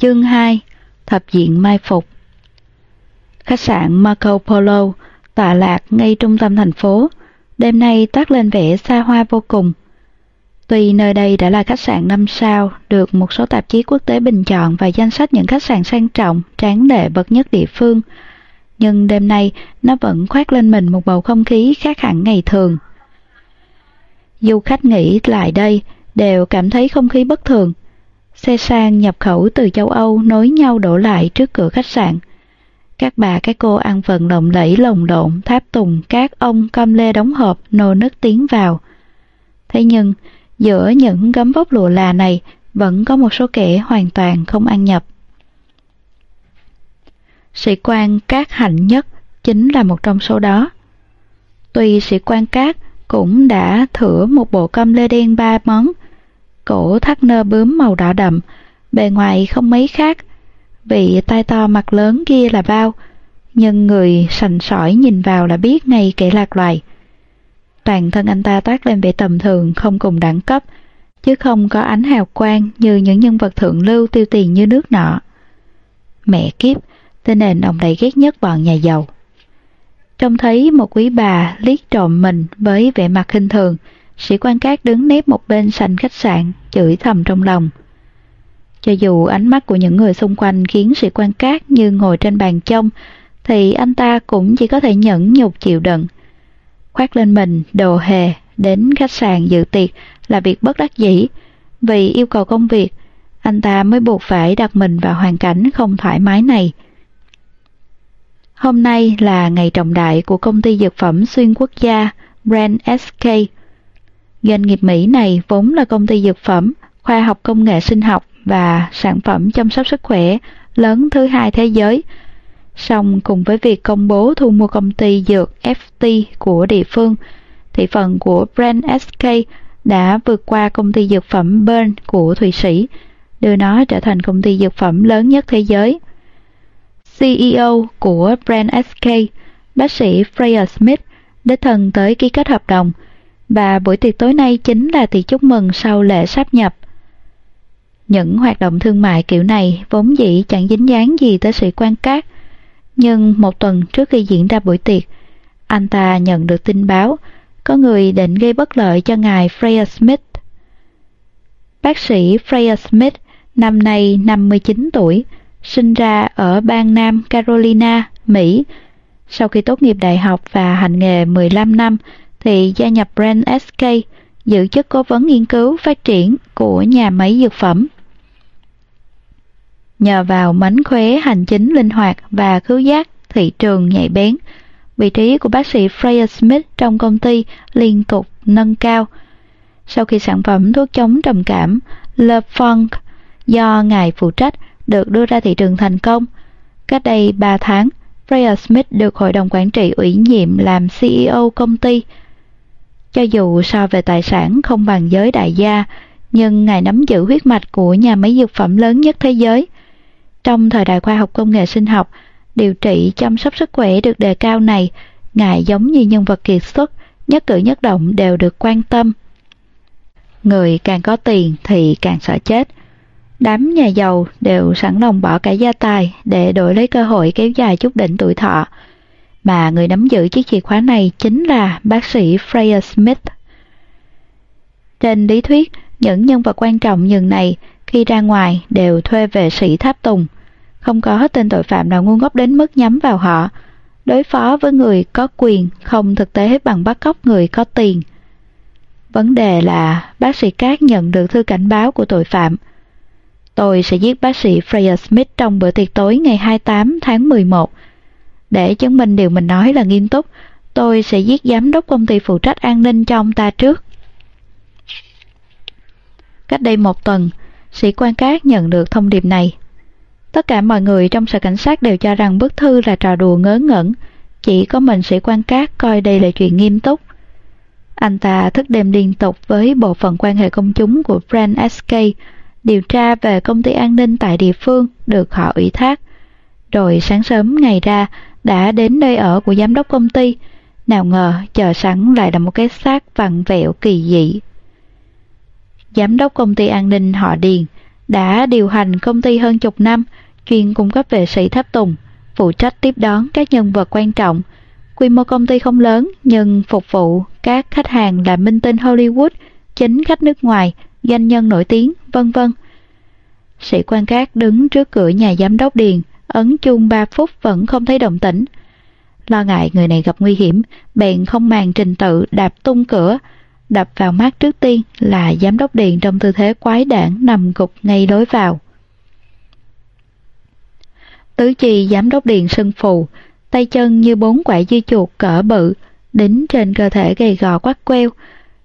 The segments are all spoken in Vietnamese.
Chương 2 Thập diện mai phục Khách sạn Marco Polo tọa lạc ngay trung tâm thành phố, đêm nay toát lên vẻ xa hoa vô cùng. Tuy nơi đây đã là khách sạn 5 sao, được một số tạp chí quốc tế bình chọn và danh sách những khách sạn sang trọng, tráng lệ bậc nhất địa phương, nhưng đêm nay nó vẫn khoác lên mình một bầu không khí khác hẳn ngày thường. Du khách nghĩ lại đây đều cảm thấy không khí bất thường. Xe sang nhập khẩu từ châu Âu nối nhau đổ lại trước cửa khách sạn. Các bà các cô ăn vận lộng lẫy lồng lộn, tháp tùng, các ông com lê đóng hộp, nô nức tiến vào. Thế nhưng, giữa những gấm vóc lụa là này vẫn có một số kẻ hoàn toàn không ăn nhập. Sĩ quan Cát hạnh nhất chính là một trong số đó. Tuy sĩ quan Cát cũng đã thửa một bộ com lê đen ba món, cổ thắt nơ bướm màu đỏ đậm, bề ngoài không mấy khác. Vị tai to mặt lớn kia là bao, nhưng người sành sỏi nhìn vào là biết ngay kẻ lạc loài. Toàn thân anh ta toát lên vẻ tầm thường không cùng đẳng cấp, chứ không có ánh hào quang như những nhân vật thượng lưu tiêu tiền như nước nọ. Mẹ kiếp, thế nên ông đầy ghét nhất bọn nhà giàu. Trông thấy một quý bà liếc trộm mình với vẻ mặt khinh thường, sĩ quan cát đứng nép một bên sành khách sạn, chửi thầm trong lòng. Cho dù ánh mắt của những người xung quanh khiến sĩ quan cát như ngồi trên bàn trông, thì anh ta cũng chỉ có thể nhẫn nhục chịu đựng. Khoác lên mình đồ hề đến khách sạn dự tiệc là việc bất đắc dĩ, vì yêu cầu công việc, anh ta mới buộc phải đặt mình vào hoàn cảnh không thoải mái này. Hôm nay là ngày trọng đại của công ty dược phẩm xuyên quốc gia Brand SK. Doanh nghiệp Mỹ này vốn là công ty dược phẩm, khoa học công nghệ sinh học và sản phẩm chăm sóc sức khỏe lớn thứ hai thế giới. Song cùng với việc công bố thu mua công ty dược FT của địa phương, thị phần của Brand SK đã vượt qua công ty dược phẩm Bern của Thụy Sĩ, đưa nó trở thành công ty dược phẩm lớn nhất thế giới. CEO của Brand SK, bác sĩ Freya Smith, đích thân tới ký kết hợp đồng, và buổi tiệc tối nay chính là tiệc chúc mừng sau lễ sáp nhập. Những hoạt động thương mại kiểu này vốn dĩ chẳng dính dáng gì tới sĩ quan cát, nhưng một tuần trước khi diễn ra buổi tiệc, anh ta nhận được tin báo có người định gây bất lợi cho ngài Freya Smith. Bác sĩ Freya Smith năm nay 59 tuổi, sinh ra ở bang Nam Carolina, Mỹ. Sau khi tốt nghiệp đại học và hành nghề 15 năm, thì gia nhập Brand SK, giữ chức cố vấn nghiên cứu phát triển của nhà máy dược phẩm. Nhờ vào mánh khóe hành chính linh hoạt và khứu giác thị trường nhạy bén, vị trí của bác sĩ Freya Smith trong công ty liên tục nâng cao. Sau khi sản phẩm thuốc chống trầm cảm Le Funk do ngài phụ trách được đưa ra thị trường thành công. Cách đây 3 tháng, Freya Smith được hội đồng quản trị ủy nhiệm làm CEO công ty. Cho dù so về tài sản không bằng giới đại gia, nhưng ngài nắm giữ huyết mạch của nhà máy dược phẩm lớn nhất thế giới. Trong thời đại khoa học công nghệ sinh học, điều trị chăm sóc sức khỏe được đề cao này, ngài giống như nhân vật kiệt xuất, nhất cử nhất động đều được quan tâm. Người càng có tiền thì càng sợ chết. Đám nhà giàu đều sẵn lòng bỏ cả gia tài để đổi lấy cơ hội kéo dài chút đỉnh tuổi thọ. Mà người nắm giữ chiếc chìa khóa này chính là bác sĩ Freya Smith. Trên lý thuyết, những nhân vật quan trọng như này khi ra ngoài đều thuê vệ sĩ tháp tùng. Không có tên tội phạm nào ngu ngốc đến mức nhắm vào họ. Đối phó với người có quyền không thực tế bằng bắt cóc người có tiền. Vấn đề là bác sĩ Cát nhận được thư cảnh báo của tội phạm – Tôi sẽ giết bác sĩ Freya Smith trong bữa tiệc tối ngày 28 tháng 11. Để chứng minh điều mình nói là nghiêm túc, tôi sẽ giết giám đốc công ty phụ trách an ninh cho ông ta trước. Cách đây một tuần, sĩ quan cát nhận được thông điệp này. Tất cả mọi người trong sở cảnh sát đều cho rằng bức thư là trò đùa ngớ ngẩn, chỉ có mình sĩ quan cát coi đây là chuyện nghiêm túc. Anh ta thức đêm liên tục với bộ phận quan hệ công chúng của Brand SK, điều tra về công ty an ninh tại địa phương được họ ủy thác. Rồi sáng sớm ngày ra đã đến nơi ở của giám đốc công ty, nào ngờ chờ sẵn lại là một cái xác vặn vẹo kỳ dị. Giám đốc công ty an ninh họ Điền đã điều hành công ty hơn chục năm, chuyên cung cấp vệ sĩ tháp tùng, phụ trách tiếp đón các nhân vật quan trọng. Quy mô công ty không lớn nhưng phục vụ các khách hàng là minh tinh Hollywood, chính khách nước ngoài, doanh nhân nổi tiếng, vân vân. Sĩ quan cát đứng trước cửa nhà giám đốc Điền, ấn chuông 3 phút vẫn không thấy động tĩnh. Lo ngại người này gặp nguy hiểm, bèn không màng trình tự đạp tung cửa, đập vào mắt trước tiên là giám đốc điện trong tư thế quái đản nằm gục ngay lối vào. Tứ chi giám đốc điện sưng phù, tay chân như bốn quả dưa chuột cỡ bự, đính trên cơ thể gầy gò quắt queo,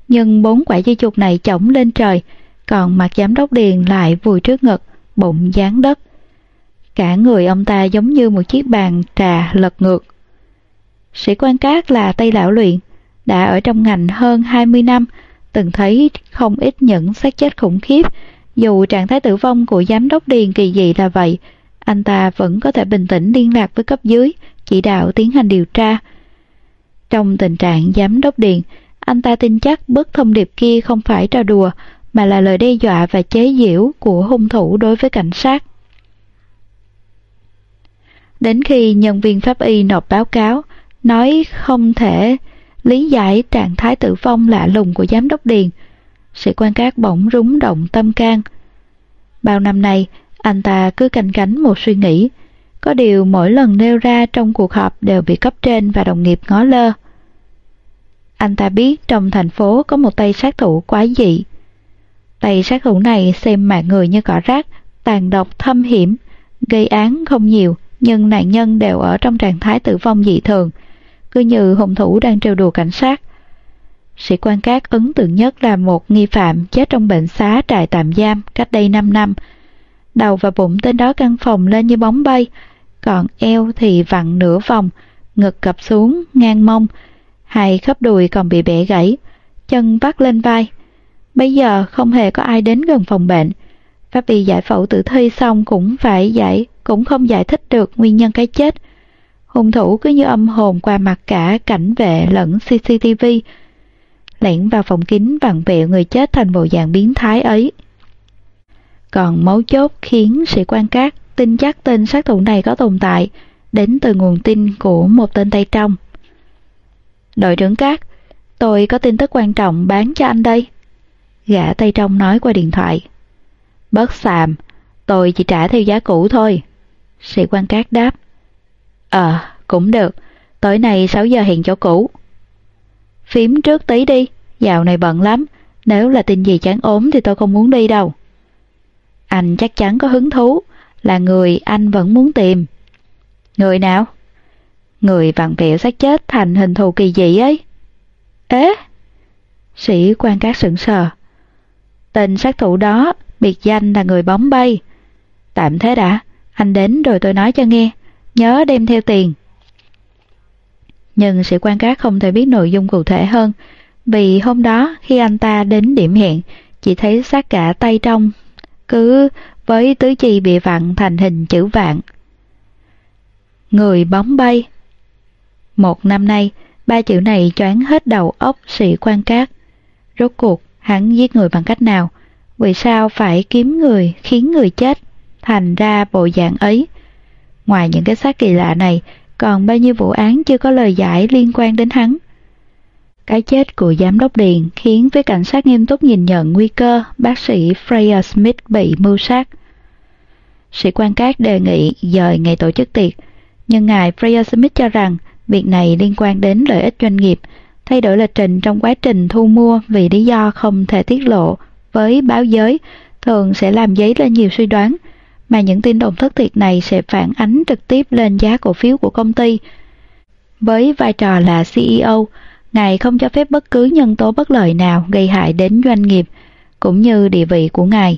nhưng bốn quả dưa chuột này chổng lên trời, còn mặt giám đốc Điền lại vùi trước ngực, bụng dán đất. Cả người ông ta giống như một chiếc bàn trà lật ngược. Sĩ quan cát là tây lão luyện, đã ở trong ngành hơn 20 năm, từng thấy không ít những xác chết khủng khiếp. Dù trạng thái tử vong của giám đốc Điền kỳ dị là vậy, anh ta vẫn có thể bình tĩnh liên lạc với cấp dưới, chỉ đạo tiến hành điều tra. Trong tình trạng giám đốc Điền, anh ta tin chắc bức thông điệp kia không phải trò đùa, mà là lời đe dọa và chế giễu của hung thủ đối với cảnh sát. Đến khi nhân viên pháp y nộp báo cáo, nói không thể lý giải trạng thái tử vong lạ lùng của giám đốc Điền, sĩ quan cát bỗng rúng động tâm can. Bao năm nay, anh ta cứ canh cánh một suy nghĩ, có điều mỗi lần nêu ra trong cuộc họp đều bị cấp trên và đồng nghiệp ngó lơ. Anh ta biết trong thành phố có một tay sát thủ quái dị. Tay sát thủ này xem mạng người như cỏ rác, tàn độc thâm hiểm, gây án không nhiều, nhưng nạn nhân đều ở trong trạng thái tử vong dị thường, cứ như hung thủ đang trêu đùa cảnh sát. Sĩ quan cát ấn tượng nhất là một nghi phạm chết trong bệnh xá trại tạm giam cách đây 5 năm. Đầu và bụng tên đó căng phòng lên như bóng bay, còn eo thì vặn nửa vòng, ngực cập xuống, ngang mông, hai khớp đùi còn bị bẻ gãy, chân vắt lên vai. Bây giờ không hề có ai đến gần phòng bệnh. Pháp y giải phẫu tử thi xong cũng phải giải, cũng không giải thích được nguyên nhân cái chết. Hung thủ cứ như âm hồn qua mặt cả cảnh vệ lẫn CCTV, lẻn vào phòng kính vặn vẹo người chết thành bộ dạng biến thái ấy. Còn mấu chốt khiến sĩ quan cát tin chắc tên sát thủ này có tồn tại, đến từ nguồn tin của một tên tay trong. Đội trưởng Cát, tôi có tin tức quan trọng bán cho anh đây. Gã tay trong nói qua điện thoại. Bớt xàm, tôi chỉ trả theo giá cũ thôi. Sĩ quan Cát đáp. Ờ, cũng được, tối nay 6 giờ hẹn chỗ cũ. Phím trước tí đi, dạo này bận lắm, nếu là tin gì chán ốm thì tôi không muốn đi đâu. Anh chắc chắn có hứng thú, là người anh vẫn muốn tìm. Người nào? Người vặn vẹo xác chết thành hình thù kỳ dị ấy. Ế! Sĩ quan cát sững sờ. Tên sát thủ đó biệt danh là người bóng bay. Tạm thế đã, anh đến rồi tôi nói cho nghe, nhớ đem theo tiền. Nhưng sĩ quan cát không thể biết nội dung cụ thể hơn, vì hôm đó khi anh ta đến điểm hẹn, chỉ thấy xác cả tay trong, cứ với tứ chi bị vặn thành hình chữ vạn. Người bóng bay Một năm nay, ba chữ này choáng hết đầu óc sĩ quan cát. Rốt cuộc, hắn giết người bằng cách nào? Vì sao phải kiếm người khiến người chết thành ra bộ dạng ấy? Ngoài những cái xác kỳ lạ này, còn bao nhiêu vụ án chưa có lời giải liên quan đến hắn. Cái chết của giám đốc Điền khiến phía cảnh sát nghiêm túc nhìn nhận nguy cơ bác sĩ Freya Smith bị mưu sát. Sĩ quan cát đề nghị dời ngày tổ chức tiệc, nhưng ngài Freya Smith cho rằng việc này liên quan đến lợi ích doanh nghiệp, thay đổi lịch trình trong quá trình thu mua vì lý do không thể tiết lộ với báo giới thường sẽ làm dấy lên nhiều suy đoán, mà những tin đồn thất thiệt này sẽ phản ánh trực tiếp lên giá cổ phiếu của công ty. Với vai trò là CEO, Ngài không cho phép bất cứ nhân tố bất lợi nào gây hại đến doanh nghiệp, cũng như địa vị của Ngài.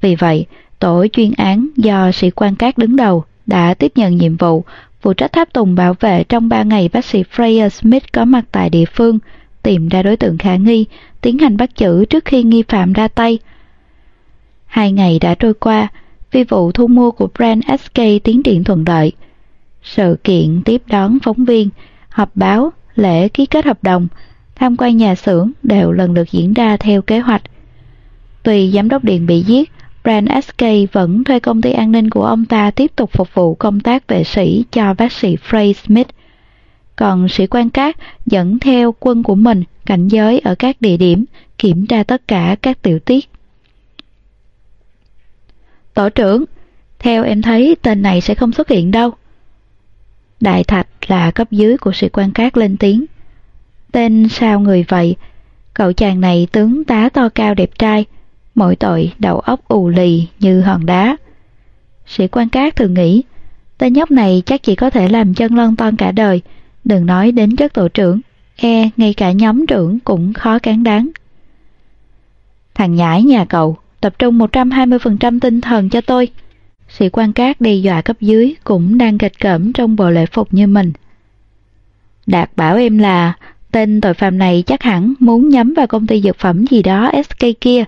Vì vậy, tổ chuyên án do sĩ quan cát đứng đầu đã tiếp nhận nhiệm vụ phụ trách tháp tùng bảo vệ trong 3 ngày bác sĩ Freya Smith có mặt tại địa phương, tìm ra đối tượng khả nghi, tiến hành bắt giữ trước khi nghi phạm ra tay. Hai ngày đã trôi qua, vì vụ thu mua của brand SK tiến triển thuận lợi. Sự kiện tiếp đón phóng viên, họp báo lễ ký kết hợp đồng, tham quan nhà xưởng đều lần lượt diễn ra theo kế hoạch. Tuy giám đốc điện bị giết, Brand SK vẫn thuê công ty an ninh của ông ta tiếp tục phục vụ công tác vệ sĩ cho bác sĩ Frey Smith. Còn sĩ quan cát dẫn theo quân của mình cảnh giới ở các địa điểm, kiểm tra tất cả các tiểu tiết. Tổ trưởng, theo em thấy tên này sẽ không xuất hiện đâu. Đại Thạch là cấp dưới của sĩ quan cát lên tiếng. Tên sao người vậy? Cậu chàng này tướng tá to cao đẹp trai, mỗi tội đầu óc ù lì như hòn đá. Sĩ quan cát thường nghĩ, tên nhóc này chắc chỉ có thể làm chân lon ton cả đời, đừng nói đến chất tổ trưởng, e ngay cả nhóm trưởng cũng khó cán đáng. Thằng nhãi nhà cậu, tập trung 120% tinh thần cho tôi. Sĩ quan cát đe dọa cấp dưới cũng đang gạch cẩm trong bộ lễ phục như mình. Đạt bảo em là tên tội phạm này chắc hẳn muốn nhắm vào công ty dược phẩm gì đó SK kia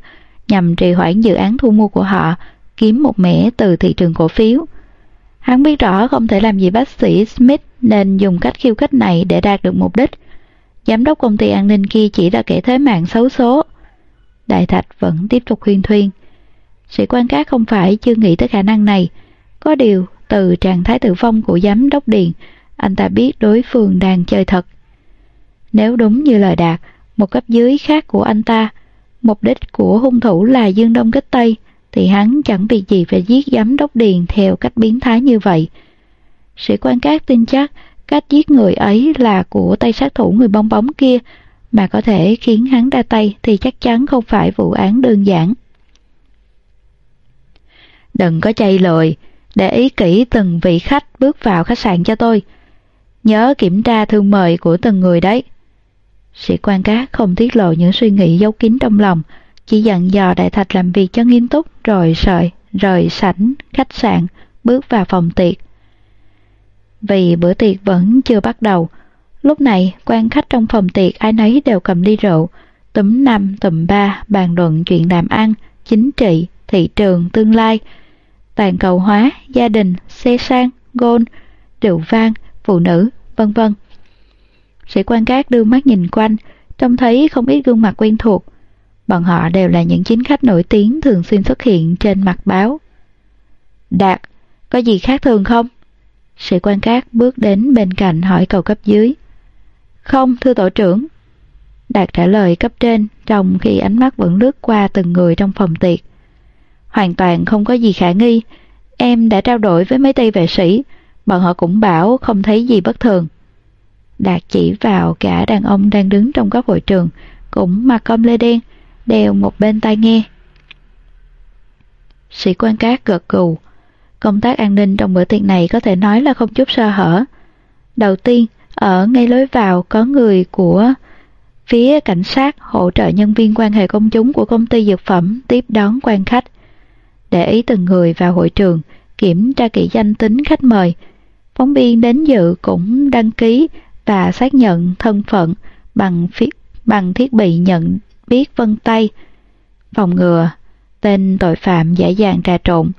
nhằm trì hoãn dự án thu mua của họ, kiếm một mẻ từ thị trường cổ phiếu. Hắn biết rõ không thể làm gì bác sĩ Smith nên dùng cách khiêu khích này để đạt được mục đích. Giám đốc công ty an ninh kia chỉ là kẻ thế mạng xấu số. Đại Thạch vẫn tiếp tục khuyên thuyên. Sĩ quan cát không phải chưa nghĩ tới khả năng này. Có điều, từ trạng thái tử vong của giám đốc điện, anh ta biết đối phương đang chơi thật. Nếu đúng như lời đạt, một cấp dưới khác của anh ta, mục đích của hung thủ là Dương Đông Kích Tây, thì hắn chẳng việc gì phải giết giám đốc điền theo cách biến thái như vậy. Sĩ quan cát tin chắc cách giết người ấy là của tay sát thủ người bong bóng kia, mà có thể khiến hắn ra tay thì chắc chắn không phải vụ án đơn giản. Đừng có chay lời, để ý kỹ từng vị khách bước vào khách sạn cho tôi. Nhớ kiểm tra thư mời của từng người đấy. Sĩ quan cá không tiết lộ những suy nghĩ giấu kín trong lòng, chỉ dặn dò đại thạch làm việc cho nghiêm túc rồi sợi, rời sảnh, khách sạn, bước vào phòng tiệc. Vì bữa tiệc vẫn chưa bắt đầu, lúc này quan khách trong phòng tiệc ai nấy đều cầm ly rượu, túm năm tùm ba bàn luận chuyện làm ăn, chính trị, thị trường, tương lai, toàn cầu hóa, gia đình, xe sang, gôn, rượu vang, phụ nữ, vân vân. Sĩ quan cát đưa mắt nhìn quanh, trông thấy không ít gương mặt quen thuộc. Bọn họ đều là những chính khách nổi tiếng thường xuyên xuất hiện trên mặt báo. Đạt, có gì khác thường không? Sĩ quan cát bước đến bên cạnh hỏi cầu cấp dưới. Không, thưa tổ trưởng. Đạt trả lời cấp trên trong khi ánh mắt vẫn lướt qua từng người trong phòng tiệc. Hoàn toàn không có gì khả nghi. Em đã trao đổi với mấy tay vệ sĩ, bọn họ cũng bảo không thấy gì bất thường. Đạt chỉ vào cả đàn ông đang đứng trong góc hội trường, cũng mặc com lê đen, đeo một bên tai nghe. Sĩ quan cát gật gù. Công tác an ninh trong bữa tiệc này có thể nói là không chút sơ hở. Đầu tiên, ở ngay lối vào có người của phía cảnh sát hỗ trợ nhân viên quan hệ công chúng của công ty dược phẩm tiếp đón quan khách. Để ý từng người vào hội trường, kiểm tra kỹ danh tính khách mời. Phóng viên đến dự cũng đăng ký và xác nhận thân phận bằng, phi, bằng thiết bị nhận biết vân tay, phòng ngừa, tên tội phạm dễ dàng trà trộn.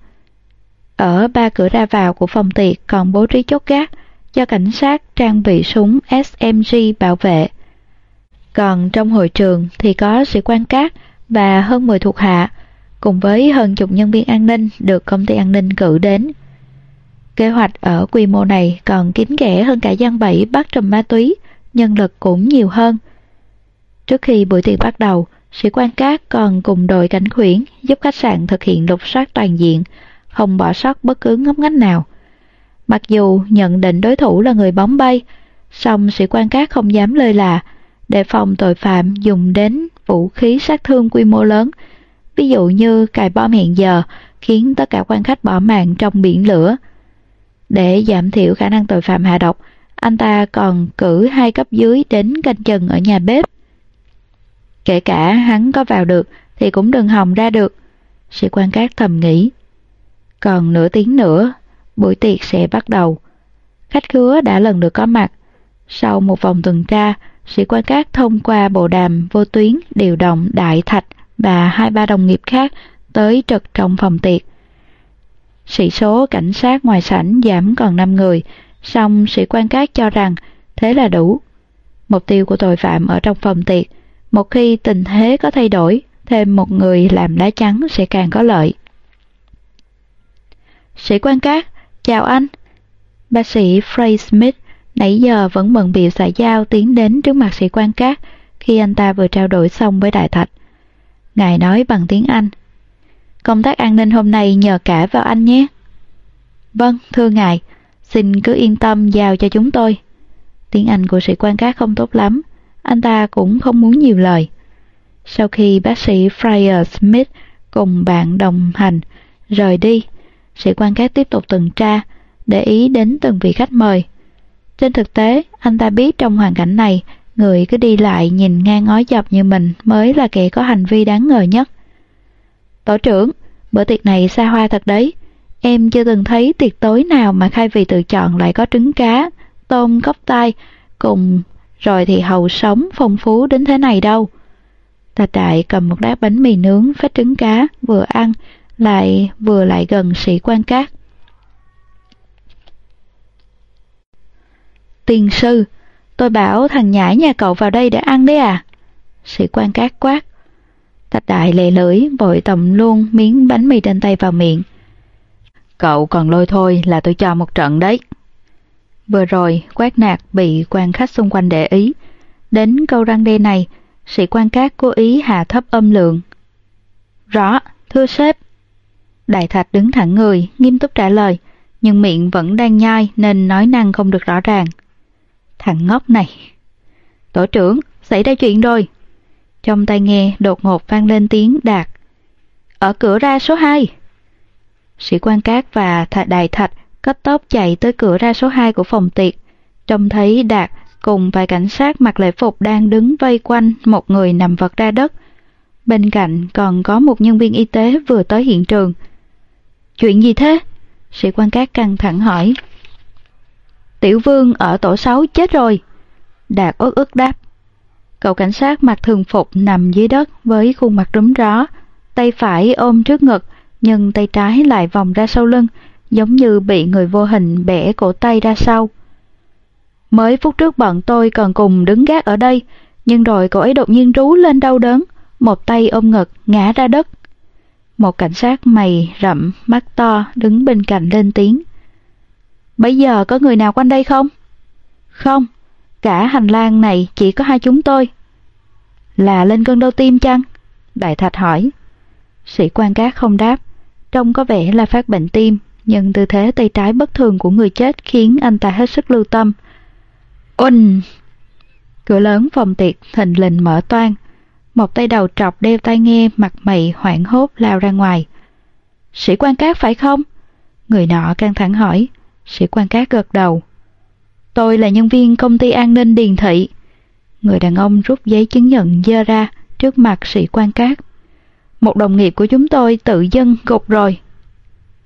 Ở ba cửa ra vào của phòng tiệc còn bố trí chốt gác cho cảnh sát trang bị súng SMG bảo vệ. Còn trong hội trường thì có sĩ quan cát và hơn 10 thuộc hạ, cùng với hơn chục nhân viên an ninh được công ty an ninh cử đến. Kế hoạch ở quy mô này còn kín kẽ hơn cả gian bẫy bắt trùm ma túy, nhân lực cũng nhiều hơn. Trước khi buổi tiệc bắt đầu, sĩ quan cát còn cùng đội cảnh khuyển giúp khách sạn thực hiện lục soát toàn diện, không bỏ sót bất cứ ngóc ngách nào. Mặc dù nhận định đối thủ là người bóng bay, song sĩ quan các không dám lơi là, đề phòng tội phạm dùng đến vũ khí sát thương quy mô lớn, ví dụ như cài bom hẹn giờ, khiến tất cả quan khách bỏ mạng trong biển lửa. Để giảm thiểu khả năng tội phạm hạ độc, anh ta còn cử hai cấp dưới đến canh chừng ở nhà bếp. Kể cả hắn có vào được thì cũng đừng hòng ra được, sĩ quan các thầm nghĩ. Còn nửa tiếng nữa, buổi tiệc sẽ bắt đầu. Khách khứa đã lần được có mặt. Sau một vòng tuần tra, sĩ quan cát thông qua bộ đàm vô tuyến điều động Đại Thạch và hai ba đồng nghiệp khác tới trực trong phòng tiệc. Sĩ số cảnh sát ngoài sảnh giảm còn 5 người, song sĩ quan cát cho rằng thế là đủ. Mục tiêu của tội phạm ở trong phòng tiệc, một khi tình thế có thay đổi, thêm một người làm lá chắn sẽ càng có lợi. Sĩ quan Cát, chào anh. Bác sĩ Frey Smith nãy giờ vẫn bận biểu xã giao tiến đến trước mặt sĩ quan Cát khi anh ta vừa trao đổi xong với Đại Thạch. Ngài nói bằng tiếng Anh. Công tác an ninh hôm nay nhờ cả vào anh nhé. Vâng, thưa ngài, xin cứ yên tâm giao cho chúng tôi. Tiếng Anh của sĩ quan Cát không tốt lắm, anh ta cũng không muốn nhiều lời. Sau khi bác sĩ Fryer Smith cùng bạn đồng hành rời đi, sĩ quan khác tiếp tục tuần tra, để ý đến từng vị khách mời. Trên thực tế, anh ta biết trong hoàn cảnh này, người cứ đi lại nhìn ngang ngó dọc như mình mới là kẻ có hành vi đáng ngờ nhất. Tổ trưởng, bữa tiệc này xa hoa thật đấy. Em chưa từng thấy tiệc tối nào mà khai vị tự chọn lại có trứng cá, tôm cốc tai, cùng rồi thì hầu sống phong phú đến thế này đâu. Tà trại cầm một đát bánh mì nướng phết trứng cá, vừa ăn, lại vừa lại gần sĩ quan cát. Tiền sư, tôi bảo thằng nhãi nhà cậu vào đây để ăn đấy à? Sĩ quan cát quát. Thạch đại lè lưỡi, vội tầm luôn miếng bánh mì trên tay vào miệng. Cậu còn lôi thôi là tôi cho một trận đấy. Vừa rồi, quát nạt bị quan khách xung quanh để ý. Đến câu răng đe này, sĩ quan cát cố ý hạ thấp âm lượng. Rõ, thưa sếp. Đại thạch đứng thẳng người, nghiêm túc trả lời, nhưng miệng vẫn đang nhai nên nói năng không được rõ ràng. Thằng ngốc này. Tổ trưởng, xảy ra chuyện rồi. Trong tai nghe đột ngột vang lên tiếng đạt. Ở cửa ra số 2. Sĩ quan cát và thạ đại thạch cấp tốc chạy tới cửa ra số 2 của phòng tiệc. Trông thấy Đạt cùng vài cảnh sát mặc lễ phục đang đứng vây quanh một người nằm vật ra đất. Bên cạnh còn có một nhân viên y tế vừa tới hiện trường. Chuyện gì thế? Sĩ quan cát căng thẳng hỏi. Tiểu vương ở tổ 6 chết rồi. Đạt ức ức đáp. Cậu cảnh sát mặc thường phục nằm dưới đất với khuôn mặt rúm ró, tay phải ôm trước ngực, nhưng tay trái lại vòng ra sau lưng, giống như bị người vô hình bẻ cổ tay ra sau. Mới phút trước bọn tôi còn cùng đứng gác ở đây, nhưng rồi cậu ấy đột nhiên rú lên đau đớn, một tay ôm ngực, ngã ra đất. Một cảnh sát mày rậm, mắt to, đứng bên cạnh lên tiếng. Bây giờ có người nào quanh đây không? Không, cả hành lang này chỉ có hai chúng tôi. Là lên cơn đau tim chăng? Đại Thạch hỏi. Sĩ quan cát không đáp, trông có vẻ là phát bệnh tim, nhưng tư thế tay trái bất thường của người chết khiến anh ta hết sức lưu tâm. Ùn! Cửa lớn phòng tiệc thình lình mở toang. Một tay đầu trọc đeo tai nghe mặt mày hoảng hốt lao ra ngoài. Sĩ quan cát phải không? Người nọ căng thẳng hỏi. Sĩ quan cát gật đầu. Tôi là nhân viên công ty an ninh Điền Thị. Người đàn ông rút giấy chứng nhận dơ ra trước mặt sĩ quan cát. Một đồng nghiệp của chúng tôi tự dân gục rồi.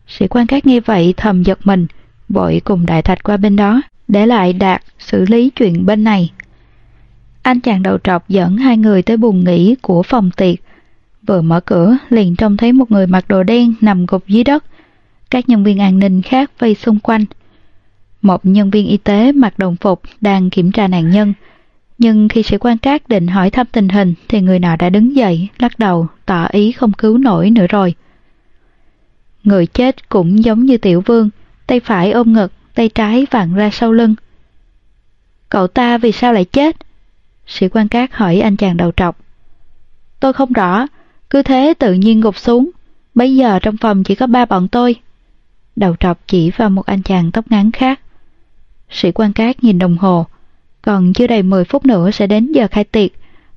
Sĩ quan cát nghe vậy thầm giật mình, vội cùng đại thạch qua bên đó, để lại đạt xử lý chuyện bên này. Anh chàng đầu trọc dẫn hai người tới buồng nghỉ của phòng tiệc. Vừa mở cửa, liền trông thấy một người mặc đồ đen nằm gục dưới đất. Các nhân viên an ninh khác vây xung quanh. Một nhân viên y tế mặc đồng phục đang kiểm tra nạn nhân. Nhưng khi sĩ quan các định hỏi thăm tình hình thì người nọ đã đứng dậy, lắc đầu, tỏ ý không cứu nổi nữa rồi. Người chết cũng giống như tiểu vương, tay phải ôm ngực, tay trái vặn ra sau lưng. Cậu ta vì sao lại chết? Sĩ quan cát hỏi anh chàng đầu trọc. Tôi không rõ, cứ thế tự nhiên gục xuống. Bây giờ trong phòng chỉ có ba bọn tôi. Đầu trọc chỉ vào một anh chàng tóc ngắn khác. Sĩ quan cát nhìn đồng hồ. Còn chưa đầy 10 phút nữa sẽ đến giờ khai tiệc.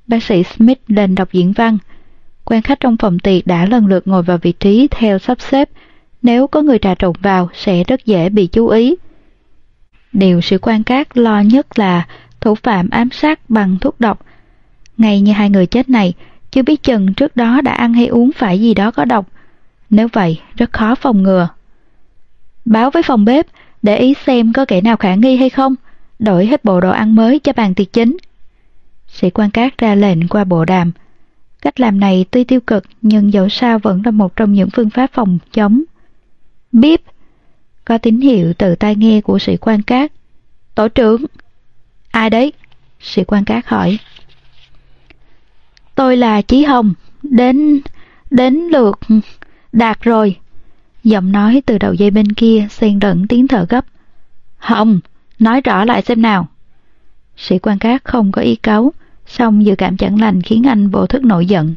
Bác sĩ Smith lên đọc diễn văn. Quan khách trong phòng tiệc đã lần lượt ngồi vào vị trí theo sắp xếp. Nếu có người trà trộn vào sẽ rất dễ bị chú ý. Điều sĩ quan cát lo nhất là thủ phạm ám sát bằng thuốc độc. Ngay như hai người chết này, chưa biết chừng trước đó đã ăn hay uống phải gì đó có độc. Nếu vậy, rất khó phòng ngừa. Báo với phòng bếp, để ý xem có kẻ nào khả nghi hay không, đổi hết bộ đồ ăn mới cho bàn tiệc chính. Sĩ quan cát ra lệnh qua bộ đàm. Cách làm này tuy tiêu cực nhưng dẫu sao vẫn là một trong những phương pháp phòng chống. Bíp! Có tín hiệu từ tai nghe của sĩ quan cát. Tổ trưởng! Ai đấy? Sĩ quan cát hỏi. Tôi là Chí Hồng, đến... đến lượt... Đạt rồi. Giọng nói từ đầu dây bên kia xen lẫn tiếng thở gấp. Hồng, nói rõ lại xem nào. Sĩ quan cát không có ý cáu, song dự cảm chẳng lành khiến anh vô thức nổi giận.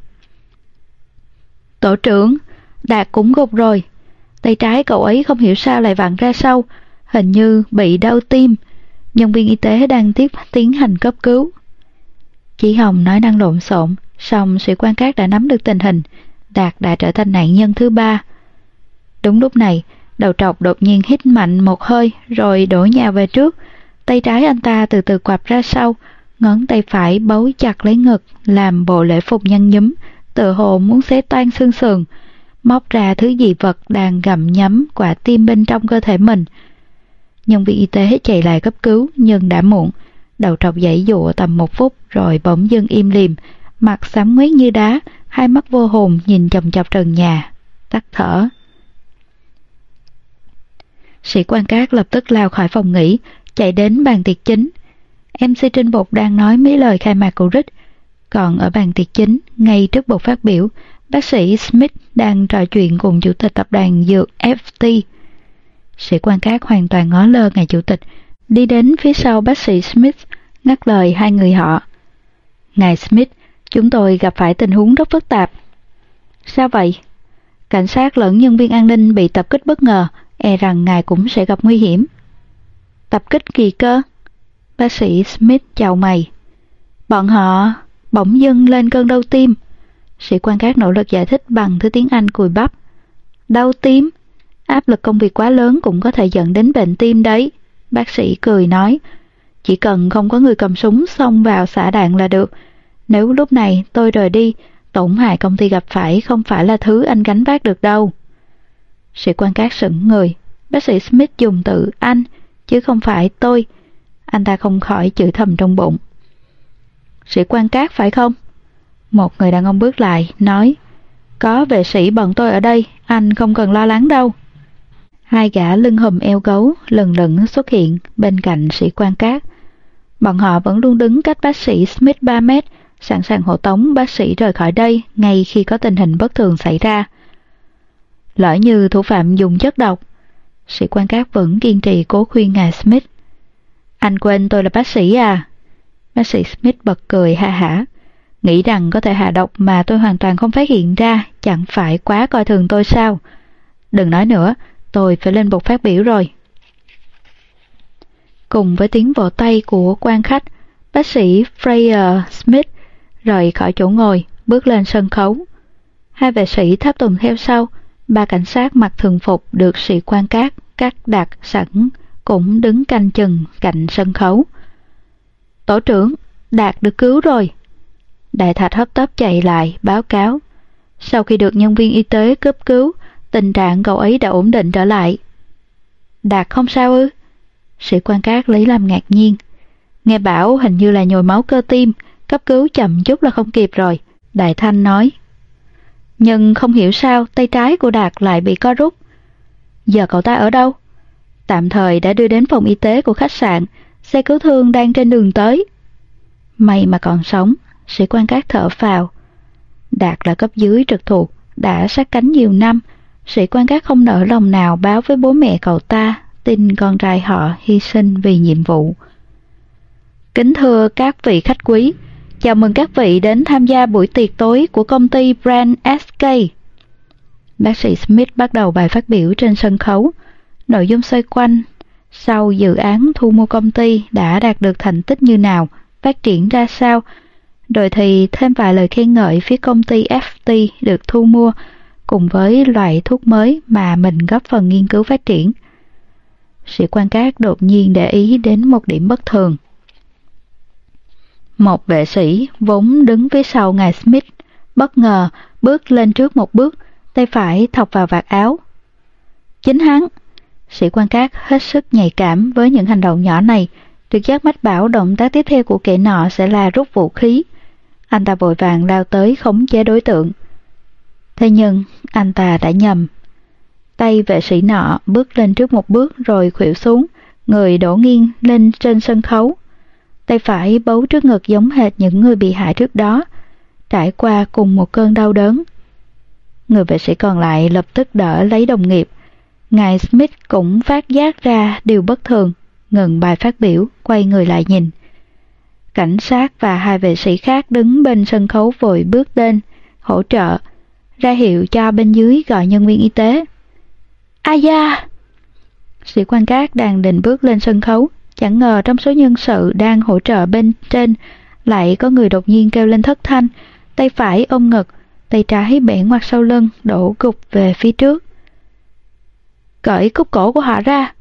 Tổ trưởng, Đạt cũng gục rồi. Tay trái cậu ấy không hiểu sao lại vặn ra sau, hình như bị đau tim. Nhân viên y tế đang tiếp tiến hành cấp cứu. Chị Hồng nói năng lộn xộn, song sĩ quan cát đã nắm được tình hình, Đạt đã trở thành nạn nhân thứ ba. Đúng lúc này, đầu trọc đột nhiên hít mạnh một hơi rồi đổ nhào về trước. Tay trái anh ta từ từ quặp ra sau, ngón tay phải bấu chặt lấy ngực, làm bộ lễ phục nhăn nhúm, tự hồ muốn xé toan xương sườn, móc ra thứ gì vật đang gặm nhấm quả tim bên trong cơ thể mình. Nhân viên y tế chạy lại cấp cứu nhưng đã muộn. Đầu trọc dãy dụa tầm một phút rồi bỗng dưng im lìm, mặt xám nguyết như đá, hai mắt vô hồn nhìn chầm chọc trần nhà, tắt thở. Sĩ quan cát lập tức lao khỏi phòng nghỉ, chạy đến bàn tiệc chính. MC Trinh Bột đang nói mấy lời khai mạc của Rich, còn ở bàn tiệc chính, ngay trước bột phát biểu, bác sĩ Smith đang trò chuyện cùng chủ tịch tập đoàn dược FT. Sĩ quan các hoàn toàn ngó lơ ngài chủ tịch, đi đến phía sau bác sĩ Smith, ngắt lời hai người họ. Ngài Smith, chúng tôi gặp phải tình huống rất phức tạp. Sao vậy? Cảnh sát lẫn nhân viên an ninh bị tập kích bất ngờ, e rằng ngài cũng sẽ gặp nguy hiểm. Tập kích kỳ cơ? Bác sĩ Smith chào mày. Bọn họ bỗng dưng lên cơn đau tim. Sĩ quan các nỗ lực giải thích bằng thứ tiếng Anh cùi bắp. Đau tim? Áp lực công việc quá lớn cũng có thể dẫn đến bệnh tim đấy. Bác sĩ cười nói. Chỉ cần không có người cầm súng xông vào xả đạn là được. Nếu lúc này tôi rời đi, tổn hại công ty gặp phải không phải là thứ anh gánh vác được đâu. Sĩ quan cát sững người. Bác sĩ Smith dùng từ anh, chứ không phải tôi. Anh ta không khỏi chửi thầm trong bụng. Sĩ quan cát phải không? Một người đàn ông bước lại, nói Có vệ sĩ bọn tôi ở đây, anh không cần lo lắng đâu. Hai gã lưng hùm eo gấu lần lần xuất hiện bên cạnh sĩ quan cát. Bọn họ vẫn luôn đứng cách bác sĩ Smith 3 mét, sẵn sàng hộ tống bác sĩ rời khỏi đây ngay khi có tình hình bất thường xảy ra. Lỡ như thủ phạm dùng chất độc, sĩ quan cát vẫn kiên trì cố khuyên ngài Smith. Anh quên tôi là bác sĩ à? Bác sĩ Smith bật cười ha hả. Nghĩ rằng có thể hạ độc mà tôi hoàn toàn không phát hiện ra, chẳng phải quá coi thường tôi sao? Đừng nói nữa, tôi phải lên bục phát biểu rồi. Cùng với tiếng vỗ tay của quan khách, bác sĩ Fraser Smith rời khỏi chỗ ngồi, bước lên sân khấu. Hai vệ sĩ tháp tùng theo sau, ba cảnh sát mặc thường phục được sĩ quan cát cắt đặt sẵn cũng đứng canh chừng cạnh sân khấu. Tổ trưởng, Đạt được cứu rồi. Đại thạch hấp tấp chạy lại, báo cáo. Sau khi được nhân viên y tế cấp cứu, tình trạng cậu ấy đã ổn định trở lại. Đạt không sao ư? Sĩ quan cát lấy làm ngạc nhiên. Nghe bảo hình như là nhồi máu cơ tim, cấp cứu chậm chút là không kịp rồi. Đại Thanh nói. Nhưng không hiểu sao tay trái của Đạt lại bị co rút. Giờ cậu ta ở đâu? Tạm thời đã đưa đến phòng y tế của khách sạn, xe cứu thương đang trên đường tới. May mà còn sống, sĩ quan cát thở phào. Đạt là cấp dưới trực thuộc, đã sát cánh nhiều năm, sĩ quan các không nở lòng nào báo với bố mẹ cậu ta tin con trai họ hy sinh vì nhiệm vụ. Kính thưa các vị khách quý, chào mừng các vị đến tham gia buổi tiệc tối của công ty Brand SK. Bác sĩ Smith bắt đầu bài phát biểu trên sân khấu. Nội dung xoay quanh sau dự án thu mua công ty đã đạt được thành tích như nào, phát triển ra sao, rồi thì thêm vài lời khen ngợi phía công ty FT được thu mua cùng với loại thuốc mới mà mình góp phần nghiên cứu phát triển. Sĩ quan cát đột nhiên để ý đến một điểm bất thường. Một vệ sĩ vốn đứng phía sau ngài Smith, bất ngờ bước lên trước một bước, tay phải thọc vào vạt áo. Chính hắn, sĩ quan cát hết sức nhạy cảm với những hành động nhỏ này, trực giác mách bảo động tác tiếp theo của kẻ nọ sẽ là rút vũ khí. Anh ta vội vàng lao tới khống chế đối tượng. Thế nhưng, anh ta đã nhầm. Tay vệ sĩ nọ bước lên trước một bước rồi khuỵu xuống, người đổ nghiêng lên trên sân khấu. Tay phải bấu trước ngực giống hệt những người bị hại trước đó, trải qua cùng một cơn đau đớn. Người vệ sĩ còn lại lập tức đỡ lấy đồng nghiệp, Ngài Smith cũng phát giác ra điều bất thường, ngừng bài phát biểu, quay người lại nhìn. Cảnh sát và hai vệ sĩ khác đứng bên sân khấu vội bước lên, hỗ trợ, ra hiệu cho bên dưới gọi nhân viên y tế. A da! Sĩ quan cát đang định bước lên sân khấu, chẳng ngờ trong số nhân sự đang hỗ trợ bên trên lại có người đột nhiên kêu lên thất thanh, tay phải ôm ngực, tay trái bẻ ngoặt sau lưng, đổ gục về phía trước. Cởi cúc cổ của họ ra,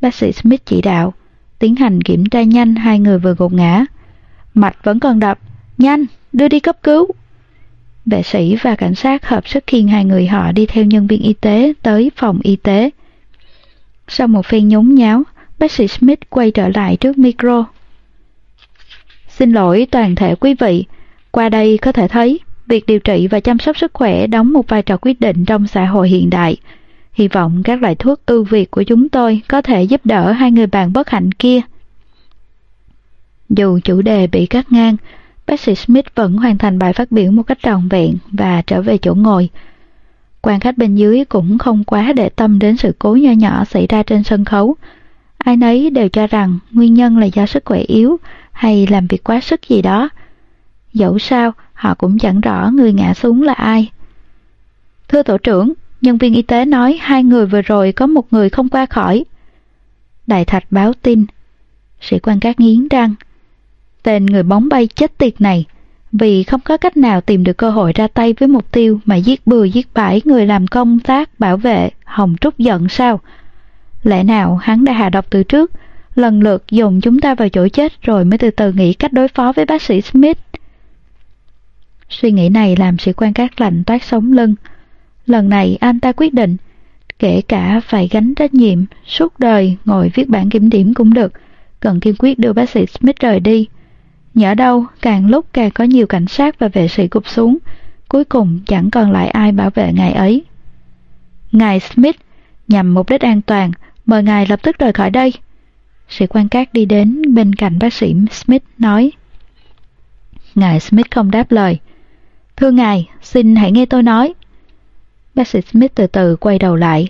bác sĩ Smith chỉ đạo, tiến hành kiểm tra nhanh hai người vừa gục ngã. Mạch vẫn còn đập, nhanh, đưa đi cấp cứu. Vệ sĩ và cảnh sát hợp sức khiêng hai người họ đi theo nhân viên y tế tới phòng y tế. Sau một phen nhốn nháo, bác sĩ Smith quay trở lại trước micro. Xin lỗi toàn thể quý vị, qua đây có thể thấy việc điều trị và chăm sóc sức khỏe đóng một vai trò quyết định trong xã hội hiện đại. Hy vọng các loại thuốc ưu việt của chúng tôi có thể giúp đỡ hai người bạn bất hạnh kia. Dù chủ đề bị cắt ngang, bác sĩ Smith vẫn hoàn thành bài phát biểu một cách trọn vẹn và trở về chỗ ngồi. Quan khách bên dưới cũng không quá để tâm đến sự cố nho nhỏ xảy ra trên sân khấu. Ai nấy đều cho rằng nguyên nhân là do sức khỏe yếu hay làm việc quá sức gì đó. Dẫu sao, họ cũng chẳng rõ người ngã xuống là ai. Thưa tổ trưởng, nhân viên y tế nói hai người vừa rồi có một người không qua khỏi. Đại thạch báo tin. Sĩ quan các nghiến răng. Tên người bóng bay chết tiệt này, vì không có cách nào tìm được cơ hội ra tay với mục tiêu mà giết bừa giết bãi người làm công tác bảo vệ Hồng Trúc giận sao? Lẽ nào hắn đã hạ độc từ trước, lần lượt dùng chúng ta vào chỗ chết rồi mới từ từ nghĩ cách đối phó với bác sĩ Smith? Suy nghĩ này làm sĩ quan các lạnh toát sống lưng. Lần này anh ta quyết định, kể cả phải gánh trách nhiệm suốt đời ngồi viết bản kiểm điểm cũng được, cần kiên quyết đưa bác sĩ Smith rời đi. Nhỡ đâu, càng lúc càng có nhiều cảnh sát và vệ sĩ gục xuống, cuối cùng chẳng còn lại ai bảo vệ ngài ấy. Ngài Smith, nhằm mục đích an toàn, mời ngài lập tức rời khỏi đây. Sĩ quan cát đi đến bên cạnh bác sĩ Smith nói. Ngài Smith không đáp lời. Thưa ngài, xin hãy nghe tôi nói. Bác sĩ Smith từ từ quay đầu lại.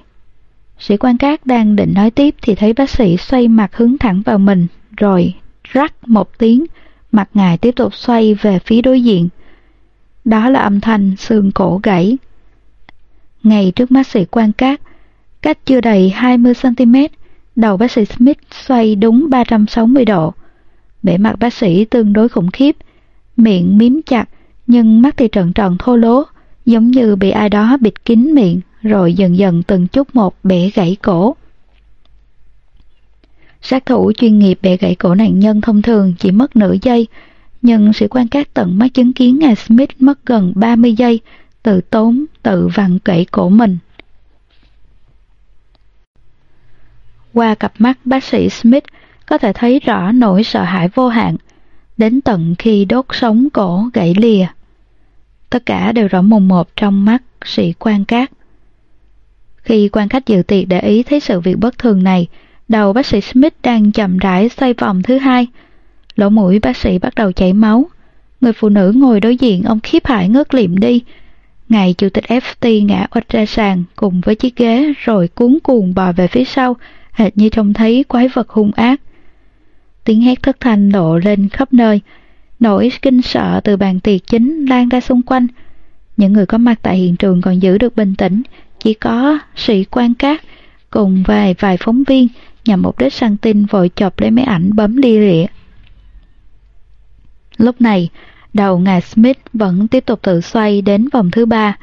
Sĩ quan cát đang định nói tiếp thì thấy bác sĩ xoay mặt hướng thẳng vào mình, rồi rắc một tiếng, mặt ngài tiếp tục xoay về phía đối diện. Đó là âm thanh xương cổ gãy. Ngay trước mắt sĩ quan cát, cách chưa đầy 20cm, đầu bác sĩ Smith xoay đúng 360 độ. Bể mặt bác sĩ tương đối khủng khiếp, miệng miếm chặt, nhưng mắt thì trợn tròn thô lố, giống như bị ai đó bịt kín miệng, rồi dần dần từng chút một bẻ gãy cổ. Sát thủ chuyên nghiệp bẻ gãy cổ nạn nhân thông thường chỉ mất nửa giây, nhưng sĩ quan các tận mắt chứng kiến ngài Smith mất gần 30 giây, tự tốn, tự vặn gãy cổ mình. Qua cặp mắt bác sĩ Smith có thể thấy rõ nỗi sợ hãi vô hạn, đến tận khi đốt sống cổ gãy lìa. Tất cả đều rõ mồn một trong mắt sĩ quan các. Khi quan khách dự tiệc để ý thấy sự việc bất thường này, đầu bác sĩ Smith đang chậm rãi xoay vòng thứ hai. Lỗ mũi bác sĩ bắt đầu chảy máu. Người phụ nữ ngồi đối diện ông khiếp hại ngớt liệm đi. Ngài chủ tịch FT ngã oạch ra sàn cùng với chiếc ghế rồi cuốn cuồng bò về phía sau, hệt như trông thấy quái vật hung ác. Tiếng hét thất thanh lộ lên khắp nơi, nỗi kinh sợ từ bàn tiệc chính lan ra xung quanh. Những người có mặt tại hiện trường còn giữ được bình tĩnh, chỉ có sĩ quan cát cùng vài vài phóng viên nhằm mục đích săn tin vội chộp lấy máy ảnh bấm đi rỉa. Lúc này, đầu ngài Smith vẫn tiếp tục tự xoay đến vòng thứ ba.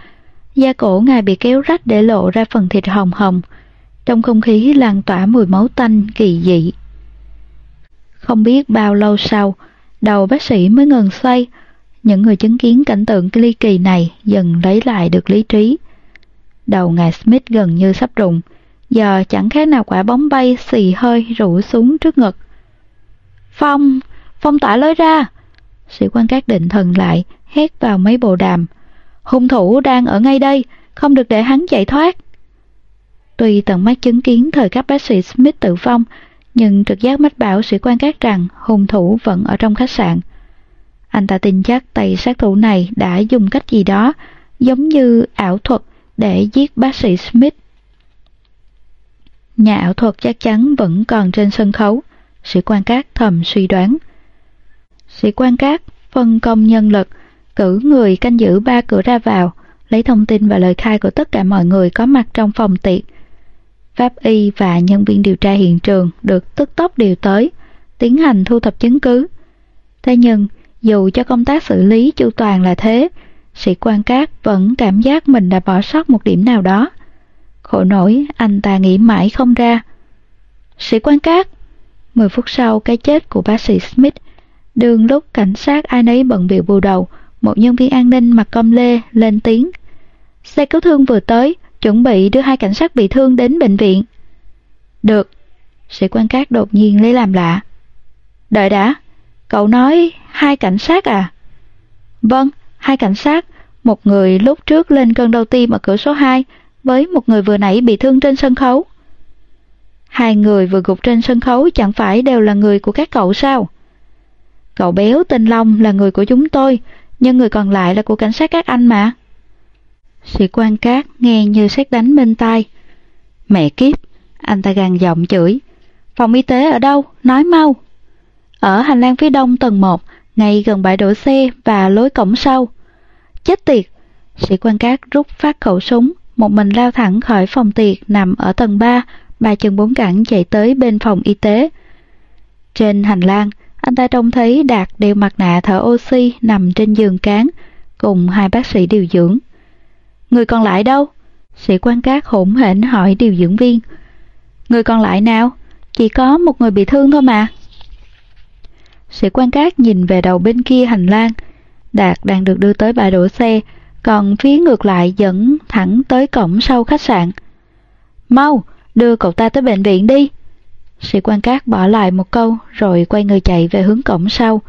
Da cổ ngài bị kéo rách để lộ ra phần thịt hồng hồng. Trong không khí lan tỏa mùi máu tanh kỳ dị. Không biết bao lâu sau, đầu bác sĩ mới ngừng xoay. Những người chứng kiến cảnh tượng ly kỳ này dần lấy lại được lý trí. Đầu ngài Smith gần như sắp rụng, giờ chẳng khác nào quả bóng bay xì hơi rủ xuống trước ngực. Phong, phong tỏa lối ra! Sĩ quan các định thần lại, hét vào mấy bộ đàm. Hung thủ đang ở ngay đây, không được để hắn chạy thoát. Tuy tận mắt chứng kiến thời các bác sĩ Smith tử vong, nhưng trực giác mách bảo sĩ quan các rằng hung thủ vẫn ở trong khách sạn. Anh ta tin chắc tay sát thủ này đã dùng cách gì đó, giống như ảo thuật, để giết bác sĩ Smith nhà ảo thuật chắc chắn vẫn còn trên sân khấu, sĩ quan cát thầm suy đoán. Sĩ quan cát phân công nhân lực, cử người canh giữ ba cửa ra vào, lấy thông tin và lời khai của tất cả mọi người có mặt trong phòng tiệc. Pháp y và nhân viên điều tra hiện trường được tức tốc điều tới, tiến hành thu thập chứng cứ. Thế nhưng, dù cho công tác xử lý chu toàn là thế, sĩ quan cát vẫn cảm giác mình đã bỏ sót một điểm nào đó. Khổ nổi, anh ta nghĩ mãi không ra. Sĩ quan cát, 10 phút sau cái chết của bác sĩ Smith, đường lúc cảnh sát ai nấy bận bịu bù đầu, một nhân viên an ninh mặc com lê lên tiếng. Xe cứu thương vừa tới, chuẩn bị đưa hai cảnh sát bị thương đến bệnh viện. Được, sĩ quan cát đột nhiên lấy làm lạ. Đợi đã, cậu nói hai cảnh sát à? Vâng, hai cảnh sát, một người lúc trước lên cơn đau tim ở cửa số 2 với một người vừa nãy bị thương trên sân khấu. Hai người vừa gục trên sân khấu chẳng phải đều là người của các cậu sao? Cậu béo tên Long là người của chúng tôi, nhưng người còn lại là của cảnh sát các anh mà. Sĩ quan cát nghe như xét đánh bên tai. Mẹ kiếp, anh ta gằn giọng chửi. Phòng y tế ở đâu? Nói mau. Ở hành lang phía đông tầng 1, ngay gần bãi đổ xe và lối cổng sau. Chết tiệt! Sĩ quan cát rút phát khẩu súng, một mình lao thẳng khỏi phòng tiệc nằm ở tầng 3, ba chân bốn cẳng chạy tới bên phòng y tế. Trên hành lang, anh ta trông thấy Đạt đeo mặt nạ thở oxy nằm trên giường cán, cùng hai bác sĩ điều dưỡng. Người còn lại đâu? Sĩ quan cát hỗn hển hỏi điều dưỡng viên. Người còn lại nào? Chỉ có một người bị thương thôi mà. Sĩ quan cát nhìn về đầu bên kia hành lang. Đạt đang được đưa tới bãi đổ xe, còn phía ngược lại dẫn thẳng tới cổng sau khách sạn. Mau, đưa cậu ta tới bệnh viện đi. Sĩ quan cát bỏ lại một câu rồi quay người chạy về hướng cổng sau.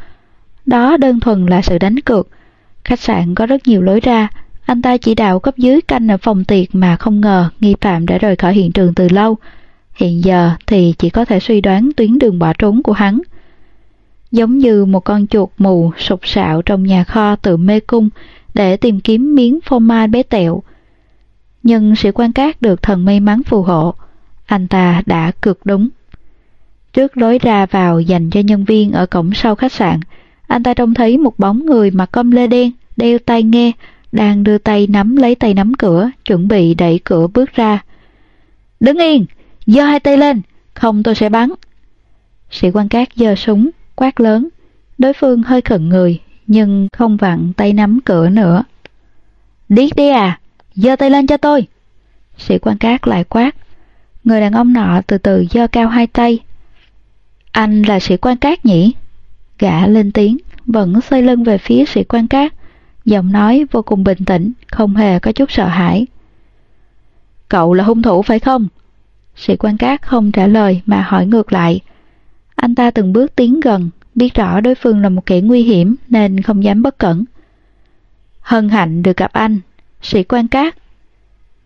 Đó đơn thuần là sự đánh cược. Khách sạn có rất nhiều lối ra, anh ta chỉ đạo cấp dưới canh ở phòng tiệc mà không ngờ nghi phạm đã rời khỏi hiện trường từ lâu. Hiện giờ thì chỉ có thể suy đoán tuyến đường bỏ trốn của hắn. Giống như một con chuột mù sụp sạo trong nhà kho tự mê cung để tìm kiếm miếng phô mai bé tẹo. Nhưng sĩ quan cát được thần may mắn phù hộ, anh ta đã cực đúng. Trước lối ra vào dành cho nhân viên ở cổng sau khách sạn, anh ta trông thấy một bóng người mặc com lê đen, đeo tai nghe, đang đưa tay nắm lấy tay nắm cửa, chuẩn bị đẩy cửa bước ra. Đứng yên, giơ hai tay lên, không tôi sẽ bắn. Sĩ quan cát giơ súng, quát lớn. Đối phương hơi khẩn người, nhưng không vặn tay nắm cửa nữa. Điếc đi à, giơ tay lên cho tôi. Sĩ quan cát lại quát. Người đàn ông nọ từ từ giơ cao hai tay. Anh là sĩ quan cát nhỉ? Gã lên tiếng, vẫn xoay lưng về phía sĩ quan cát giọng nói vô cùng bình tĩnh, không hề có chút sợ hãi. Cậu là hung thủ phải không? Sĩ quan cát không trả lời mà hỏi ngược lại. Anh ta từng bước tiến gần, biết rõ đối phương là một kẻ nguy hiểm nên không dám bất cẩn. Hân hạnh được gặp anh, sĩ quan cát.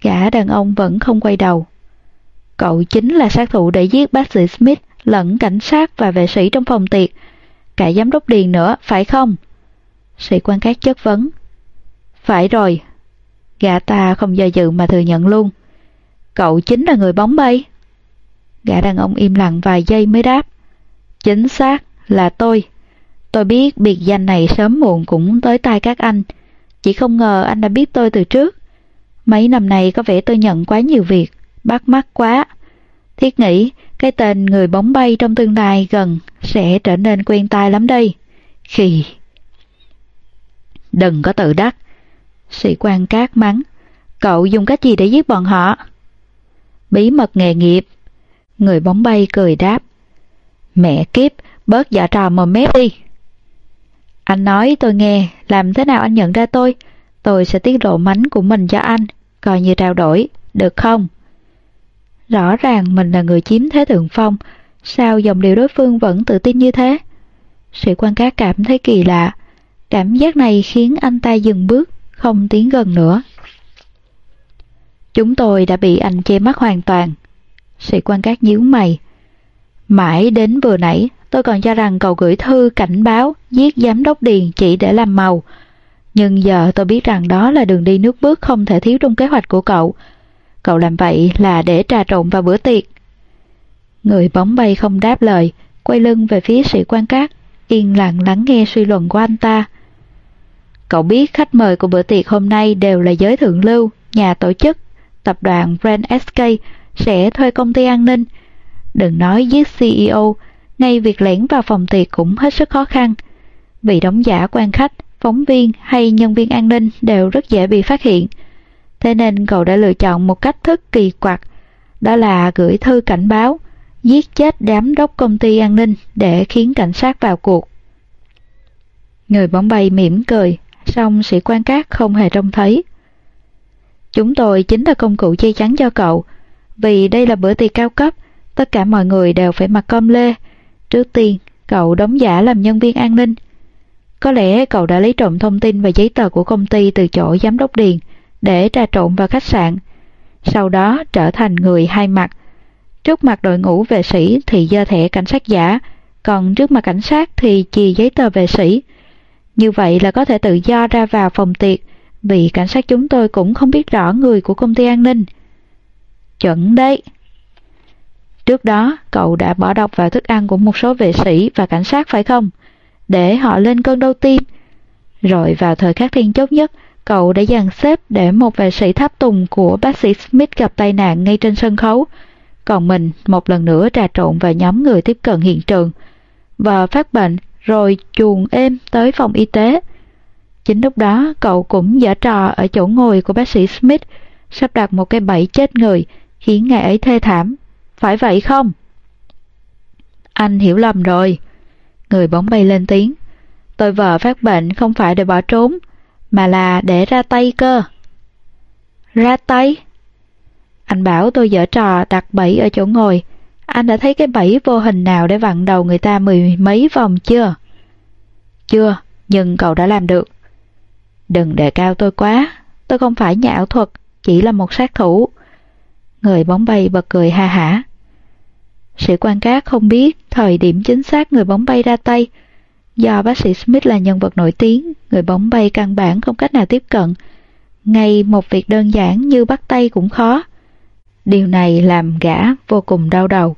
Gã đàn ông vẫn không quay đầu. Cậu chính là sát thủ để giết bác sĩ Smith lẫn cảnh sát và vệ sĩ trong phòng tiệc, cả giám đốc điền nữa, phải không? Sĩ quan cát chất vấn. Phải rồi. Gã ta không do dự mà thừa nhận luôn. Cậu chính là người bóng bay. Gã đàn ông im lặng vài giây mới đáp. Chính xác là tôi. Tôi biết biệt danh này sớm muộn cũng tới tai các anh. Chỉ không ngờ anh đã biết tôi từ trước. Mấy năm này có vẻ tôi nhận quá nhiều việc, bắt mắt quá. Thiết nghĩ cái tên người bóng bay trong tương lai gần sẽ trở nên quen tai lắm đây. Khì. Đừng có tự đắc. Sĩ quan cát mắng. Cậu dùng cách gì để giết bọn họ? Bí mật nghề nghiệp. Người bóng bay cười đáp. Mẹ kiếp, bớt giả trò mồm mép đi. Anh nói tôi nghe, làm thế nào anh nhận ra tôi? Tôi sẽ tiết lộ mánh của mình cho anh, coi như trao đổi, được không? Rõ ràng mình là người chiếm thế thượng phong, sao dòng điều đối phương vẫn tự tin như thế? Sĩ quan cát cảm thấy kỳ lạ, Cảm giác này khiến anh ta dừng bước, không tiến gần nữa. Chúng tôi đã bị anh che mắt hoàn toàn. Sĩ quan cát nhíu mày. Mãi đến vừa nãy, tôi còn cho rằng cậu gửi thư cảnh báo giết giám đốc Điền chỉ để làm màu. Nhưng giờ tôi biết rằng đó là đường đi nước bước không thể thiếu trong kế hoạch của cậu. Cậu làm vậy là để trà trộn vào bữa tiệc, Người bóng bay không đáp lời, quay lưng về phía sĩ quan cát, yên lặng lắng nghe suy luận của anh ta. Cậu biết khách mời của bữa tiệc hôm nay đều là giới thượng lưu, nhà tổ chức, tập đoàn Brand SK sẽ thuê công ty an ninh. Đừng nói giết CEO, ngay việc lẻn vào phòng tiệc cũng hết sức khó khăn. Vì đóng giả quan khách, phóng viên hay nhân viên an ninh đều rất dễ bị phát hiện. Thế nên cậu đã lựa chọn một cách thức kỳ quặc, đó là gửi thư cảnh báo, giết chết đám đốc công ty an ninh để khiến cảnh sát vào cuộc. Người bóng bay mỉm cười, song sĩ quan cát không hề trông thấy. Chúng tôi chính là công cụ che chắn cho cậu, vì đây là bữa tiệc cao cấp, tất cả mọi người đều phải mặc com lê. Trước tiên, cậu đóng giả làm nhân viên an ninh. Có lẽ cậu đã lấy trộm thông tin và giấy tờ của công ty từ chỗ giám đốc Điền để trà trộn vào khách sạn. Sau đó trở thành người hai mặt. Trước mặt đội ngũ vệ sĩ thì dơ thẻ cảnh sát giả, còn trước mặt cảnh sát thì chì giấy tờ vệ sĩ. Như vậy là có thể tự do ra vào phòng tiệc, vì cảnh sát chúng tôi cũng không biết rõ người của công ty an ninh. Chuẩn đấy. Trước đó, cậu đã bỏ độc vào thức ăn của một số vệ sĩ và cảnh sát phải không? Để họ lên cơn đau tim. Rồi vào thời khắc thiên chốt nhất, cậu đã dàn xếp để một vệ sĩ tháp tùng của bác sĩ Smith gặp tai nạn ngay trên sân khấu. Còn mình một lần nữa trà trộn vào nhóm người tiếp cận hiện trường. Và phát bệnh rồi chuồn êm tới phòng y tế. Chính lúc đó cậu cũng giả trò ở chỗ ngồi của bác sĩ Smith, sắp đặt một cái bẫy chết người, khiến ngài ấy thê thảm. Phải vậy không? Anh hiểu lầm rồi. Người bóng bay lên tiếng. Tôi vợ phát bệnh không phải để bỏ trốn, mà là để ra tay cơ. Ra tay? Anh bảo tôi dở trò đặt bẫy ở chỗ ngồi. Anh đã thấy cái bẫy vô hình nào để vặn đầu người ta mười mấy vòng chưa? Chưa, nhưng cậu đã làm được. Đừng đề cao tôi quá, tôi không phải nhà ảo thuật, chỉ là một sát thủ. Người bóng bay bật cười ha hả. Sĩ quan cát không biết thời điểm chính xác người bóng bay ra tay. Do bác sĩ Smith là nhân vật nổi tiếng, người bóng bay căn bản không cách nào tiếp cận. Ngay một việc đơn giản như bắt tay cũng khó. Điều này làm gã vô cùng đau đầu.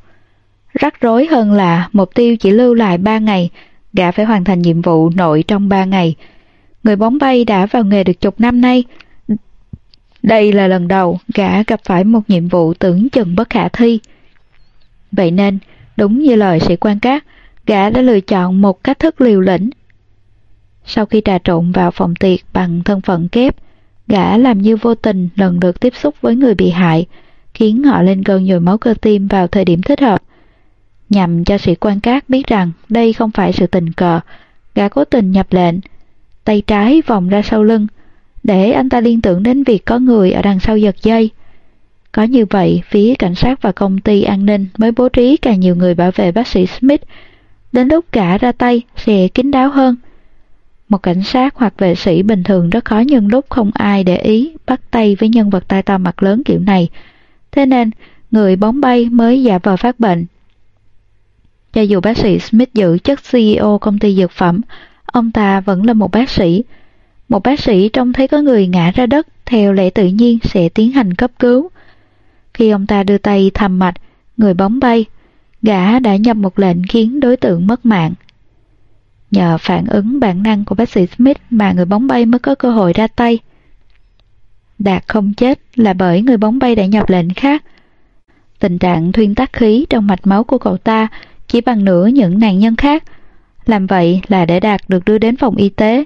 Rắc rối hơn là mục tiêu chỉ lưu lại 3 ngày, gã phải hoàn thành nhiệm vụ nội trong 3 ngày. Người bóng bay đã vào nghề được chục năm nay. Đây là lần đầu gã gặp phải một nhiệm vụ tưởng chừng bất khả thi. Vậy nên, đúng như lời sĩ quan cát, gã đã lựa chọn một cách thức liều lĩnh. Sau khi trà trộn vào phòng tiệc bằng thân phận kép, gã làm như vô tình lần lượt tiếp xúc với người bị hại, khiến họ lên cơn nhồi máu cơ tim vào thời điểm thích hợp. Nhằm cho sĩ quan cát biết rằng đây không phải sự tình cờ, gã cố tình nhập lệnh, tay trái vòng ra sau lưng, để anh ta liên tưởng đến việc có người ở đằng sau giật dây. Có như vậy, phía cảnh sát và công ty an ninh mới bố trí càng nhiều người bảo vệ bác sĩ Smith. Đến lúc cả ra tay sẽ kín đáo hơn. Một cảnh sát hoặc vệ sĩ bình thường rất khó nhân lúc không ai để ý bắt tay với nhân vật tai to mặt lớn kiểu này. Thế nên, người bóng bay mới giả vờ phát bệnh. Cho dù bác sĩ Smith giữ chức CEO công ty dược phẩm, ông ta vẫn là một bác sĩ. Một bác sĩ trông thấy có người ngã ra đất theo lẽ tự nhiên sẽ tiến hành cấp cứu. Khi ông ta đưa tay thầm mạch, người bóng bay, gã đã nhập một lệnh khiến đối tượng mất mạng. Nhờ phản ứng bản năng của bác sĩ Smith mà người bóng bay mới có cơ hội ra tay. Đạt không chết là bởi người bóng bay đã nhập lệnh khác. Tình trạng thuyên tắc khí trong mạch máu của cậu ta chỉ bằng nửa những nạn nhân khác. Làm vậy là để Đạt được đưa đến phòng y tế.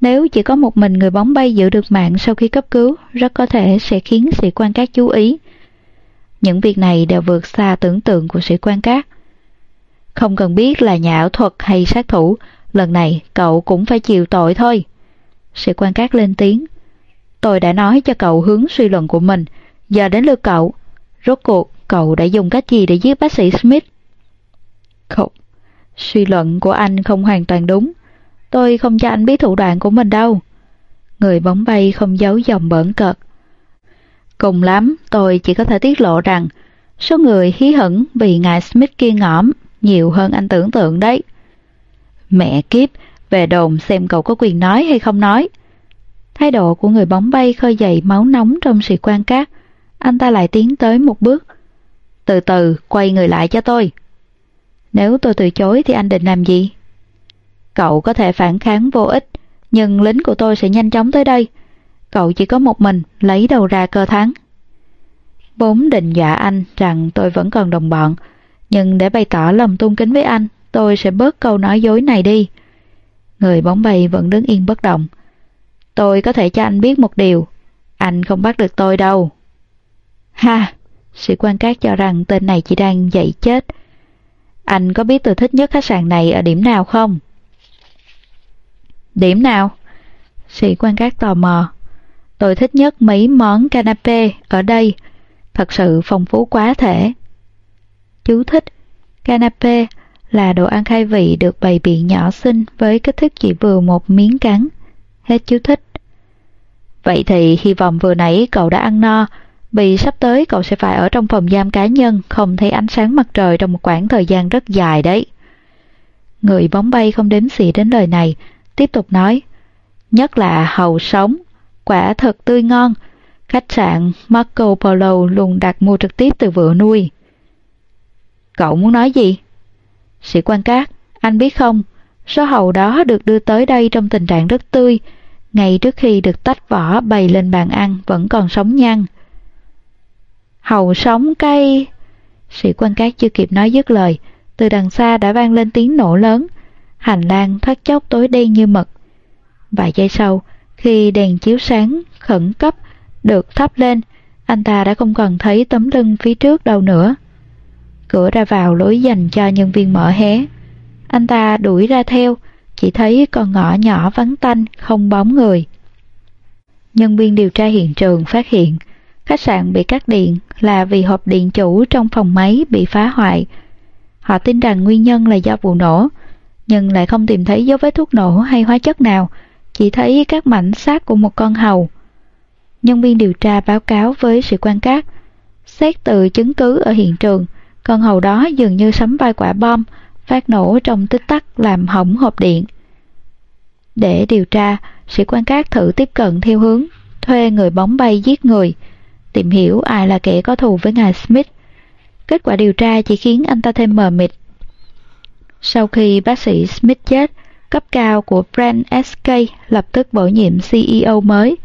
Nếu chỉ có một mình người bóng bay giữ được mạng sau khi cấp cứu, rất có thể sẽ khiến sĩ quan các chú ý. Những việc này đều vượt xa tưởng tượng của sĩ quan cát. Không cần biết là nhà ảo thuật hay sát thủ, lần này cậu cũng phải chịu tội thôi. Sĩ quan cát lên tiếng. Tôi đã nói cho cậu hướng suy luận của mình, giờ đến lượt cậu. Rốt cuộc, cậu đã dùng cách gì để giết bác sĩ Smith? Không, suy luận của anh không hoàn toàn đúng. Tôi không cho anh biết thủ đoạn của mình đâu. Người bóng bay không giấu dòng bỡn cợt. Cùng lắm, tôi chỉ có thể tiết lộ rằng số người hí hửng vì ngài Smith kia ngõm nhiều hơn anh tưởng tượng đấy. Mẹ kiếp, về đồn xem cậu có quyền nói hay không nói. Thái độ của người bóng bay khơi dậy máu nóng trong sự quan cát. Anh ta lại tiến tới một bước. Từ từ, quay người lại cho tôi. Nếu tôi từ chối thì anh định làm gì? Cậu có thể phản kháng vô ích, nhưng lính của tôi sẽ nhanh chóng tới đây. Cậu chỉ có một mình, lấy đầu ra cơ thắng. Vốn định dọa anh rằng tôi vẫn còn đồng bọn, nhưng để bày tỏ lòng tôn kính với anh, tôi sẽ bớt câu nói dối này đi. Người bóng bay vẫn đứng yên bất động. Tôi có thể cho anh biết một điều, anh không bắt được tôi đâu. Ha, sĩ quan cát cho rằng tên này chỉ đang dậy chết. Anh có biết tôi thích nhất khách sạn này ở điểm nào không? Điểm nào? Sĩ quan cát tò mò. Tôi thích nhất mấy món canapé ở đây, thật sự phong phú quá thể. Chú thích Canapé là đồ ăn khai vị được bày biện nhỏ xinh với kích thước chỉ vừa một miếng cắn. Hết chú thích. Vậy thì hy vọng vừa nãy cậu đã ăn no, vì sắp tới cậu sẽ phải ở trong phòng giam cá nhân không thấy ánh sáng mặt trời trong một khoảng thời gian rất dài đấy. Người bóng bay không đếm xỉa đến lời này, tiếp tục nói. Nhất là hầu sống, quả thật tươi ngon. Khách sạn Marco Polo luôn đặt mua trực tiếp từ vựa nuôi. Cậu muốn nói gì? Sĩ quan cát, anh biết không, số hầu đó được đưa tới đây trong tình trạng rất tươi, ngay trước khi được tách vỏ bày lên bàn ăn vẫn còn sống nhăn. Hầu sống cây... Sĩ quan cát chưa kịp nói dứt lời, từ đằng xa đã vang lên tiếng nổ lớn, hành lang thoát chốc tối đen như mực. Vài giây sau, khi đèn chiếu sáng khẩn cấp được thắp lên, anh ta đã không còn thấy tấm lưng phía trước đâu nữa. Cửa ra vào lối dành cho nhân viên mở hé. Anh ta đuổi ra theo, chỉ thấy con ngõ nhỏ vắng tanh, không bóng người. Nhân viên điều tra hiện trường phát hiện khách sạn bị cắt điện là vì hộp điện chủ trong phòng máy bị phá hoại. Họ tin rằng nguyên nhân là do vụ nổ, nhưng lại không tìm thấy dấu vết thuốc nổ hay hóa chất nào, chỉ thấy các mảnh xác của một con hầu. Nhân viên điều tra báo cáo với sĩ quan cát. Xét từ chứng cứ ở hiện trường, con hầu đó dường như sắm vai quả bom, phát nổ trong tích tắc làm hỏng hộp điện. Để điều tra, sĩ quan cát thử tiếp cận theo hướng thuê người bóng bay giết người, tìm hiểu ai là kẻ có thù với ngài Smith. Kết quả điều tra chỉ khiến anh ta thêm mờ mịt. Sau khi bác sĩ Smith chết, cấp cao của Brand SK lập tức bổ nhiệm CEO mới.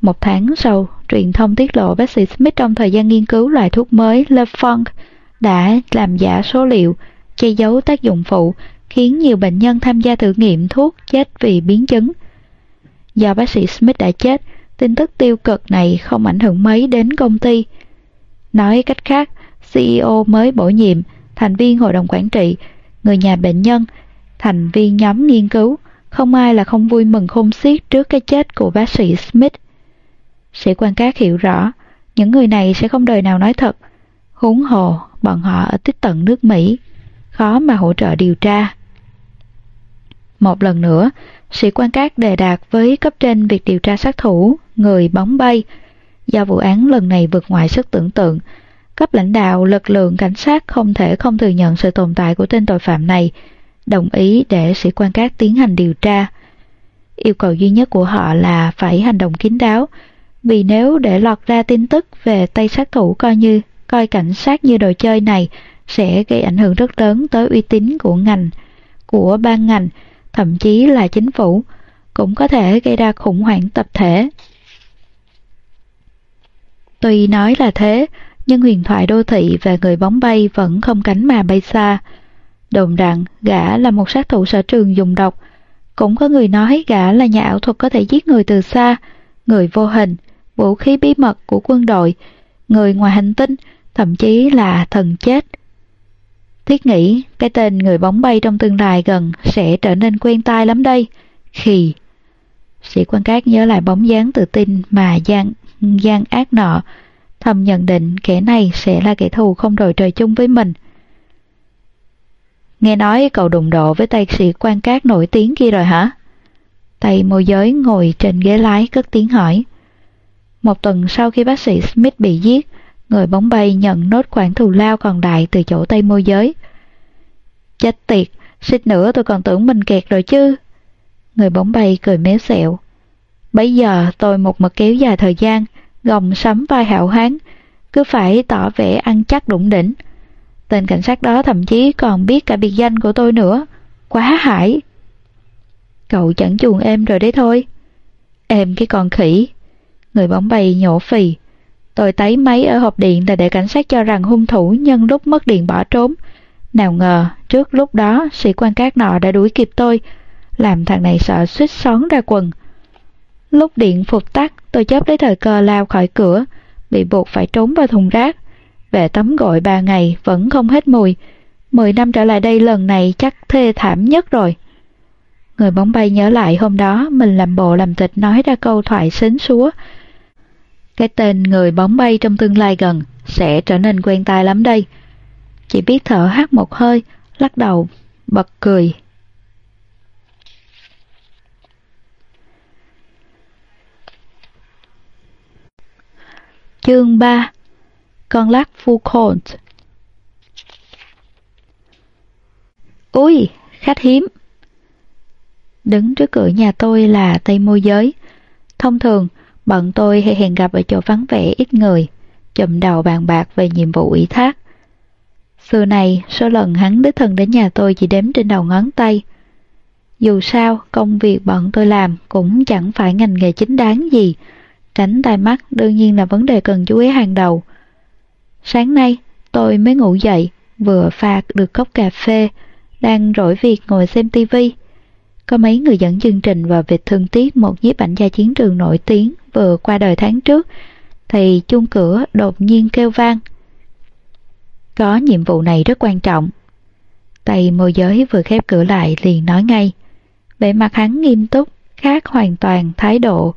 Một tháng sau, truyền thông tiết lộ bác sĩ Smith trong thời gian nghiên cứu loại thuốc mới Lefunk đã làm giả số liệu, che giấu tác dụng phụ, khiến nhiều bệnh nhân tham gia thử nghiệm thuốc chết vì biến chứng. Do bác sĩ Smith đã chết, tin tức tiêu cực này không ảnh hưởng mấy đến công ty. Nói cách khác, CEO mới bổ nhiệm, thành viên hội đồng quản trị, người nhà bệnh nhân, thành viên nhóm nghiên cứu, không ai là không vui mừng khôn xiết trước cái chết của bác sĩ Smith. Sĩ quan cát hiểu rõ, những người này sẽ không đời nào nói thật. Huống hồ, bọn họ ở tích tận nước Mỹ, khó mà hỗ trợ điều tra. Một lần nữa, sĩ quan cát đề đạt với cấp trên việc điều tra sát thủ, người bóng bay. Do vụ án lần này vượt ngoài sức tưởng tượng, cấp lãnh đạo lực lượng cảnh sát không thể không thừa nhận sự tồn tại của tên tội phạm này, đồng ý để sĩ quan các tiến hành điều tra. Yêu cầu duy nhất của họ là phải hành động kín đáo, vì nếu để lọt ra tin tức về tay sát thủ coi như coi cảnh sát như đồ chơi này sẽ gây ảnh hưởng rất lớn tới uy tín của ngành, của ban ngành, thậm chí là chính phủ, cũng có thể gây ra khủng hoảng tập thể. Tuy nói là thế, nhưng huyền thoại đô thị về người bóng bay vẫn không cánh mà bay xa. Đồn rằng gã là một sát thủ sở trường dùng độc, cũng có người nói gã là nhà ảo thuật có thể giết người từ xa, người vô hình, vũ khí bí mật của quân đội, người ngoài hành tinh, thậm chí là thần chết. Thiết nghĩ cái tên người bóng bay trong tương lai gần sẽ trở nên quen tai lắm đây. khi Sĩ quan cát nhớ lại bóng dáng tự tin mà gian, gian ác nọ, thầm nhận định kẻ này sẽ là kẻ thù không đội trời chung với mình. Nghe nói cậu đụng độ với tay sĩ quan cát nổi tiếng kia rồi hả? Tay môi giới ngồi trên ghế lái cất tiếng hỏi. Một tuần sau khi bác sĩ Smith bị giết, người bóng bay nhận nốt khoản thù lao còn lại từ chỗ tay môi giới. Chết tiệt, xích nữa tôi còn tưởng mình kẹt rồi chứ. Người bóng bay cười méo xẹo. Bây giờ tôi một mực kéo dài thời gian, gồng sắm vai hạo hán, cứ phải tỏ vẻ ăn chắc đụng đỉnh. Tên cảnh sát đó thậm chí còn biết cả biệt danh của tôi nữa. Quá hại! Cậu chẳng chuồng em rồi đấy thôi. Em cái con khỉ. Người bóng bay nhổ phì. Tôi tấy máy ở hộp điện là để cảnh sát cho rằng hung thủ nhân lúc mất điện bỏ trốn. Nào ngờ, trước lúc đó, sĩ quan cát nọ đã đuổi kịp tôi, làm thằng này sợ suýt xón ra quần. Lúc điện phục tắt, tôi chớp lấy thời cơ lao khỏi cửa, bị buộc phải trốn vào thùng rác. Về tắm gội ba ngày vẫn không hết mùi. Mười năm trở lại đây lần này chắc thê thảm nhất rồi. Người bóng bay nhớ lại hôm đó mình làm bộ làm tịch nói ra câu thoại xến xúa. Cái tên người bóng bay trong tương lai gần sẽ trở nên quen tai lắm đây. Chỉ biết thở hát một hơi, lắc đầu, bật cười. Chương 3 con lắc Foucault Ui, khách hiếm Đứng trước cửa nhà tôi là Tây môi giới. Thông thường, bọn tôi hay hẹn gặp ở chỗ vắng vẻ ít người, chùm đầu bàn bạc về nhiệm vụ ủy thác. Xưa này, số lần hắn đích thân đến nhà tôi chỉ đếm trên đầu ngón tay. Dù sao, công việc bọn tôi làm cũng chẳng phải ngành nghề chính đáng gì. Tránh tai mắt đương nhiên là vấn đề cần chú ý hàng đầu. Sáng nay, tôi mới ngủ dậy, vừa pha được cốc cà phê, đang rỗi việc ngồi xem tivi có mấy người dẫn chương trình và việc thương tiếc một nhiếp ảnh gia chiến trường nổi tiếng vừa qua đời tháng trước, thì chuông cửa đột nhiên kêu vang. Có nhiệm vụ này rất quan trọng. Tay môi giới vừa khép cửa lại liền nói ngay. Vẻ mặt hắn nghiêm túc, khác hoàn toàn thái độ,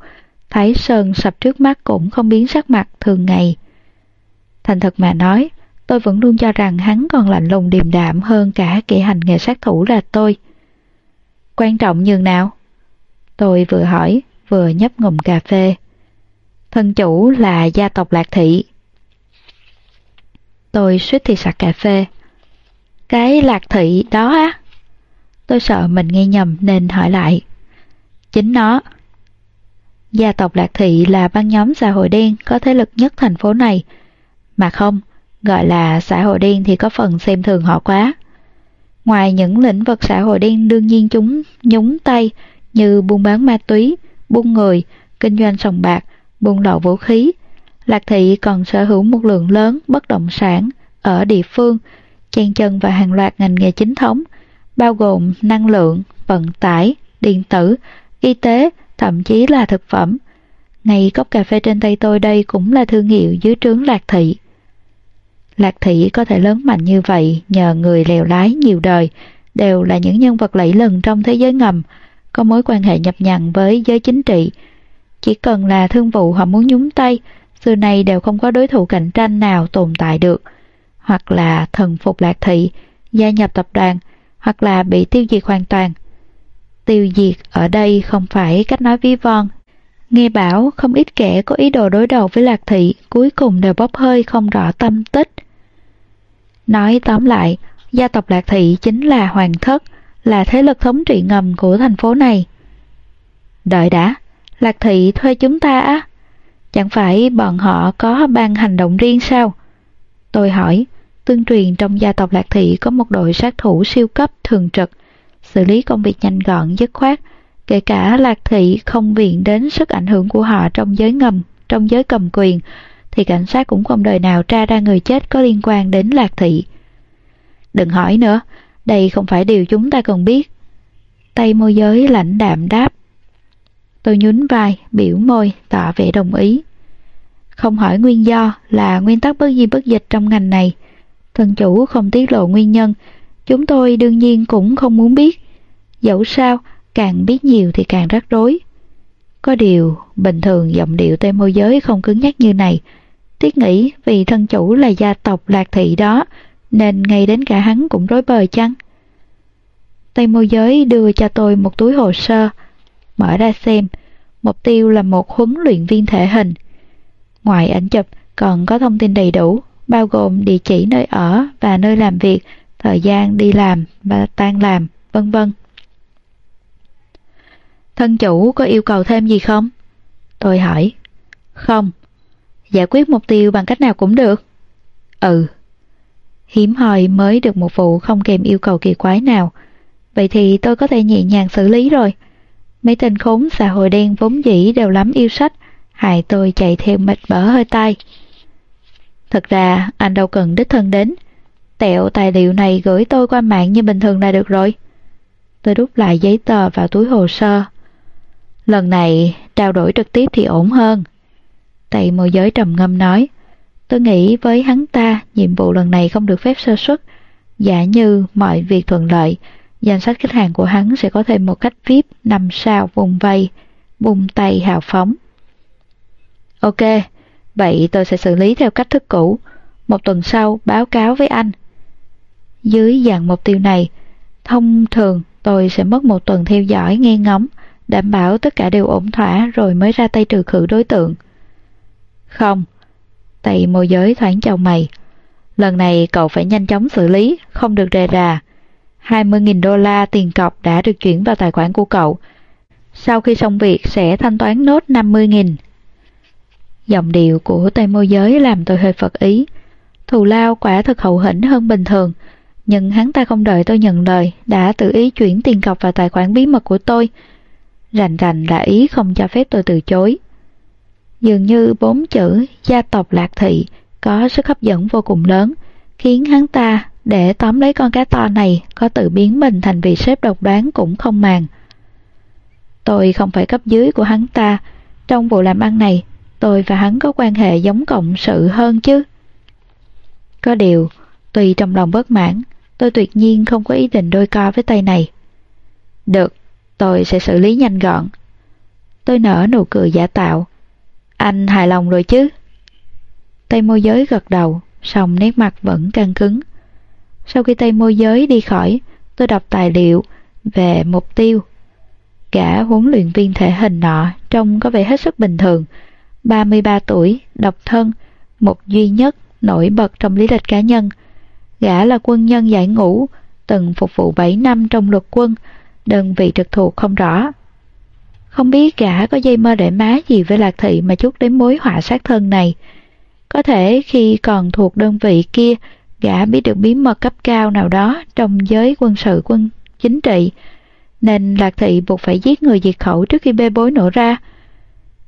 Thái Sơn sập trước mắt cũng không biến sắc mặt thường ngày. Thành thật mà nói, tôi vẫn luôn cho rằng hắn còn lạnh lùng điềm đạm hơn cả kẻ hành nghề sát thủ là tôi. Quan trọng như nào? Tôi vừa hỏi, vừa nhấp ngụm cà phê. Thân chủ là gia tộc Lạc Thị. Tôi suýt thì sặc cà phê. Cái Lạc Thị đó á? Tôi sợ mình nghe nhầm nên hỏi lại. Chính nó. Gia tộc Lạc Thị là băng nhóm xã hội đen có thế lực nhất thành phố này. Mà không, gọi là xã hội đen thì có phần xem thường họ quá. Ngoài những lĩnh vực xã hội đen đương nhiên chúng nhúng tay như buôn bán ma túy, buôn người, kinh doanh sòng bạc, buôn lậu vũ khí, Lạc Thị còn sở hữu một lượng lớn bất động sản ở địa phương, chen chân và hàng loạt ngành nghề chính thống, bao gồm năng lượng, vận tải, điện tử, y tế, thậm chí là thực phẩm. Ngay cốc cà phê trên tay tôi đây cũng là thương hiệu dưới trướng Lạc Thị. Lạc Thị có thể lớn mạnh như vậy nhờ người lèo lái nhiều đời, đều là những nhân vật lẫy lừng trong thế giới ngầm, có mối quan hệ nhập nhằng với giới chính trị. Chỉ cần là thương vụ họ muốn nhúng tay, xưa nay đều không có đối thủ cạnh tranh nào tồn tại được. Hoặc là thần phục Lạc Thị, gia nhập tập đoàn, hoặc là bị tiêu diệt hoàn toàn. Tiêu diệt ở đây không phải cách nói ví von. Nghe bảo không ít kẻ có ý đồ đối đầu với Lạc Thị cuối cùng đều bốc hơi không rõ tâm tích. Nói tóm lại, gia tộc Lạc Thị chính là hoàng thất, là thế lực thống trị ngầm của thành phố này. Đợi đã, Lạc Thị thuê chúng ta á? Chẳng phải bọn họ có ban hành động riêng sao? Tôi hỏi, tương truyền trong gia tộc Lạc Thị có một đội sát thủ siêu cấp thường trực, xử lý công việc nhanh gọn dứt khoát, kể cả Lạc Thị không viện đến sức ảnh hưởng của họ trong giới ngầm, trong giới cầm quyền, thì cảnh sát cũng không đời nào tra ra người chết có liên quan đến Lạc Thị. Đừng hỏi nữa, đây không phải điều chúng ta cần biết. Tay môi giới lãnh đạm đáp. Tôi nhún vai, biểu môi, tỏ vẻ đồng ý. Không hỏi nguyên do là nguyên tắc bất di bất dịch trong ngành này. Thân chủ không tiết lộ nguyên nhân, chúng tôi đương nhiên cũng không muốn biết. Dẫu sao, càng biết nhiều thì càng rắc rối. Có điều, bình thường giọng điệu tay môi giới không cứng nhắc như này, Tiết nghĩ vì thân chủ là gia tộc lạc thị đó, nên ngay đến cả hắn cũng rối bời chăng? Tây môi giới đưa cho tôi một túi hồ sơ, mở ra xem, mục tiêu là một huấn luyện viên thể hình. Ngoài ảnh chụp còn có thông tin đầy đủ, bao gồm địa chỉ nơi ở và nơi làm việc, thời gian đi làm và tan làm, vân vân. Thân chủ có yêu cầu thêm gì không? Tôi hỏi. Không, Giải quyết mục tiêu bằng cách nào cũng được. Ừ. Hiếm hoi mới được một vụ không kèm yêu cầu kỳ quái nào. Vậy thì tôi có thể nhẹ nhàng xử lý rồi. Mấy tên khốn xã hội đen vốn dĩ đều lắm yêu sách, hại tôi chạy theo mệt bở hơi tay. Thật ra anh đâu cần đích thân đến. Tẹo tài liệu này gửi tôi qua mạng như bình thường là được rồi. Tôi đút lại giấy tờ vào túi hồ sơ. Lần này trao đổi trực tiếp thì ổn hơn. Tây môi giới trầm ngâm nói. Tôi nghĩ với hắn ta nhiệm vụ lần này không được phép sơ suất. Giả như mọi việc thuận lợi, danh sách khách hàng của hắn sẽ có thêm một khách VIP năm sao vùng vây, bung tay hào phóng. Ok, vậy tôi sẽ xử lý theo cách thức cũ. Một tuần sau báo cáo với anh. Dưới dạng mục tiêu này, thông thường tôi sẽ mất một tuần theo dõi nghe ngóng, đảm bảo tất cả đều ổn thỏa rồi mới ra tay trừ khử đối tượng. Không, tay môi giới thoáng chào mày. Lần này cậu phải nhanh chóng xử lý, không được rề rà. 20.000 đô la tiền cọc đã được chuyển vào tài khoản của cậu. Sau khi xong việc sẽ thanh toán nốt 50.000. Giọng điệu của tay môi giới làm tôi hơi phật ý. Thù lao quả thật hậu hĩnh hơn bình thường, nhưng hắn ta không đợi tôi nhận lời, đã tự ý chuyển tiền cọc vào tài khoản bí mật của tôi. Rành rành là ý không cho phép tôi từ chối. Dường như bốn chữ gia tộc lạc thị có sức hấp dẫn vô cùng lớn, khiến hắn ta để tóm lấy con cá to này có tự biến mình thành vị sếp độc đoán cũng không màng. Tôi không phải cấp dưới của hắn ta, trong vụ làm ăn này tôi và hắn có quan hệ giống cộng sự hơn chứ. Có điều, tùy trong lòng bất mãn, tôi tuyệt nhiên không có ý định đôi co với tay này. Được, tôi sẽ xử lý nhanh gọn. Tôi nở nụ cười giả tạo. Anh hài lòng rồi chứ? tây môi giới gật đầu, song nét mặt vẫn căng cứng. Sau khi tây môi giới đi khỏi, tôi đọc tài liệu về mục tiêu. Cả huấn luyện viên thể hình nọ trông có vẻ hết sức bình thường. 33 tuổi, độc thân, một duy nhất nổi bật trong lý lịch cá nhân. Gã là quân nhân giải ngũ, từng phục vụ 7 năm trong luật quân, đơn vị trực thuộc không rõ. Không biết gã có dây mơ để má gì với Lạc Thị mà chút đến mối họa sát thân này. Có thể khi còn thuộc đơn vị kia, gã biết được bí mật cấp cao nào đó trong giới quân sự quân chính trị, nên Lạc Thị buộc phải giết người diệt khẩu trước khi bê bối nổ ra.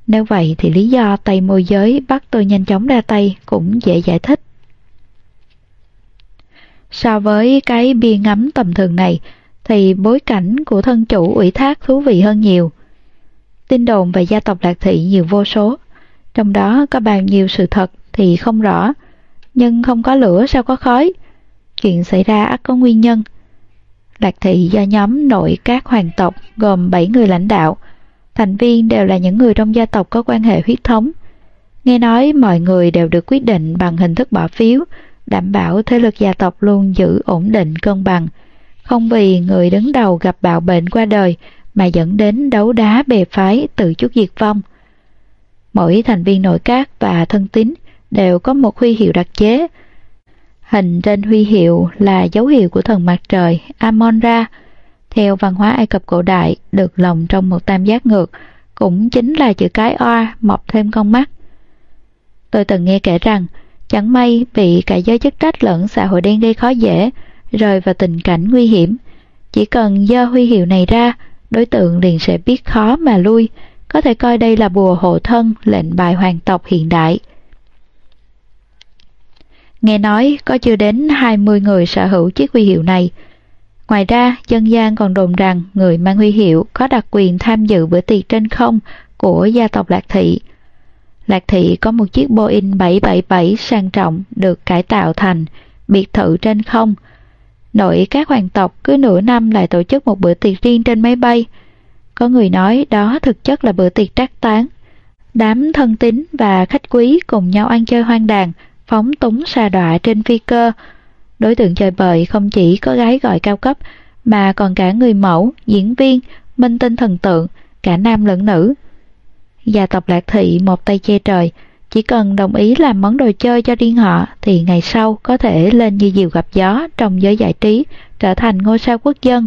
Nếu vậy thì lý do tay môi giới bắt tôi nhanh chóng ra tay cũng dễ giải thích. So với cái bia ngắm tầm thường này, thì bối cảnh của thân chủ ủy thác thú vị hơn nhiều. Tin đồn về gia tộc Lạc Thị nhiều vô số, trong đó có bao nhiêu sự thật thì không rõ, nhưng không có lửa sao có khói. Chuyện xảy ra ắt có nguyên nhân. Lạc Thị do nhóm nội các hoàng tộc gồm 7 người lãnh đạo, thành viên đều là những người trong gia tộc có quan hệ huyết thống. Nghe nói mọi người đều được quyết định bằng hình thức bỏ phiếu, đảm bảo thế lực gia tộc luôn giữ ổn định cân bằng, không vì người đứng đầu gặp bạo bệnh qua đời mà dẫn đến đấu đá bè phái tự chút diệt vong. Mỗi thành viên nội các và thân tín đều có một huy hiệu đặc chế. Hình trên huy hiệu là dấu hiệu của thần mặt trời Amon-Ra. Theo văn hóa Ai Cập cổ đại, được lồng trong một tam giác ngược, cũng chính là chữ cái oa mọc thêm con mắt. Tôi từng nghe kể rằng, chẳng may bị cả giới chức trách lẫn xã hội đen gây khó dễ, rơi vào tình cảnh nguy hiểm. Chỉ cần do huy hiệu này ra, đối tượng liền sẽ biết khó mà lui, có thể coi đây là bùa hộ thân lệnh bài hoàng tộc hiện đại. Nghe nói có chưa đến 20 người sở hữu chiếc huy hiệu này. Ngoài ra, dân gian còn đồn rằng người mang huy hiệu có đặc quyền tham dự bữa tiệc trên không của gia tộc Lạc Thị. Lạc Thị có một chiếc Boeing 777 sang trọng được cải tạo thành biệt thự trên không. Nội các hoàng tộc cứ nửa năm lại tổ chức một bữa tiệc riêng trên máy bay. Có người nói đó thực chất là bữa tiệc trác tán. Đám thân tín và khách quý cùng nhau ăn chơi hoang đàn, phóng túng xa đọa trên phi cơ. Đối tượng chơi bời không chỉ có gái gọi cao cấp, mà còn cả người mẫu, diễn viên, minh tinh thần tượng, cả nam lẫn nữ. Gia tộc Lạc Thị một tay che trời, chỉ cần đồng ý làm món đồ chơi cho riêng họ thì ngày sau có thể lên như diều gặp gió trong giới giải trí, trở thành ngôi sao quốc dân.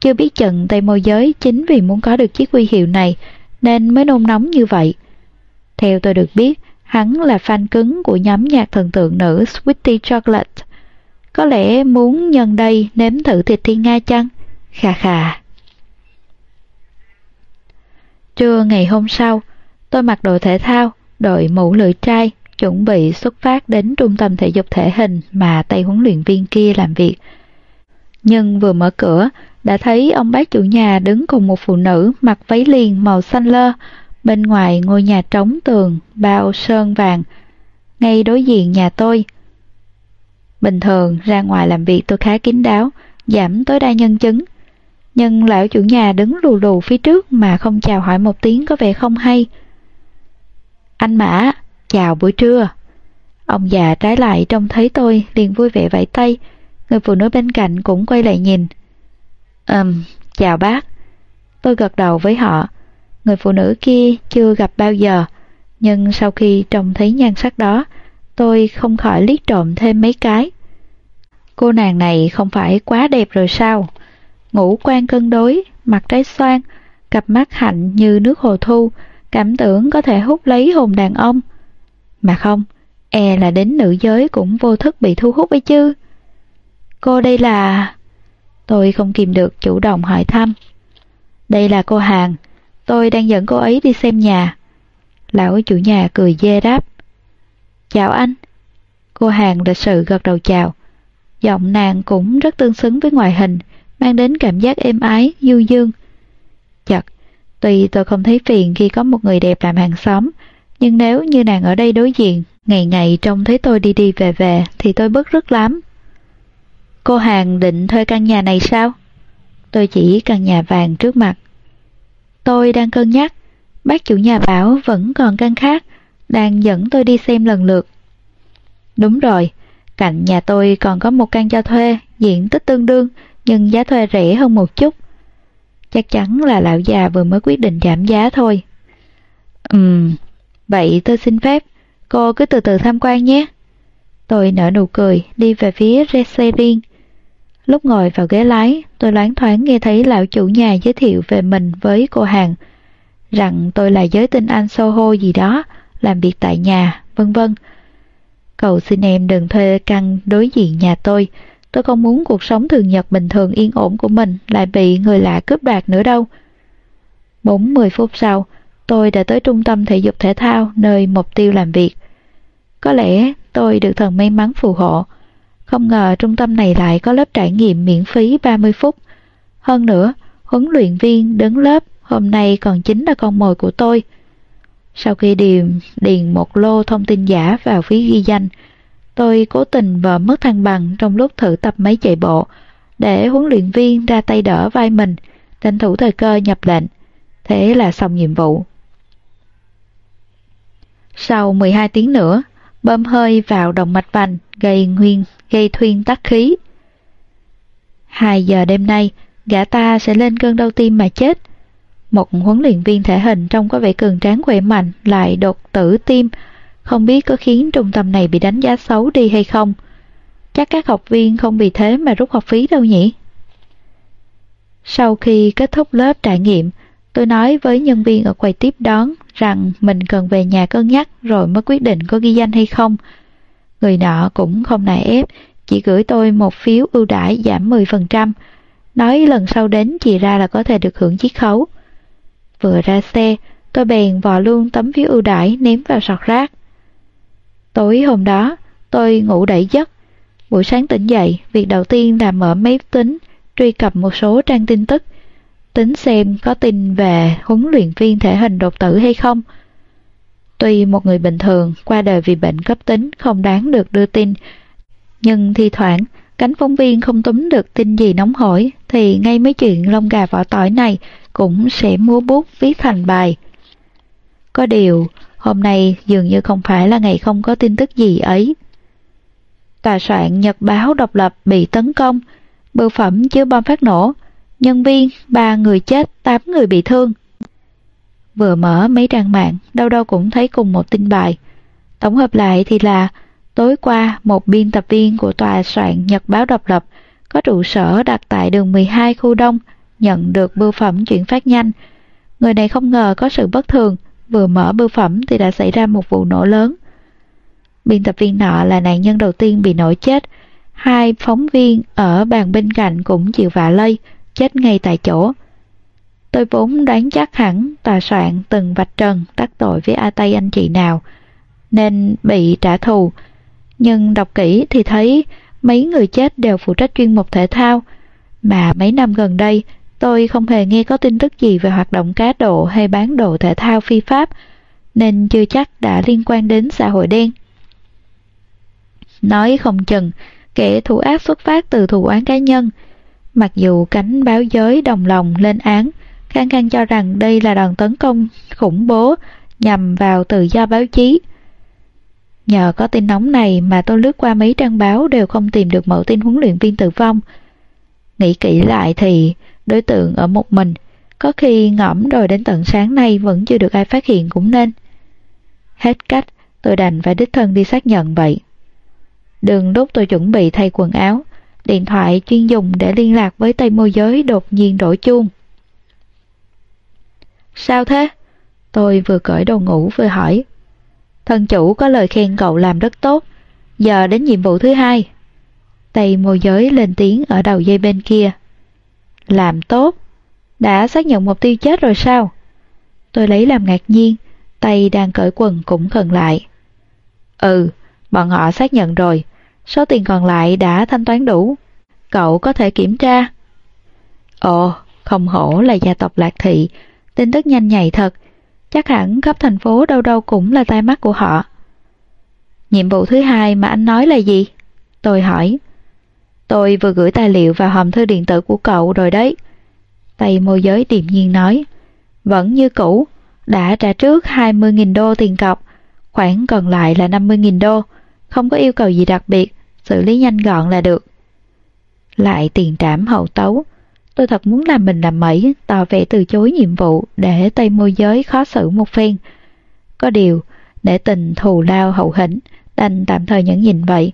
Chưa biết chừng tay môi giới chính vì muốn có được chiếc huy hiệu này nên mới nôn nóng như vậy. Theo tôi được biết, Hắn là fan cứng của nhóm nhạc thần tượng nữ Sweetie Chocolate. Có lẽ muốn nhân đây nếm thử thịt thiên nga chăng? Khà khà. Trưa ngày hôm sau, tôi mặc đồ thể thao, đội mũ lưỡi trai, chuẩn bị xuất phát đến trung tâm thể dục thể hình mà tay huấn luyện viên kia làm việc. Nhưng vừa mở cửa, đã thấy ông bác chủ nhà đứng cùng một phụ nữ mặc váy liền màu xanh lơ, bên ngoài ngôi nhà trống tường, bao sơn vàng, ngay đối diện nhà tôi. Bình thường ra ngoài làm việc tôi khá kín đáo, giảm tối đa nhân chứng. Nhưng lão chủ nhà đứng lù lù phía trước mà không chào hỏi một tiếng có vẻ không hay. Anh Mã, chào buổi trưa. Ông già trái lại trông thấy tôi liền vui vẻ vẫy tay, người phụ nữ bên cạnh cũng quay lại nhìn. Ừm, um, chào bác. Tôi gật đầu với họ. Người phụ nữ kia chưa gặp bao giờ, nhưng sau khi trông thấy nhan sắc đó, tôi không khỏi liếc trộm thêm mấy cái. Cô nàng này không phải quá đẹp rồi sao? Ngũ quan cân đối, mặt trái xoan, cặp mắt hạnh như nước hồ thu, cảm tưởng có thể hút lấy hồn đàn ông. Mà không, e là đến nữ giới cũng vô thức bị thu hút ấy chứ. Cô đây là... Tôi không kìm được chủ động hỏi thăm. Đây là cô hàng, tôi đang dẫn cô ấy đi xem nhà. Lão chủ nhà cười dê đáp. Chào anh. Cô hàng lịch sự gật đầu chào. Giọng nàng cũng rất tương xứng với ngoại hình, mang đến cảm giác êm ái, du dương. Tuy tôi không thấy phiền khi có một người đẹp làm hàng xóm, nhưng nếu như nàng ở đây đối diện, ngày ngày trông thấy tôi đi đi về về thì tôi bức rất lắm. Cô hàng định thuê căn nhà này sao? Tôi chỉ căn nhà vàng trước mặt. Tôi đang cân nhắc, bác chủ nhà bảo vẫn còn căn khác, đang dẫn tôi đi xem lần lượt. Đúng rồi, cạnh nhà tôi còn có một căn cho thuê, diện tích tương đương, nhưng giá thuê rẻ hơn một chút. Chắc chắn là lão già vừa mới quyết định giảm giá thôi. Ừm, vậy tôi xin phép, cô cứ từ từ tham quan nhé. Tôi nở nụ cười, đi về phía xe riêng. Lúc ngồi vào ghế lái, tôi loáng thoáng nghe thấy lão chủ nhà giới thiệu về mình với cô hàng, rằng tôi là giới tinh anh Soho gì đó, làm việc tại nhà, vân vân. Cầu xin em đừng thuê căn đối diện nhà tôi, tôi không muốn cuộc sống thường nhật bình thường yên ổn của mình lại bị người lạ cướp đoạt nữa đâu. 40 phút sau, tôi đã tới trung tâm thể dục thể thao nơi mục tiêu làm việc. Có lẽ tôi được thần may mắn phù hộ, không ngờ trung tâm này lại có lớp trải nghiệm miễn phí 30 phút. Hơn nữa, huấn luyện viên đứng lớp hôm nay còn chính là con mồi của tôi. Sau khi điền, điền một lô thông tin giả vào phí ghi danh, tôi cố tình vợ mất thăng bằng trong lúc thử tập máy chạy bộ, để huấn luyện viên ra tay đỡ vai mình, tranh thủ thời cơ nhập lệnh. Thế là xong nhiệm vụ. Sau 12 tiếng nữa, bơm hơi vào động mạch vành gây nguyên gây thuyên tắc khí. Hai giờ đêm nay, gã ta sẽ lên cơn đau tim mà chết. Một huấn luyện viên thể hình trông có vẻ cường tráng khỏe mạnh lại đột tử tim, không biết có khiến trung tâm này bị đánh giá xấu đi hay không. Chắc các học viên không vì thế mà rút học phí đâu nhỉ? Sau khi kết thúc lớp trải nghiệm, tôi nói với nhân viên ở quầy tiếp đón rằng mình cần về nhà cân nhắc rồi mới quyết định có ghi danh hay không. Người nọ cũng không nài ép, chỉ gửi tôi một phiếu ưu đãi giảm 10%, nói lần sau đến chị ra là có thể được hưởng chiết khấu. Vừa ra xe, tôi bèn vò luôn tấm phiếu ưu đãi ném vào sọt rác. Tối hôm đó, tôi ngủ đẩy giấc. Buổi sáng tỉnh dậy, việc đầu tiên là mở máy tính, truy cập một số trang tin tức, tính xem có tin về huấn luyện viên thể hình đột tử hay không. Tuy một người bình thường qua đời vì bệnh cấp tính không đáng được đưa tin, nhưng thi thoảng cánh phóng viên không túm được tin gì nóng hổi thì ngay mấy chuyện lông gà vỏ tỏi này cũng sẽ múa bút viết thành bài. Có điều, hôm nay dường như không phải là ngày không có tin tức gì ấy. Tòa soạn Nhật báo độc lập bị tấn công, bưu phẩm chứa bom phát nổ, nhân viên, ba người chết, tám người bị thương. Vừa mở mấy trang mạng, đâu đâu cũng thấy cùng một tin bài. Tổng hợp lại thì là tối qua một biên tập viên của tòa soạn Nhật báo độc lập có trụ sở đặt tại đường 12 khu đông nhận được bưu phẩm chuyển phát nhanh. Người này không ngờ có sự bất thường, vừa mở bưu phẩm thì đã xảy ra một vụ nổ lớn. Biên tập viên nọ là nạn nhân đầu tiên bị nổ chết, hai phóng viên ở bàn bên cạnh cũng chịu vạ lây, chết ngay tại chỗ. Tôi vốn đoán chắc hẳn tòa soạn từng vạch trần tác tội với A Tây anh chị nào, nên bị trả thù. Nhưng đọc kỹ thì thấy mấy người chết đều phụ trách chuyên mục thể thao, mà mấy năm gần đây tôi không hề nghe có tin tức gì về hoạt động cá độ hay bán đồ thể thao phi pháp, nên chưa chắc đã liên quan đến xã hội đen. Nói không chừng, kẻ thủ ác xuất phát từ thù oán cá nhân. Mặc dù cánh báo giới đồng lòng lên án, khang khang cho rằng đây là đòn tấn công khủng bố nhằm vào tự do báo chí. Nhờ có tin nóng này mà tôi lướt qua mấy trang báo đều không tìm được mẫu tin huấn luyện viên tử vong. Nghĩ kỹ lại thì đối tượng ở một mình, có khi ngẫm rồi đến tận sáng nay vẫn chưa được ai phát hiện cũng nên. Hết cách, tôi đành phải đích thân đi xác nhận vậy. Đường lúc tôi chuẩn bị thay quần áo, điện thoại chuyên dùng để liên lạc với tay môi giới đột nhiên đổ chuông. Sao thế? Tôi vừa cởi đồ ngủ vừa hỏi. Thân chủ có lời khen cậu làm rất tốt, giờ đến nhiệm vụ thứ hai. Tay môi giới lên tiếng ở đầu dây bên kia. Làm tốt? Đã xác nhận mục tiêu chết rồi sao? Tôi lấy làm ngạc nhiên, tay đang cởi quần cũng khẩn lại. Ừ, bọn họ xác nhận rồi, số tiền còn lại đã thanh toán đủ. Cậu có thể kiểm tra. Ồ, không hổ là gia tộc Lạc Thị, tin tức nhanh nhạy thật, chắc hẳn khắp thành phố đâu đâu cũng là tai mắt của họ. Nhiệm vụ thứ hai mà anh nói là gì? Tôi hỏi. Tôi vừa gửi tài liệu vào hòm thư điện tử của cậu rồi đấy. Tay môi giới điềm nhiên nói. Vẫn như cũ, đã trả trước 20.000 đô tiền cọc, khoản còn lại là 50.000 đô, không có yêu cầu gì đặc biệt, xử lý nhanh gọn là được. Lại tiền trảm hậu tấu, tôi thật muốn làm mình làm mẩy, tỏ vẻ từ chối nhiệm vụ để tay môi giới khó xử một phen. Có điều, để tình thù lao hậu hĩnh, đành tạm thời nhẫn nhìn vậy.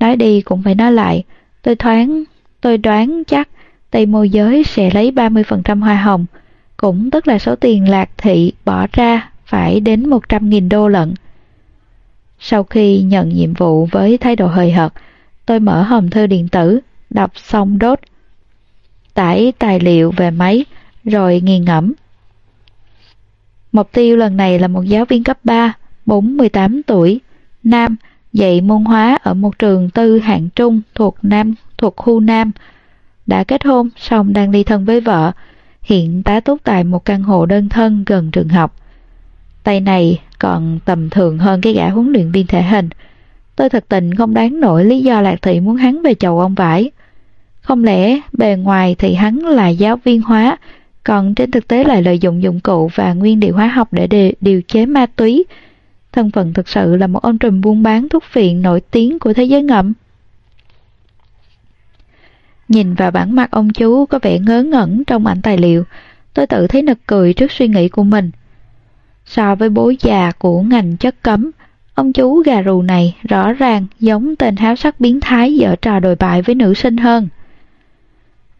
Nói đi cũng phải nói lại, tôi thoáng, tôi đoán chắc tây môi giới sẽ lấy 30% hoa hồng, cũng tức là số tiền lạc thị bỏ ra phải đến 100.000 đô lận. Sau khi nhận nhiệm vụ với thái độ hời hợt, tôi mở hòm thư điện tử, đọc xong đốt. Tải tài liệu về máy, rồi nghiền ngẫm. Mục tiêu lần này là một giáo viên cấp 3, 48 tuổi, nam, dạy môn hóa ở một trường tư hạng trung thuộc Nam thuộc khu Nam. Đã kết hôn, song đang ly thân với vợ, hiện tá túc tại một căn hộ đơn thân gần trường học. Tay này còn tầm thường hơn cái gã huấn luyện viên thể hình. Tôi thật tình không đáng nổi lý do Lạc Thị muốn hắn về chầu ông vải. Không lẽ bề ngoài thì hắn là giáo viên hóa, còn trên thực tế lại lợi dụng dụng cụ và nguyên liệu hóa học để điều chế ma túy. Thân phận thực sự là một ông trùm buôn bán thuốc phiện nổi tiếng của thế giới ngầm. Nhìn vào bản mặt ông chú có vẻ ngớ ngẩn trong ảnh tài liệu, tôi tự thấy nực cười trước suy nghĩ của mình. So với bố già của ngành chất cấm, ông chú gà rù này rõ ràng giống tên háo sắc biến thái dở trò đồi bại với nữ sinh hơn.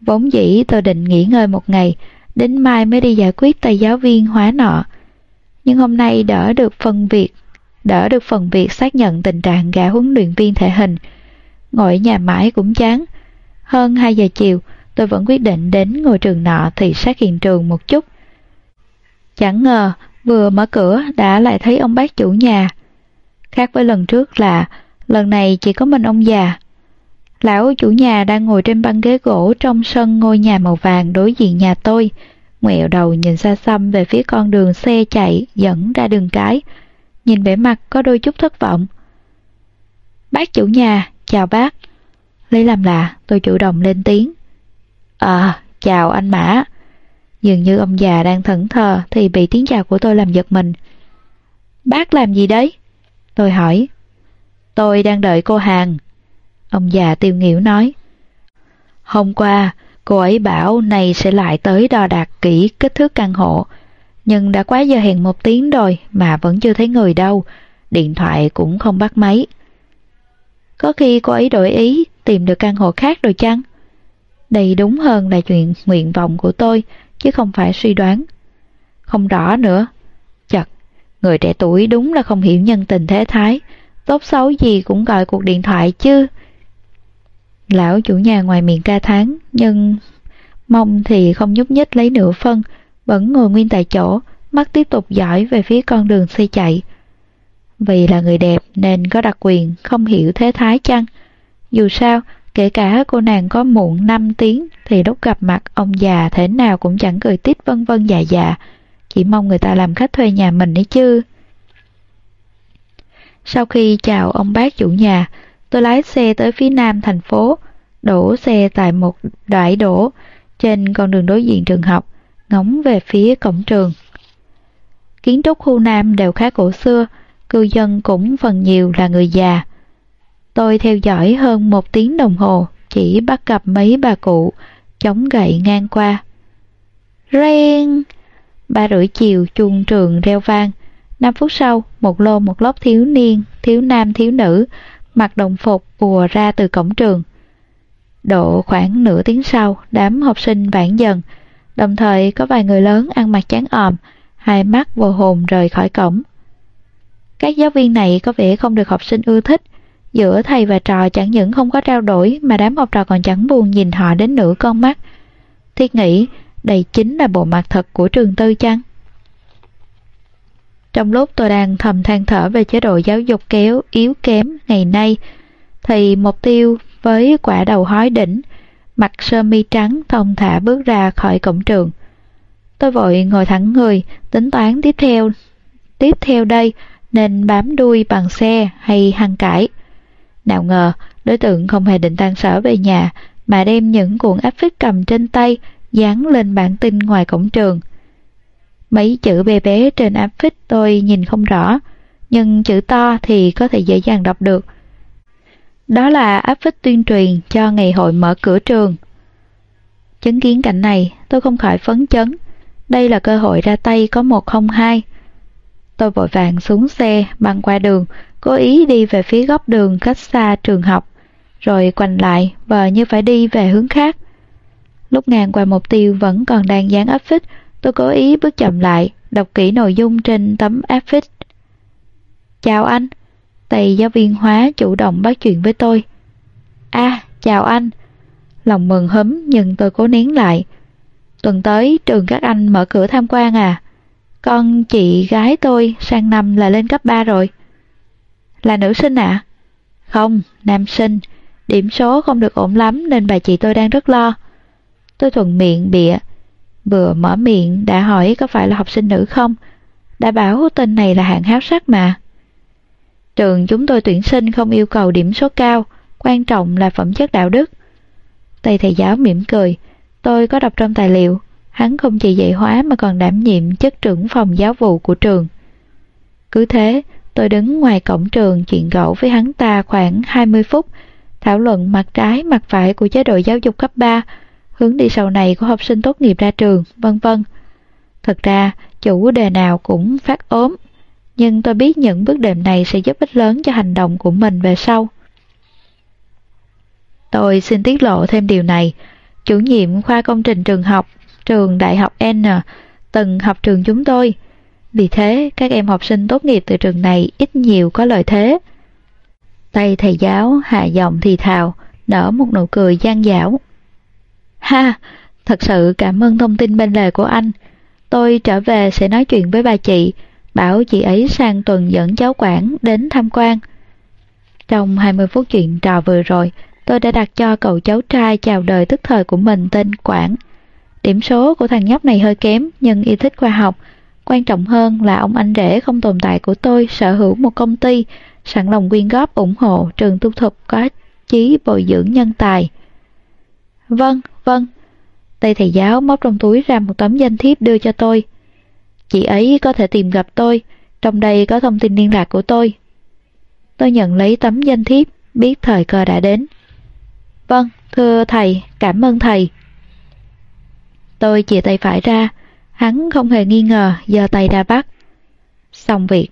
Vốn dĩ tôi định nghỉ ngơi một ngày, đến mai mới đi giải quyết tay giáo viên hóa nọ. Nhưng hôm nay đỡ được phần việc, đỡ được phần việc xác nhận tình trạng gã huấn luyện viên thể hình. Ngồi ở nhà mãi cũng chán. Hơn 2 giờ chiều, tôi vẫn quyết định đến ngôi trường nọ thị sát hiện trường một chút. Chẳng ngờ, vừa mở cửa đã lại thấy ông bác chủ nhà. Khác với lần trước là, lần này chỉ có mình ông già. Lão chủ nhà đang ngồi trên băng ghế gỗ trong sân ngôi nhà màu vàng đối diện nhà tôi, ngoẹo đầu nhìn xa xăm về phía con đường xe chạy dẫn ra đường cái, nhìn vẻ mặt có đôi chút thất vọng. Bác chủ nhà, chào bác. Lấy làm lạ, tôi chủ động lên tiếng. À, chào anh Mã. Dường như ông già đang thẫn thờ thì bị tiếng chào của tôi làm giật mình. Bác làm gì đấy? Tôi hỏi. Tôi đang đợi cô hàng. Ông già tiêu nghỉu nói. Hôm qua, cô ấy bảo này sẽ lại tới đo đạc kỹ kích thước căn hộ. Nhưng đã quá giờ hẹn một tiếng rồi mà vẫn chưa thấy người đâu. Điện thoại cũng không bắt máy. Có khi cô ấy đổi ý tìm được căn hộ khác rồi chăng? Đây đúng hơn là chuyện nguyện vọng của tôi, chứ không phải suy đoán. Không rõ nữa. Chật, Người trẻ tuổi đúng là không hiểu nhân tình thế thái, tốt xấu gì cũng gọi cuộc điện thoại chứ. Lão chủ nhà ngoài miệng ca tháng, nhưng mong thì không nhúc nhích lấy nửa phân, vẫn ngồi nguyên tại chỗ, mắt tiếp tục dõi về phía con đường xe chạy. Vì là người đẹp nên có đặc quyền không hiểu thế thái chăng? Dù sao, kể cả cô nàng có muộn 5 tiếng thì lúc gặp mặt ông già thế nào cũng chẳng cười tít vân vân dạ dạ. chỉ mong người ta làm khách thuê nhà mình ấy chứ. Sau khi chào ông bác chủ nhà, tôi lái xe tới phía nam thành phố, đổ xe tại một đại đổ trên con đường đối diện trường học, ngóng về phía cổng trường. Kiến trúc khu Nam đều khá cổ xưa, cư dân cũng phần nhiều là người già. Tôi theo dõi hơn một tiếng đồng hồ, chỉ bắt gặp mấy bà cụ chống gậy ngang qua. Ren! Ba rưỡi chiều chuông trường reo vang. Năm phút sau, một lô một lốc thiếu niên, thiếu nam thiếu nữ, mặc đồng phục ùa ra từ cổng trường. Độ khoảng nửa tiếng sau, đám học sinh vãn dần, đồng thời có vài người lớn ăn mặc chán òm, hai mắt vô hồn rời khỏi cổng. Các giáo viên này có vẻ không được học sinh ưa thích, giữa thầy và trò chẳng những không có trao đổi mà đám học trò còn chẳng buồn nhìn họ đến nửa con mắt. Thiết nghĩ đây chính là bộ mặt thật của trường tư chăng? Trong lúc tôi đang thầm than thở về chế độ giáo dục kéo yếu kém ngày nay, thì mục tiêu với quả đầu hói đỉnh, mặt sơ mi trắng thông thả bước ra khỏi cổng trường. Tôi vội ngồi thẳng người, tính toán tiếp theo. Tiếp theo đây nên bám đuôi bằng xe hay hăng cải. Nào ngờ, đối tượng không hề định tan sở về nhà, mà đem những cuộn áp phích cầm trên tay dán lên bản tin ngoài cổng trường. Mấy chữ bé bé trên áp phích tôi nhìn không rõ, nhưng chữ to thì có thể dễ dàng đọc được. Đó là áp phích tuyên truyền cho ngày hội mở cửa trường. Chứng kiến cảnh này, tôi không khỏi phấn chấn. Đây là cơ hội ra tay có một không hai. Tôi vội vàng xuống xe, băng qua đường, cố ý đi về phía góc đường cách xa trường học, rồi quành lại và như phải đi về hướng khác. Lúc ngang qua mục tiêu vẫn còn đang dán áp phích, tôi cố ý bước chậm lại, đọc kỹ nội dung trên tấm áp phích. Chào anh, tay giáo viên hóa chủ động bắt chuyện với tôi. a à, chào anh. Lòng mừng hấm nhưng tôi cố nén lại. Tuần tới trường các anh mở cửa tham quan à? Con chị gái tôi sang năm là lên cấp 3 rồi. Là nữ sinh ạ? À? Không, nam sinh. Điểm số không được ổn lắm nên bà chị tôi đang rất lo. Tôi thuận miệng bịa. Vừa mở miệng đã hỏi có phải là học sinh nữ không? Đã bảo tên này là hạng háo sắc mà. Trường chúng tôi tuyển sinh không yêu cầu điểm số cao, quan trọng là phẩm chất đạo đức. Tây thầy giáo mỉm cười, tôi có đọc trong tài liệu, hắn không chỉ dạy hóa mà còn đảm nhiệm chức trưởng phòng giáo vụ của trường. Cứ thế, tôi đứng ngoài cổng trường chuyện gẫu với hắn ta khoảng 20 phút, thảo luận mặt trái mặt phải của chế độ giáo dục cấp 3, hướng đi sau này của học sinh tốt nghiệp ra trường, vân vân. Thật ra, chủ đề nào cũng phát ốm, nhưng tôi biết những bước đệm này sẽ giúp ích lớn cho hành động của mình về sau. Tôi xin tiết lộ thêm điều này. Chủ nhiệm khoa công trình trường học, trường Đại học N, từng học trường chúng tôi. Vì thế, các em học sinh tốt nghiệp từ trường này ít nhiều có lợi thế. Tay thầy giáo hạ giọng thì thào, nở một nụ cười gian dảo. Ha, thật sự cảm ơn thông tin bên lề của anh. Tôi trở về sẽ nói chuyện với bà chị, bảo chị ấy sang tuần dẫn cháu Quảng đến tham quan. Trong 20 phút chuyện trò vừa rồi, tôi đã đặt cho cậu cháu trai chào đời tức thời của mình tên Quảng. Điểm số của thằng nhóc này hơi kém nhưng yêu thích khoa học. Quan trọng hơn là ông anh rể không tồn tại của tôi sở hữu một công ty, sẵn lòng quyên góp ủng hộ trường tu thục có chí bồi dưỡng nhân tài. Vâng, vâng. Tây thầy giáo móc trong túi ra một tấm danh thiếp đưa cho tôi. Chị ấy có thể tìm gặp tôi, trong đây có thông tin liên lạc của tôi. Tôi nhận lấy tấm danh thiếp, biết thời cơ đã đến. Vâng, thưa thầy, cảm ơn thầy. Tôi chia tay phải ra, hắn không hề nghi ngờ giơ tay ra bắt. Xong việc,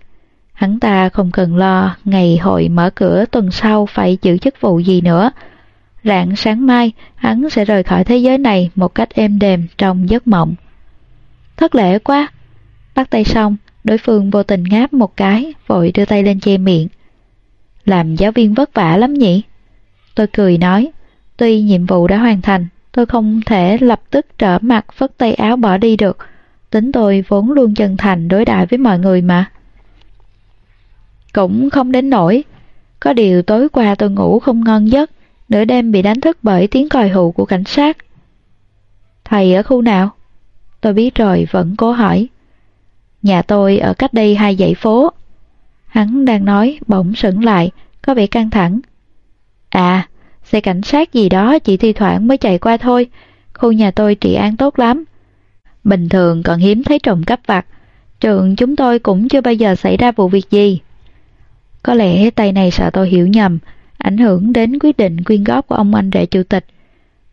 hắn ta không cần lo ngày hội mở cửa tuần sau phải giữ chức vụ gì nữa. Rạng sáng mai, hắn sẽ rời khỏi thế giới này một cách êm đềm trong giấc mộng. Thất lễ quá! Bắt tay xong, Đối phương vô tình ngáp một cái, vội đưa tay lên che miệng. Làm giáo viên vất vả lắm nhỉ? Tôi cười nói, tuy nhiệm vụ đã hoàn thành, tôi không thể lập tức trở mặt phất tay áo bỏ đi được. Tính tôi vốn luôn chân thành đối đại với mọi người mà. Cũng không đến nổi. Có điều tối qua tôi ngủ không ngon giấc, nửa đêm bị đánh thức bởi tiếng còi hụ của cảnh sát. Thầy ở khu nào? Tôi biết rồi vẫn cố hỏi. Nhà tôi ở cách đây hai dãy phố. Hắn đang nói bỗng sững lại, có vẻ căng thẳng. À, xe cảnh sát gì đó chỉ thi thoảng mới chạy qua thôi. Khu nhà tôi trị an tốt lắm. Bình thường còn hiếm thấy trộm cắp vặt. Trường chúng tôi cũng chưa bao giờ xảy ra vụ việc gì. Có lẽ tay này sợ tôi hiểu nhầm, ảnh hưởng đến quyết định quyên góp của ông anh rể chủ tịch.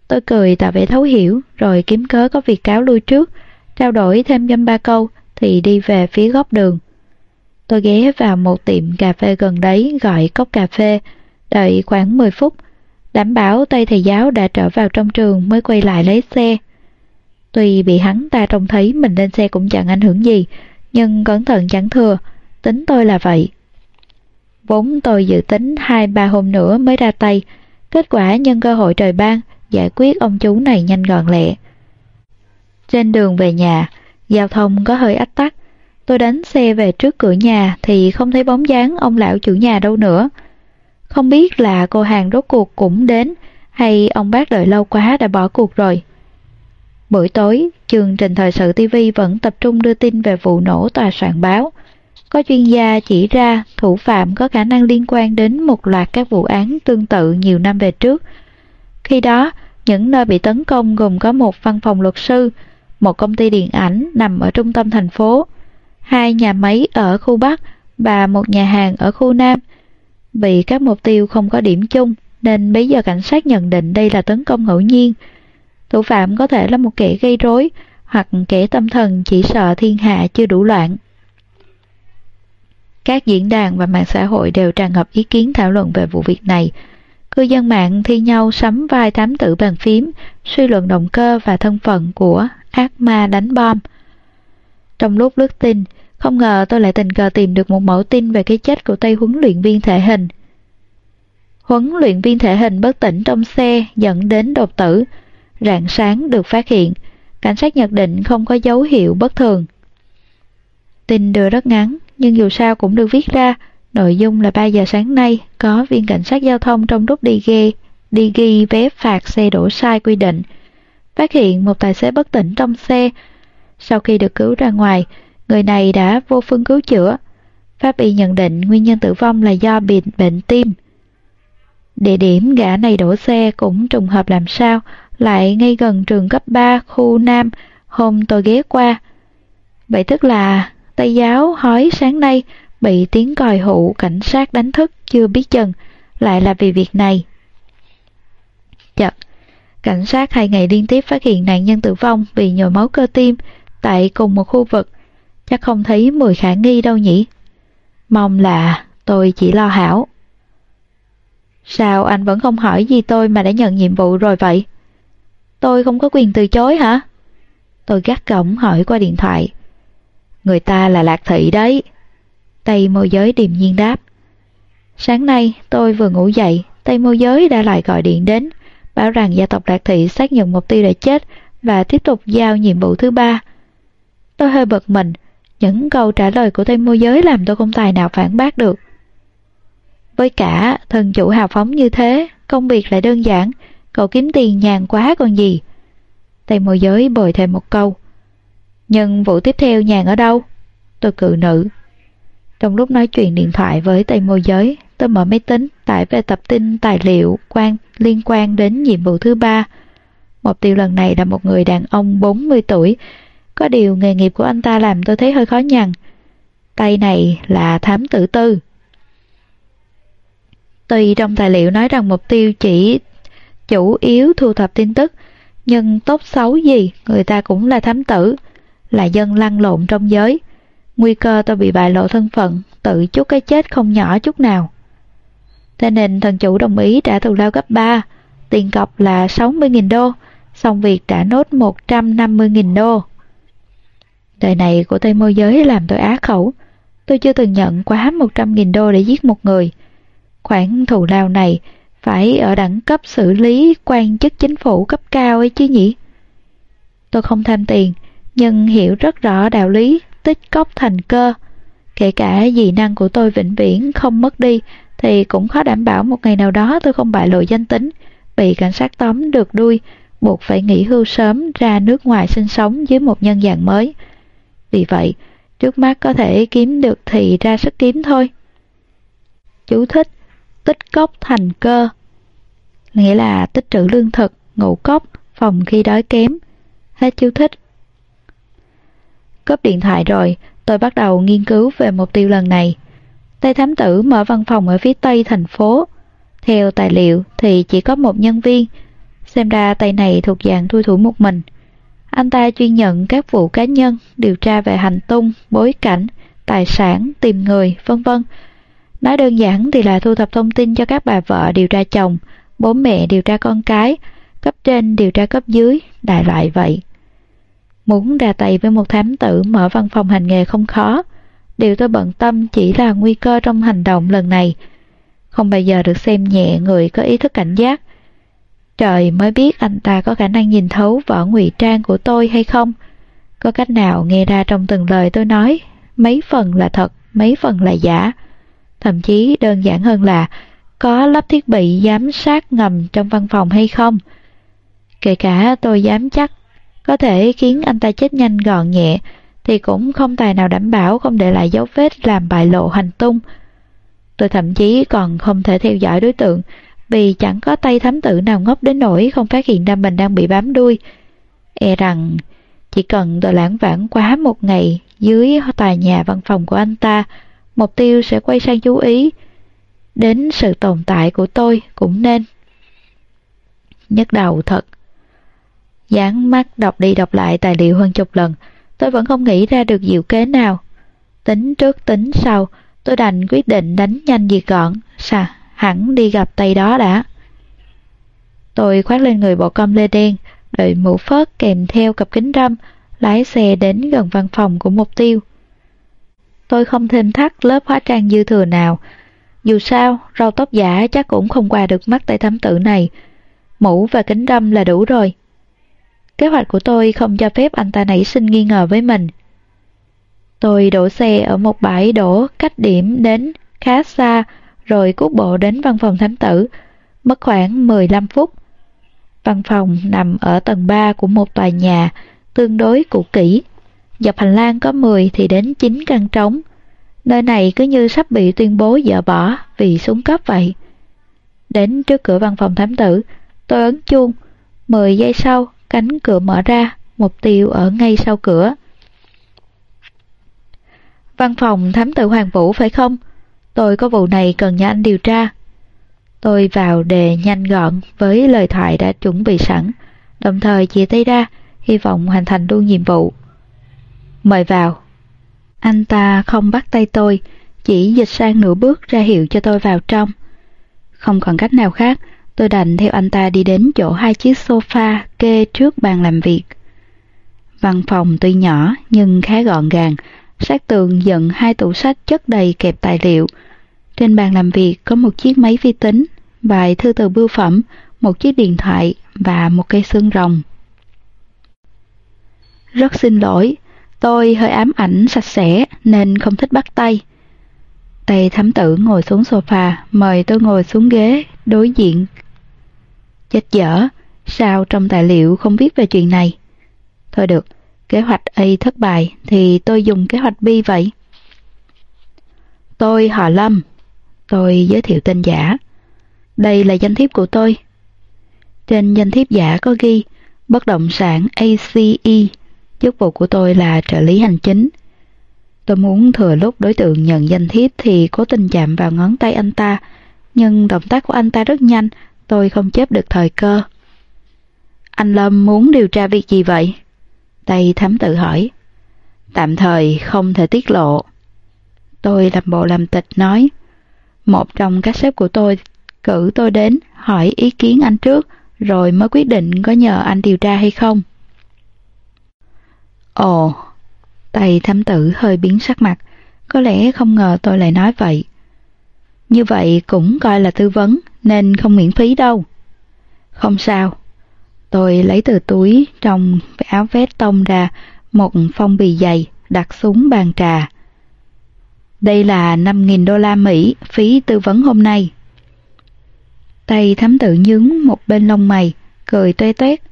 Tôi cười tỏ vẻ thấu hiểu, rồi kiếm cớ có việc cáo lui trước, trao đổi thêm dăm ba câu, thì đi về phía góc đường. Tôi ghé vào một tiệm cà phê gần đấy gọi cốc cà phê, đợi khoảng 10 phút, đảm bảo tay thầy giáo đã trở vào trong trường mới quay lại lấy xe. Tuy bị hắn ta trông thấy mình lên xe cũng chẳng ảnh hưởng gì, nhưng cẩn thận chẳng thừa, tính tôi là vậy. Vốn tôi dự tính hai ba hôm nữa mới ra tay, kết quả nhân cơ hội trời ban, giải quyết ông chú này nhanh gọn lẹ. Trên đường về nhà, giao thông có hơi ách tắc. Tôi đánh xe về trước cửa nhà thì không thấy bóng dáng ông lão chủ nhà đâu nữa. Không biết là cô hàng rốt cuộc cũng đến hay ông bác đợi lâu quá đã bỏ cuộc rồi. Buổi tối, chương trình thời sự TV vẫn tập trung đưa tin về vụ nổ tòa soạn báo. Có chuyên gia chỉ ra thủ phạm có khả năng liên quan đến một loạt các vụ án tương tự nhiều năm về trước. Khi đó, những nơi bị tấn công gồm có một văn phòng luật sư, một công ty điện ảnh nằm ở trung tâm thành phố, hai nhà máy ở khu Bắc và một nhà hàng ở khu Nam. Vì các mục tiêu không có điểm chung nên bây giờ cảnh sát nhận định đây là tấn công ngẫu nhiên. Thủ phạm có thể là một kẻ gây rối hoặc kẻ tâm thần chỉ sợ thiên hạ chưa đủ loạn. Các diễn đàn và mạng xã hội đều tràn ngập ý kiến thảo luận về vụ việc này. Cư dân mạng thi nhau sắm vai thám tử bàn phím, suy luận động cơ và thân phận của ác ma đánh bom. Trong lúc lướt tin, không ngờ tôi lại tình cờ tìm được một mẫu tin về cái chết của Tây huấn luyện viên thể hình. Huấn luyện viên thể hình bất tỉnh trong xe dẫn đến đột tử. Rạng sáng được phát hiện, cảnh sát nhận định không có dấu hiệu bất thường. Tin đưa rất ngắn, nhưng dù sao cũng được viết ra. Nội dung là 3 giờ sáng nay, có viên cảnh sát giao thông trong lúc đi ghe, đi ghi vé phạt xe đổ sai quy định. Phát hiện một tài xế bất tỉnh trong xe. Sau khi được cứu ra ngoài, người này đã vô phương cứu chữa. Pháp y nhận định nguyên nhân tử vong là do bị bệnh tim. Địa điểm gã này đổ xe cũng trùng hợp làm sao, lại ngay gần trường cấp 3 khu Nam hôm tôi ghé qua. Vậy tức là Tây giáo hói sáng nay bị tiếng còi hụ cảnh sát đánh thức chưa biết chừng, lại là vì việc này. Cảnh sát hai ngày liên tiếp phát hiện nạn nhân tử vong vì nhồi máu cơ tim tại cùng một khu vực. Chắc không thấy mười khả nghi đâu nhỉ? Mong là tôi chỉ lo hảo. Sao anh vẫn không hỏi gì tôi mà đã nhận nhiệm vụ rồi vậy? Tôi không có quyền từ chối hả? Tôi gắt gỏng hỏi qua điện thoại. Người ta là Lạc Thị đấy. Tây môi giới điềm nhiên đáp. Sáng nay tôi vừa ngủ dậy, Tây môi giới đã lại gọi điện đến, bảo rằng gia tộc Lạc Thị xác nhận mục tiêu đã chết và tiếp tục giao nhiệm vụ thứ ba. Tôi hơi bật mình, những câu trả lời của tên môi giới làm tôi không tài nào phản bác được. Với cả thần chủ hào phóng như thế, công việc lại đơn giản, cậu kiếm tiền nhàn quá còn gì. Tên môi giới bồi thêm một câu. Nhưng vụ tiếp theo nhàn ở đâu? Tôi cự nữ. Trong lúc nói chuyện điện thoại với tay môi giới, tôi mở máy tính tải về tập tin tài liệu quan liên quan đến nhiệm vụ thứ ba. Mục tiêu lần này là một người đàn ông 40 tuổi. Có điều nghề nghiệp của anh ta làm tôi thấy hơi khó nhằn. Tay này là thám tử tư. Tuy trong tài liệu nói rằng mục tiêu chỉ chủ yếu thu thập tin tức, nhưng tốt xấu gì người ta cũng là thám tử là dân lăn lộn trong giới. Nguy cơ tôi bị bại lộ thân phận, tự chút cái chết không nhỏ chút nào. Thế nên thần chủ đồng ý trả thù lao gấp 3, tiền cọc là 60.000 đô, xong việc trả nốt 150.000 đô. Đời này của Tây môi giới làm tôi á khẩu. Tôi chưa từng nhận quá 100.000 đô để giết một người. Khoản thù lao này phải ở đẳng cấp xử lý quan chức chính phủ cấp cao ấy chứ nhỉ? Tôi không tham tiền, nhưng hiểu rất rõ đạo lý tích cốc thành cơ. Kể cả dị năng của tôi vĩnh viễn không mất đi, thì cũng khó đảm bảo một ngày nào đó tôi không bại lộ danh tính, bị cảnh sát tóm được đuôi, buộc phải nghỉ hưu sớm ra nước ngoài sinh sống dưới một nhân dạng mới. Vì vậy, trước mắt có thể kiếm được thì ra sức kiếm thôi. Chú thích Tích cốc thành cơ Nghĩa là tích trữ lương thực, ngủ cốc, phòng khi đói kém. Hết chú thích. Cướp điện thoại rồi, tôi bắt đầu nghiên cứu về mục tiêu lần này. Tây thám tử mở văn phòng ở phía tây thành phố. Theo tài liệu thì chỉ có một nhân viên, xem ra tay này thuộc dạng thui thủ một mình. Anh ta chuyên nhận các vụ cá nhân, điều tra về hành tung, bối cảnh, tài sản, tìm người, vân vân. Nói đơn giản thì là thu thập thông tin cho các bà vợ điều tra chồng, bố mẹ điều tra con cái, cấp trên điều tra cấp dưới, đại loại vậy. Muốn ra tay với một thám tử mở văn phòng hành nghề không khó. Điều tôi bận tâm chỉ là nguy cơ trong hành động lần này. Không bao giờ được xem nhẹ người có ý thức cảnh giác. Trời mới biết anh ta có khả năng nhìn thấu vỏ ngụy trang của tôi hay không. Có cách nào nghe ra trong từng lời tôi nói, mấy phần là thật, mấy phần là giả. Thậm chí đơn giản hơn là có lắp thiết bị giám sát ngầm trong văn phòng hay không. Kể cả tôi dám chắc có thể khiến anh ta chết nhanh gọn nhẹ, thì cũng không tài nào đảm bảo không để lại dấu vết làm bại lộ hành tung. Tôi thậm chí còn không thể theo dõi đối tượng vì chẳng có tay thám tử nào ngốc đến nỗi không phát hiện ra mình đang bị bám đuôi. E rằng chỉ cần tôi lãng vãng quá một ngày dưới tòa nhà văn phòng của anh ta, mục tiêu sẽ quay sang chú ý. Đến sự tồn tại của tôi cũng nên. Nhức đầu thật. Dán mắt đọc đi đọc lại tài liệu hơn chục lần, tôi vẫn không nghĩ ra được diệu kế nào. Tính trước tính sau, tôi đành quyết định đánh nhanh việc gọn, xà, hẳn đi gặp tay đó đã. Tôi khoác lên người bộ com lê đen, đợi mũ phớt kèm theo cặp kính râm, lái xe đến gần văn phòng của mục tiêu. Tôi không thêm thắt lớp hóa trang dư thừa nào. Dù sao, rau tóc giả chắc cũng không qua được mắt tay thám tử này. Mũ và kính râm là đủ rồi. Kế hoạch của tôi không cho phép anh ta nảy sinh nghi ngờ với mình. Tôi đổ xe ở một bãi đổ cách điểm đến khá xa rồi cút bộ đến văn phòng thám tử, mất khoảng 15 phút. Văn phòng nằm ở tầng 3 của một tòa nhà, tương đối cũ kỹ. Dọc hành lang có 10 thì đến 9 căn trống. Nơi này cứ như sắp bị tuyên bố dỡ bỏ vì xuống cấp vậy. Đến trước cửa văn phòng thám tử, tôi ấn chuông. 10 giây sau, cánh cửa mở ra, mục tiêu ở ngay sau cửa. Văn phòng thám tử Hoàng Vũ phải không? Tôi có vụ này cần nhờ anh điều tra. Tôi vào đề nhanh gọn với lời thoại đã chuẩn bị sẵn, đồng thời chia tay ra, hy vọng hoàn thành luôn nhiệm vụ. Mời vào. Anh ta không bắt tay tôi, chỉ dịch sang nửa bước ra hiệu cho tôi vào trong. Không còn cách nào khác, tôi đành theo anh ta đi đến chỗ hai chiếc sofa kê trước bàn làm việc. Văn phòng tuy nhỏ nhưng khá gọn gàng, sát tường dựng hai tủ sách chất đầy kẹp tài liệu. Trên bàn làm việc có một chiếc máy vi tính, vài thư từ bưu phẩm, một chiếc điện thoại và một cây xương rồng. Rất xin lỗi, tôi hơi ám ảnh sạch sẽ nên không thích bắt tay. Tay thám tử ngồi xuống sofa, mời tôi ngồi xuống ghế, đối diện. Chết dở, sao trong tài liệu không viết về chuyện này? Thôi được, kế hoạch A thất bại thì tôi dùng kế hoạch B vậy. Tôi họ Lâm. Tôi giới thiệu tên giả. Đây là danh thiếp của tôi. Trên danh thiếp giả có ghi bất động sản ACE. Chức vụ của tôi là trợ lý hành chính. Tôi muốn thừa lúc đối tượng nhận danh thiếp thì cố tình chạm vào ngón tay anh ta, nhưng động tác của anh ta rất nhanh, tôi không chấp được thời cơ. Anh Lâm muốn điều tra việc gì vậy? Tây thám tự hỏi. Tạm thời không thể tiết lộ. Tôi làm bộ làm tịch nói. Một trong các sếp của tôi cử tôi đến hỏi ý kiến anh trước rồi mới quyết định có nhờ anh điều tra hay không. Ồ, Tay thám tử hơi biến sắc mặt, có lẽ không ngờ tôi lại nói vậy. Như vậy cũng coi là tư vấn, nên không miễn phí đâu. Không sao. Tôi lấy từ túi trong áo vest tông ra một phong bì dày đặt xuống bàn trà. Đây là 5.000 đô la Mỹ phí tư vấn hôm nay. Tay thám tử nhướng một bên lông mày, cười toe toét.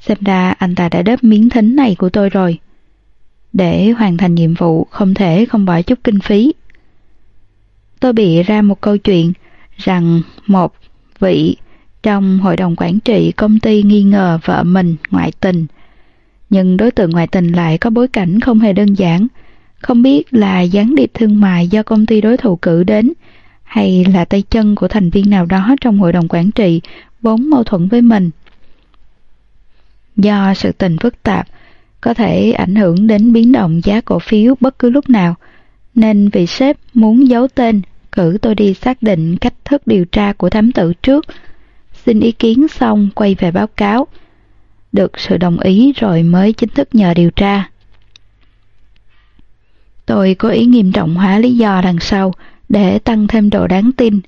Xem ra anh ta đã đớp miếng thính này của tôi rồi. Để hoàn thành nhiệm vụ không thể không bỏ chút kinh phí. Tôi bị ra một câu chuyện rằng một vị trong hội đồng quản trị công ty nghi ngờ vợ mình ngoại tình. Nhưng đối tượng ngoại tình lại có bối cảnh không hề đơn giản, không biết là gián điệp thương mại do công ty đối thủ cử đến hay là tay chân của thành viên nào đó trong hội đồng quản trị vốn mâu thuẫn với mình. Do sự tình phức tạp, có thể ảnh hưởng đến biến động giá cổ phiếu bất cứ lúc nào, nên vị sếp muốn giấu tên, cử tôi đi xác định cách thức điều tra của thám tử trước, xin ý kiến xong quay về báo cáo. Được sự đồng ý rồi mới chính thức nhờ điều tra. Tôi có ý nghiêm trọng hóa lý do đằng sau để tăng thêm độ đáng tin.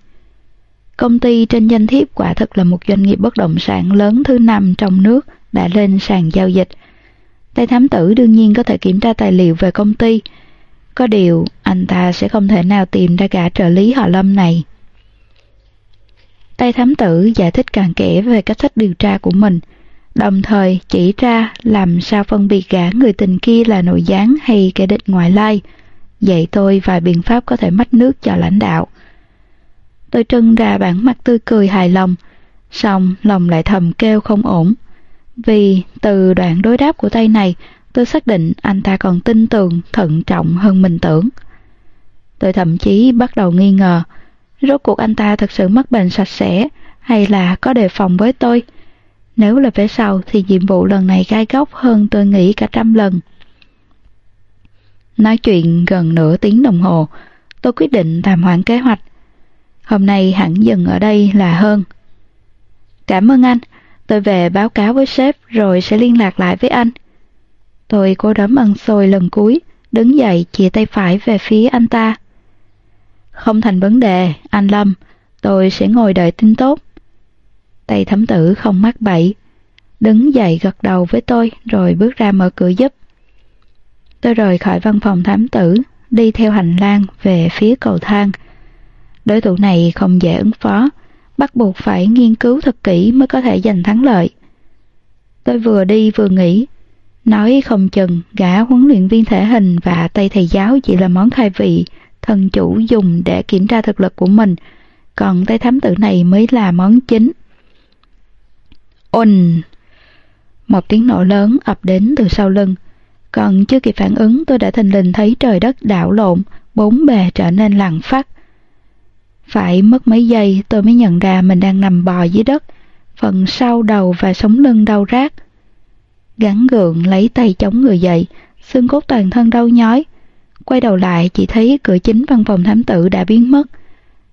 Công ty trên danh thiếp quả thực là một doanh nghiệp bất động sản lớn thứ năm trong nước đã lên sàn giao dịch. Tay thám tử đương nhiên có thể kiểm tra tài liệu về công ty. Có điều, anh ta sẽ không thể nào tìm ra cả trợ lý họ Lâm này. Tay thám tử giải thích càng kẽ về cách thức điều tra của mình, đồng thời chỉ ra làm sao phân biệt gã người tình kia là nội gián hay kẻ địch ngoại lai, dạy tôi vài biện pháp có thể mách nước cho lãnh đạo. Tôi trưng ra bản mặt tươi cười hài lòng, xong lòng lại thầm kêu không ổn. Vì từ đoạn đối đáp của tay này, tôi xác định anh ta còn tin tưởng, thận trọng hơn mình tưởng. Tôi thậm chí bắt đầu nghi ngờ, rốt cuộc anh ta thật sự mắc bệnh sạch sẽ hay là có đề phòng với tôi. Nếu là về sau thì nhiệm vụ lần này gai góc hơn tôi nghĩ cả trăm lần. Nói chuyện gần nửa tiếng đồng hồ, tôi quyết định tạm hoãn kế hoạch. Hôm nay hẳn dừng ở đây là hơn. Cảm ơn anh, tôi về báo cáo với sếp rồi sẽ liên lạc lại với anh. Tôi cố đấm ăn xôi lần cuối, đứng dậy chia tay phải về phía anh ta. Không thành vấn đề, anh Lâm, tôi sẽ ngồi đợi tin tốt. Tay thấm tử không mắc bậy, đứng dậy gật đầu với tôi rồi bước ra mở cửa giúp. Tôi rời khỏi văn phòng thám tử, đi theo hành lang về phía cầu thang. Đối thủ này không dễ ứng phó, bắt buộc phải nghiên cứu thật kỹ mới có thể giành thắng lợi. Tôi vừa đi vừa nghĩ, nói không chừng gã huấn luyện viên thể hình và tay thầy giáo chỉ là món khai vị thần chủ dùng để kiểm tra thực lực của mình, còn tay thám tử này mới là món chính. Ồn! Một tiếng nổ lớn ập đến từ sau lưng. Còn chưa kịp phản ứng tôi đã thình lình thấy trời đất đảo lộn, bốn bề trở nên lặng phát. Phải mất mấy giây tôi mới nhận ra mình đang nằm bò dưới đất, phần sau đầu và sống lưng đau rát. Gắn gượng lấy tay chống người dậy, xương cốt toàn thân đau nhói. Quay đầu lại chỉ thấy cửa chính văn phòng thám tử đã biến mất.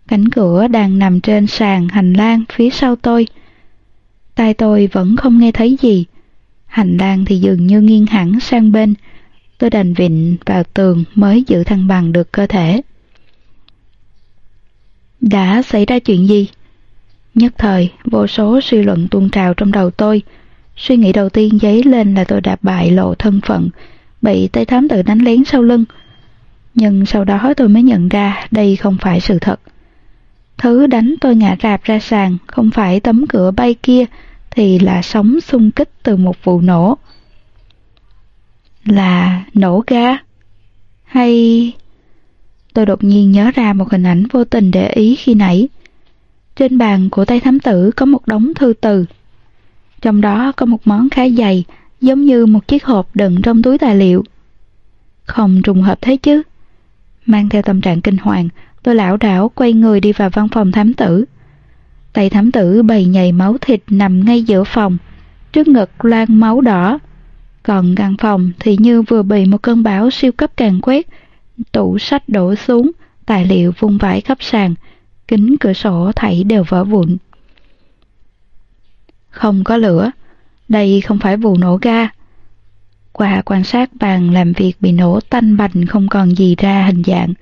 Cánh cửa đang nằm trên sàn hành lang phía sau tôi. Tai tôi vẫn không nghe thấy gì, hành lang thì dường như nghiêng hẳn sang bên. Tôi đành vịn vào tường mới giữ thăng bằng được cơ thể. Đã xảy ra chuyện gì? Nhất thời, vô số suy luận tuôn trào trong đầu tôi. Suy nghĩ đầu tiên dấy lên là tôi đã bại lộ thân phận, bị tay thám tử đánh lén sau lưng. Nhưng sau đó tôi mới nhận ra đây không phải sự thật. Thứ đánh tôi ngã rạp ra sàn không phải tấm cửa bay kia, thì là sóng xung kích từ một vụ nổ. Là nổ ga? Hay... Tôi đột nhiên nhớ ra một hình ảnh vô tình để ý khi nãy. Trên bàn của tay thám tử có một đống thư từ. Trong đó có một món khá dày, giống như một chiếc hộp đựng trong túi tài liệu. Không trùng hợp thế chứ. Mang theo tâm trạng kinh hoàng, tôi lão đảo quay người đi vào văn phòng thám tử. Tay thám tử bầy nhầy máu thịt nằm ngay giữa phòng, trước ngực loang máu đỏ. Còn căn phòng thì như vừa bị một cơn bão siêu cấp càng quét, tủ sách đổ xuống, tài liệu vung vãi khắp sàn, kính cửa sổ thảy đều vỡ vụn. Không có lửa, đây không phải vụ nổ ga. Qua quan sát bàn làm việc bị nổ tanh bành không còn gì ra hình dạng.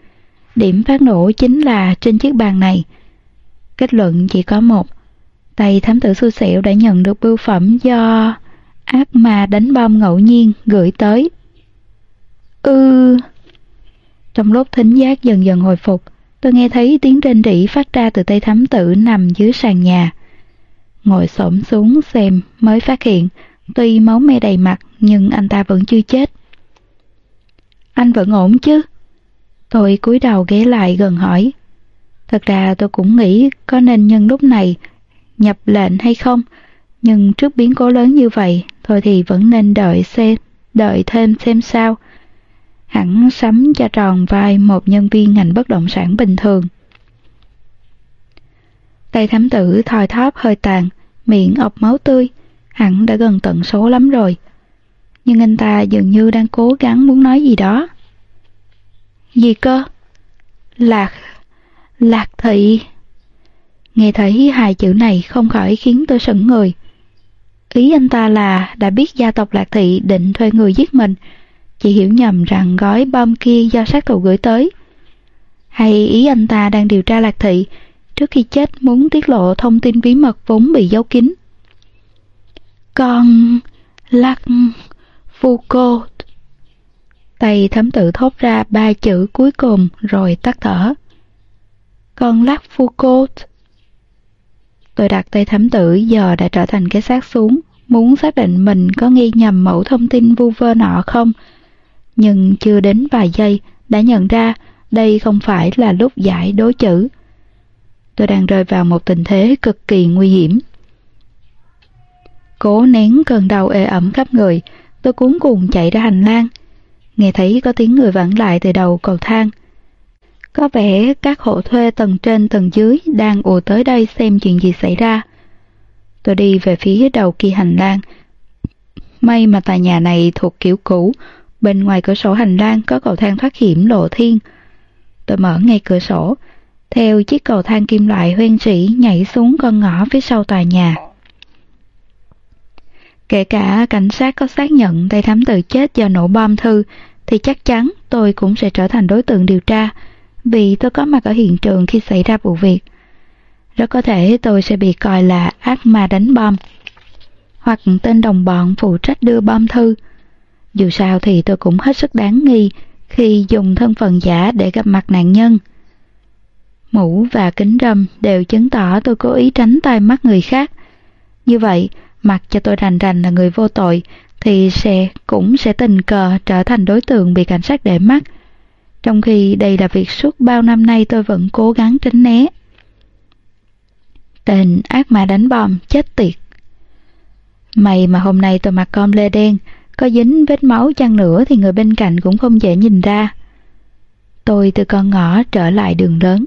Điểm phát nổ chính là trên chiếc bàn này. Kết luận chỉ có một. Tay thám tử xui xẻo đã nhận được bưu phẩm do ác ma đánh bom ngẫu nhiên gửi tới. Ư... Ừ... Trong lúc thính giác dần dần hồi phục, tôi nghe thấy tiếng rên rỉ phát ra từ tay thám tử nằm dưới sàn nhà. Ngồi xổm xuống xem mới phát hiện, tuy máu me đầy mặt nhưng anh ta vẫn chưa chết. Anh vẫn ổn chứ? Tôi cúi đầu ghé lại gần hỏi. Thật ra tôi cũng nghĩ có nên nhân lúc này nhập lệnh hay không, nhưng trước biến cố lớn như vậy, thôi thì vẫn nên đợi xem, đợi thêm xem sao. Hẳn sắm cho tròn vai một nhân viên ngành bất động sản bình thường. Tay thám tử thoi thóp hơi tàn, miệng ọc máu tươi, hẳn đã gần tận số lắm rồi. Nhưng anh ta dường như đang cố gắng muốn nói gì đó. Gì cơ? Lạc... Lạc thị... Nghe thấy hai chữ này không khỏi khiến tôi sững người. Ý anh ta là đã biết gia tộc Lạc Thị định thuê người giết mình, chỉ hiểu nhầm rằng gói bom kia do sát thủ gửi tới. Hay ý anh ta đang điều tra Lạc Thị, trước khi chết muốn tiết lộ thông tin bí mật vốn bị giấu kín. Con... lắc Foucault... Tay thấm tự thốt ra ba chữ cuối cùng rồi tắt thở. Con lắc Foucault... Tôi đặt tay thám tử giờ đã trở thành cái xác xuống, muốn xác định mình có nghi nhầm mẫu thông tin vu vơ nọ không. Nhưng chưa đến vài giây đã nhận ra đây không phải là lúc giải đối chữ. Tôi đang rơi vào một tình thế cực kỳ nguy hiểm. Cố nén cơn đau ê ẩm khắp người, tôi cuốn cuồng chạy ra hành lang. Nghe thấy có tiếng người vẳng lại từ đầu cầu thang. Có vẻ các hộ thuê tầng trên tầng dưới đang ùa tới đây xem chuyện gì xảy ra. Tôi đi về phía đầu kia hành lang. May mà tòa nhà này thuộc kiểu cũ, bên ngoài cửa sổ hành lang có cầu thang thoát hiểm lộ thiên. Tôi mở ngay cửa sổ, theo chiếc cầu thang kim loại hoen rỉ nhảy xuống con ngõ phía sau tòa nhà. Kể cả cảnh sát có xác nhận tay thám tử chết do nổ bom thư, thì chắc chắn tôi cũng sẽ trở thành đối tượng điều tra, vì tôi có mặt ở hiện trường khi xảy ra vụ việc. Rất có thể tôi sẽ bị coi là ác ma đánh bom, hoặc tên đồng bọn phụ trách đưa bom thư. Dù sao thì tôi cũng hết sức đáng nghi khi dùng thân phận giả để gặp mặt nạn nhân. Mũ và kính râm đều chứng tỏ tôi cố ý tránh tai mắt người khác. Như vậy, mặc cho tôi rành rành là người vô tội, thì sẽ cũng sẽ tình cờ trở thành đối tượng bị cảnh sát để mắt trong khi đây là việc suốt bao năm nay tôi vẫn cố gắng tránh né. Tên ác ma đánh bom chết tiệt. May mà hôm nay tôi mặc com lê đen, có dính vết máu chăng nữa thì người bên cạnh cũng không dễ nhìn ra. Tôi từ con ngõ trở lại đường lớn,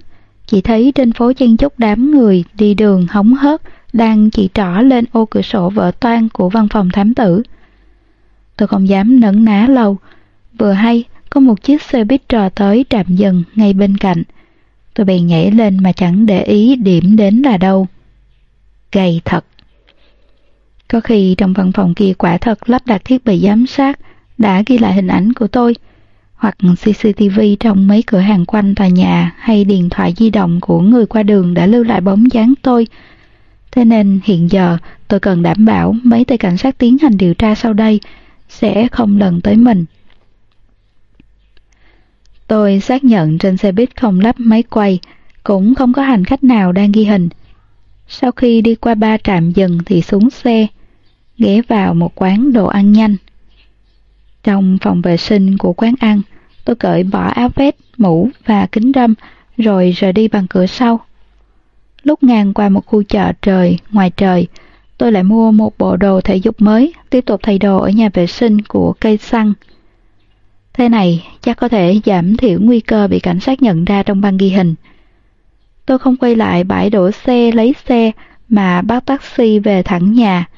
chỉ thấy trên phố chen chúc đám người đi đường hóng hớt đang chỉ trỏ lên ô cửa sổ vỡ toan của văn phòng thám tử. Tôi không dám nấn ná lâu, vừa hay có một chiếc xe buýt trò tới trạm dừng ngay bên cạnh. Tôi bèn nhảy lên mà chẳng để ý điểm đến là đâu. Gầy thật. Có khi trong văn phòng kia quả thật lắp đặt thiết bị giám sát đã ghi lại hình ảnh của tôi, hoặc CCTV trong mấy cửa hàng quanh tòa nhà hay điện thoại di động của người qua đường đã lưu lại bóng dáng tôi. Thế nên hiện giờ tôi cần đảm bảo mấy tay cảnh sát tiến hành điều tra sau đây sẽ không lần tới mình. Tôi xác nhận trên xe buýt không lắp máy quay, cũng không có hành khách nào đang ghi hình. Sau khi đi qua ba trạm dừng thì xuống xe, ghé vào một quán đồ ăn nhanh. Trong phòng vệ sinh của quán ăn, tôi cởi bỏ áo vest, mũ và kính râm rồi rời đi bằng cửa sau. Lúc ngang qua một khu chợ trời, ngoài trời, tôi lại mua một bộ đồ thể dục mới, tiếp tục thay đồ ở nhà vệ sinh của cây xăng. Thế này chắc có thể giảm thiểu nguy cơ bị cảnh sát nhận ra trong băng ghi hình. Tôi không quay lại bãi đổ xe lấy xe mà bắt taxi về thẳng nhà.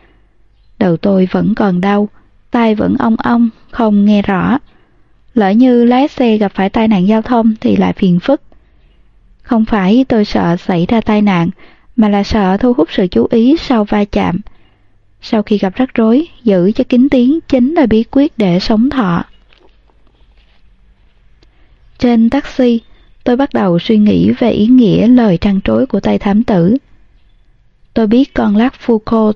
Đầu tôi vẫn còn đau, tai vẫn ong ong, không nghe rõ. Lỡ như lái xe gặp phải tai nạn giao thông thì lại phiền phức. Không phải tôi sợ xảy ra tai nạn, mà là sợ thu hút sự chú ý sau va chạm. Sau khi gặp rắc rối, giữ cho kín tiếng chính là bí quyết để sống thọ. Trên taxi, tôi bắt đầu suy nghĩ về ý nghĩa lời trăn trối của tay thám tử. Tôi biết con lắc Foucault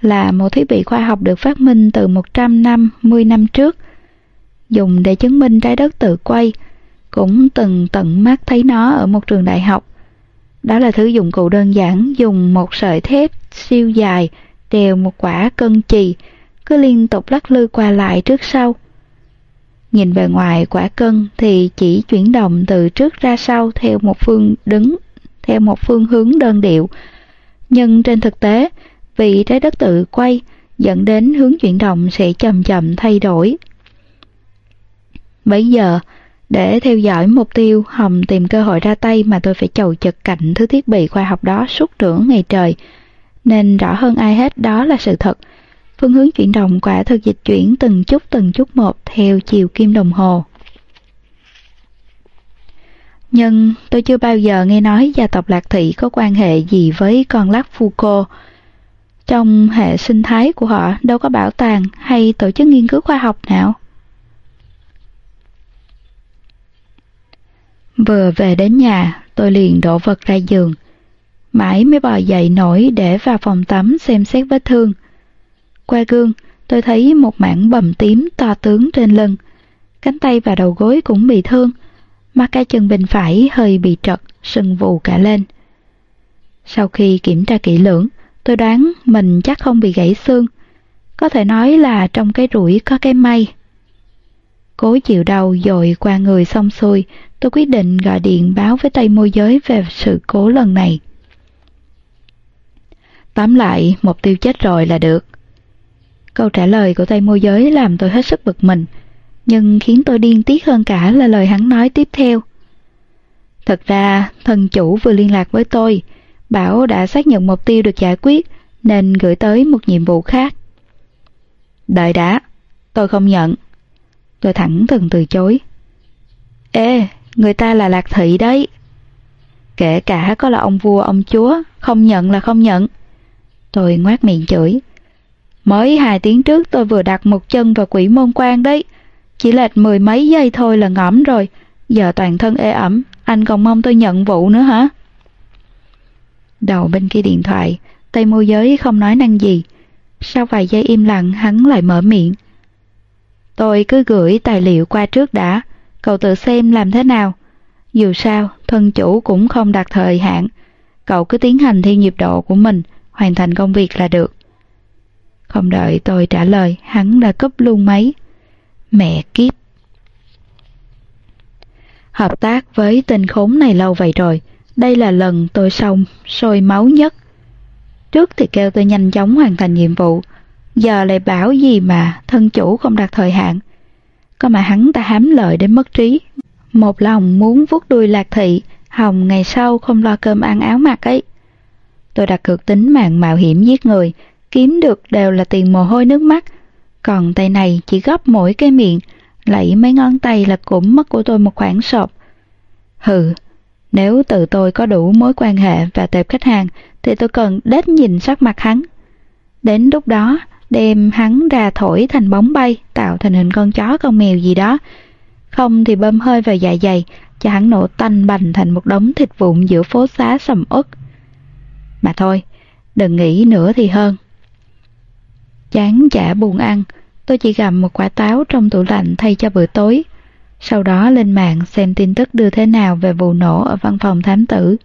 là một thiết bị khoa học được phát minh từ 100 năm, 10 năm trước, dùng để chứng minh trái đất tự quay, cũng từng tận mắt thấy nó ở một trường đại học. Đó là thứ dụng cụ đơn giản dùng một sợi thép siêu dài đèo một quả cân chì, cứ liên tục lắc lư qua lại trước sau. Nhìn bề ngoài quả cân thì chỉ chuyển động từ trước ra sau theo một phương đứng, theo một phương hướng đơn điệu. Nhưng trên thực tế, vì trái đất tự quay dẫn đến hướng chuyển động sẽ chậm chậm thay đổi. Bây giờ, để theo dõi mục tiêu, Hồng tìm cơ hội ra tay mà tôi phải chầu chật cạnh thứ thiết bị khoa học đó suốt nửa ngày trời. Nên rõ hơn ai hết đó là sự thật. Phương hướng chuyển động quả thực dịch chuyển từng chút từng chút một theo chiều kim đồng hồ. Nhưng tôi chưa bao giờ nghe nói gia tộc Lạc Thị có quan hệ gì với con lắc Foucault. Trong hệ sinh thái của họ đâu có bảo tàng hay tổ chức nghiên cứu khoa học nào. Vừa về đến nhà, tôi liền đổ vật ra giường. Mãi mới bò dậy nổi để vào phòng tắm xem xét vết thương. Qua gương, tôi thấy một mảng bầm tím to tướng trên lưng. Cánh tay và đầu gối cũng bị thương. Mắt cái chân bên phải hơi bị trật, sưng vù cả lên. Sau khi kiểm tra kỹ lưỡng, tôi đoán mình chắc không bị gãy xương. Có thể nói là trong cái rủi có cái may. Cố chịu đau dội qua người xong xuôi, tôi quyết định gọi điện báo với tay môi giới về sự cố lần này. Tóm lại, mục tiêu chết rồi là được. Câu trả lời của tay môi giới làm tôi hết sức bực mình, nhưng khiến tôi điên tiết hơn cả là lời hắn nói tiếp theo. Thật ra, thần chủ vừa liên lạc với tôi, bảo đã xác nhận mục tiêu được giải quyết, nên gửi tới một nhiệm vụ khác. Đợi đã, tôi không nhận. Tôi thẳng thừng từ chối. Ê, người ta là lạc thị đấy. Kể cả có là ông vua ông chúa, không nhận là không nhận. Tôi ngoác miệng chửi. Mới hai tiếng trước tôi vừa đặt một chân vào quỷ môn quan đấy. Chỉ lệch mười mấy giây thôi là ngõm rồi. Giờ toàn thân ê ẩm, anh còn mong tôi nhận vụ nữa hả? Đầu bên kia điện thoại, tay môi giới không nói năng gì. Sau vài giây im lặng hắn lại mở miệng. Tôi cứ gửi tài liệu qua trước đã, cậu tự xem làm thế nào. Dù sao, thân chủ cũng không đặt thời hạn. Cậu cứ tiến hành theo nhịp độ của mình, hoàn thành công việc là được. Không đợi tôi trả lời, hắn đã cúp luôn máy. Mẹ kiếp! Hợp tác với tên khốn này lâu vậy rồi, đây là lần tôi xong sôi máu nhất. Trước thì kêu tôi nhanh chóng hoàn thành nhiệm vụ, giờ lại bảo gì mà thân chủ không đặt thời hạn. Có mà hắn ta hám lợi đến mất trí. Một lòng muốn vuốt đuôi lạc thị, hồng ngày sau không lo cơm ăn áo mặc ấy. Tôi đặt cược tính mạng mạo hiểm giết người, kiếm được đều là tiền mồ hôi nước mắt. Còn tay này chỉ gấp mỗi cái miệng, lẫy mấy ngón tay là cũng mất của tôi một khoản sọp. Hừ, nếu tự tôi có đủ mối quan hệ và tệp khách hàng thì tôi cần đết nhìn sắc mặt hắn. Đến lúc đó, đem hắn ra thổi thành bóng bay, tạo thành hình con chó con mèo gì đó. Không thì bơm hơi vào dạ dày, cho hắn nổ tanh bành thành một đống thịt vụn giữa phố xá sầm uất. Mà thôi, đừng nghĩ nữa thì hơn. Chán chả buồn ăn, tôi chỉ gặm một quả táo trong tủ lạnh thay cho bữa tối. Sau đó lên mạng xem tin tức đưa thế nào về vụ nổ ở văn phòng thám tử.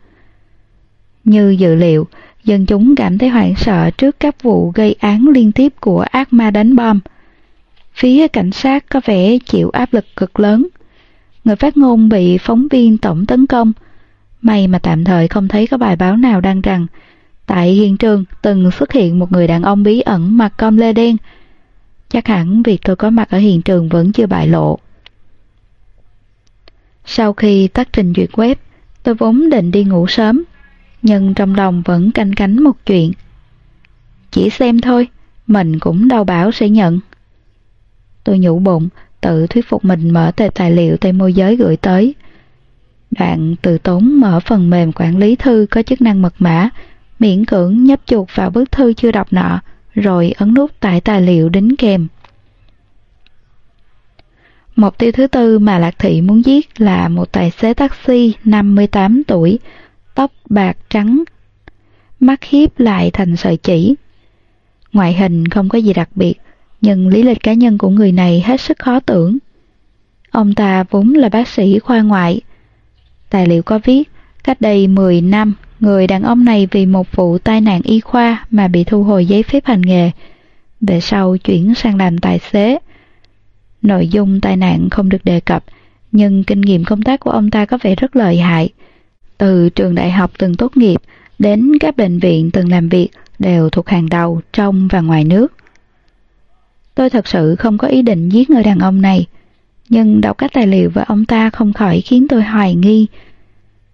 Như dự liệu, dân chúng cảm thấy hoảng sợ trước các vụ gây án liên tiếp của ác ma đánh bom. Phía cảnh sát có vẻ chịu áp lực cực lớn. Người phát ngôn bị phóng viên tổng tấn công. May mà tạm thời không thấy có bài báo nào đăng rằng tại hiện trường từng xuất hiện một người đàn ông bí ẩn mặc com lê đen. Chắc hẳn việc tôi có mặt ở hiện trường vẫn chưa bại lộ. Sau khi tắt trình duyệt web, tôi vốn định đi ngủ sớm nhưng trong lòng vẫn canh cánh một chuyện. Chỉ xem thôi, mình cũng đâu bảo sẽ nhận. Tôi nhủ bụng, tự thuyết phục mình mở tờ tài liệu tay môi giới gửi tới. Đoạn từ tốn mở phần mềm quản lý thư có chức năng mật mã, miễn cưỡng nhấp chuột vào bức thư chưa đọc nọ, rồi ấn nút tải tài liệu đính kèm. Mục tiêu thứ tư mà Lạc Thị muốn giết là một tài xế taxi 58 tuổi, tóc bạc trắng, mắt hiếp lại thành sợi chỉ. Ngoại hình không có gì đặc biệt, nhưng lý lịch cá nhân của người này hết sức khó tưởng. Ông ta vốn là bác sĩ khoa ngoại. Tài liệu có viết, cách đây 10 năm, người đàn ông này vì một vụ tai nạn y khoa mà bị thu hồi giấy phép hành nghề. Về sau chuyển sang làm tài xế. Nội dung tai nạn không được đề cập, nhưng kinh nghiệm công tác của ông ta có vẻ rất lợi hại. Từ trường đại học từng tốt nghiệp đến các bệnh viện từng làm việc đều thuộc hàng đầu trong và ngoài nước. Tôi thật sự không có ý định giết người đàn ông này, nhưng đọc các tài liệu về ông ta không khỏi khiến tôi hoài nghi.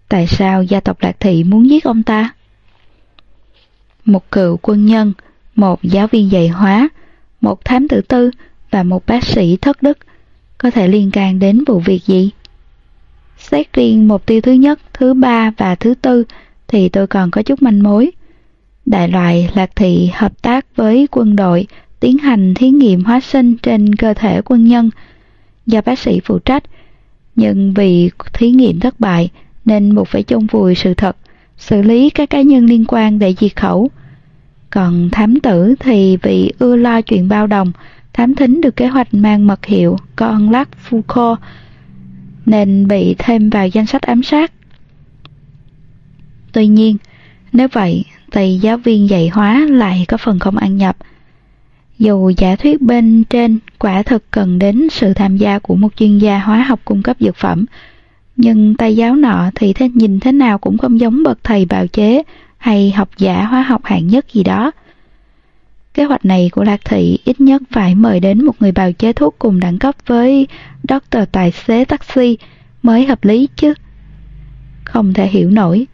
Tại sao gia tộc Lạc Thị muốn giết ông ta? Một cựu quân nhân, một giáo viên dạy hóa, một thám tử tư và một bác sĩ thất đức có thể liên can đến vụ việc gì? Xét riêng mục tiêu thứ nhất, thứ ba và thứ tư thì tôi còn có chút manh mối. Đại loại Lạc Thị hợp tác với quân đội tiến hành thí nghiệm hóa sinh trên cơ thể quân nhân do bác sĩ phụ trách, nhưng vì thí nghiệm thất bại nên buộc phải chôn vùi sự thật, xử lý các cá nhân liên quan để diệt khẩu. Còn thám tử thì vì ưa lo chuyện bao đồng, thám thính được kế hoạch mang mật hiệu con lắc Foucault nên bị thêm vào danh sách ám sát. Tuy nhiên, nếu vậy thì giáo viên dạy hóa lại có phần không ăn nhập. Dù giả thuyết bên trên quả thực cần đến sự tham gia của một chuyên gia hóa học cung cấp dược phẩm, nhưng tay giáo nọ thì thế nhìn thế nào cũng không giống bậc thầy bào chế hay học giả hóa học hạng nhất gì đó. Kế hoạch này của Lạc Thị ít nhất phải mời đến một người bào chế thuốc cùng đẳng cấp với doctor Tài xế taxi mới hợp lý chứ. Không thể hiểu nổi.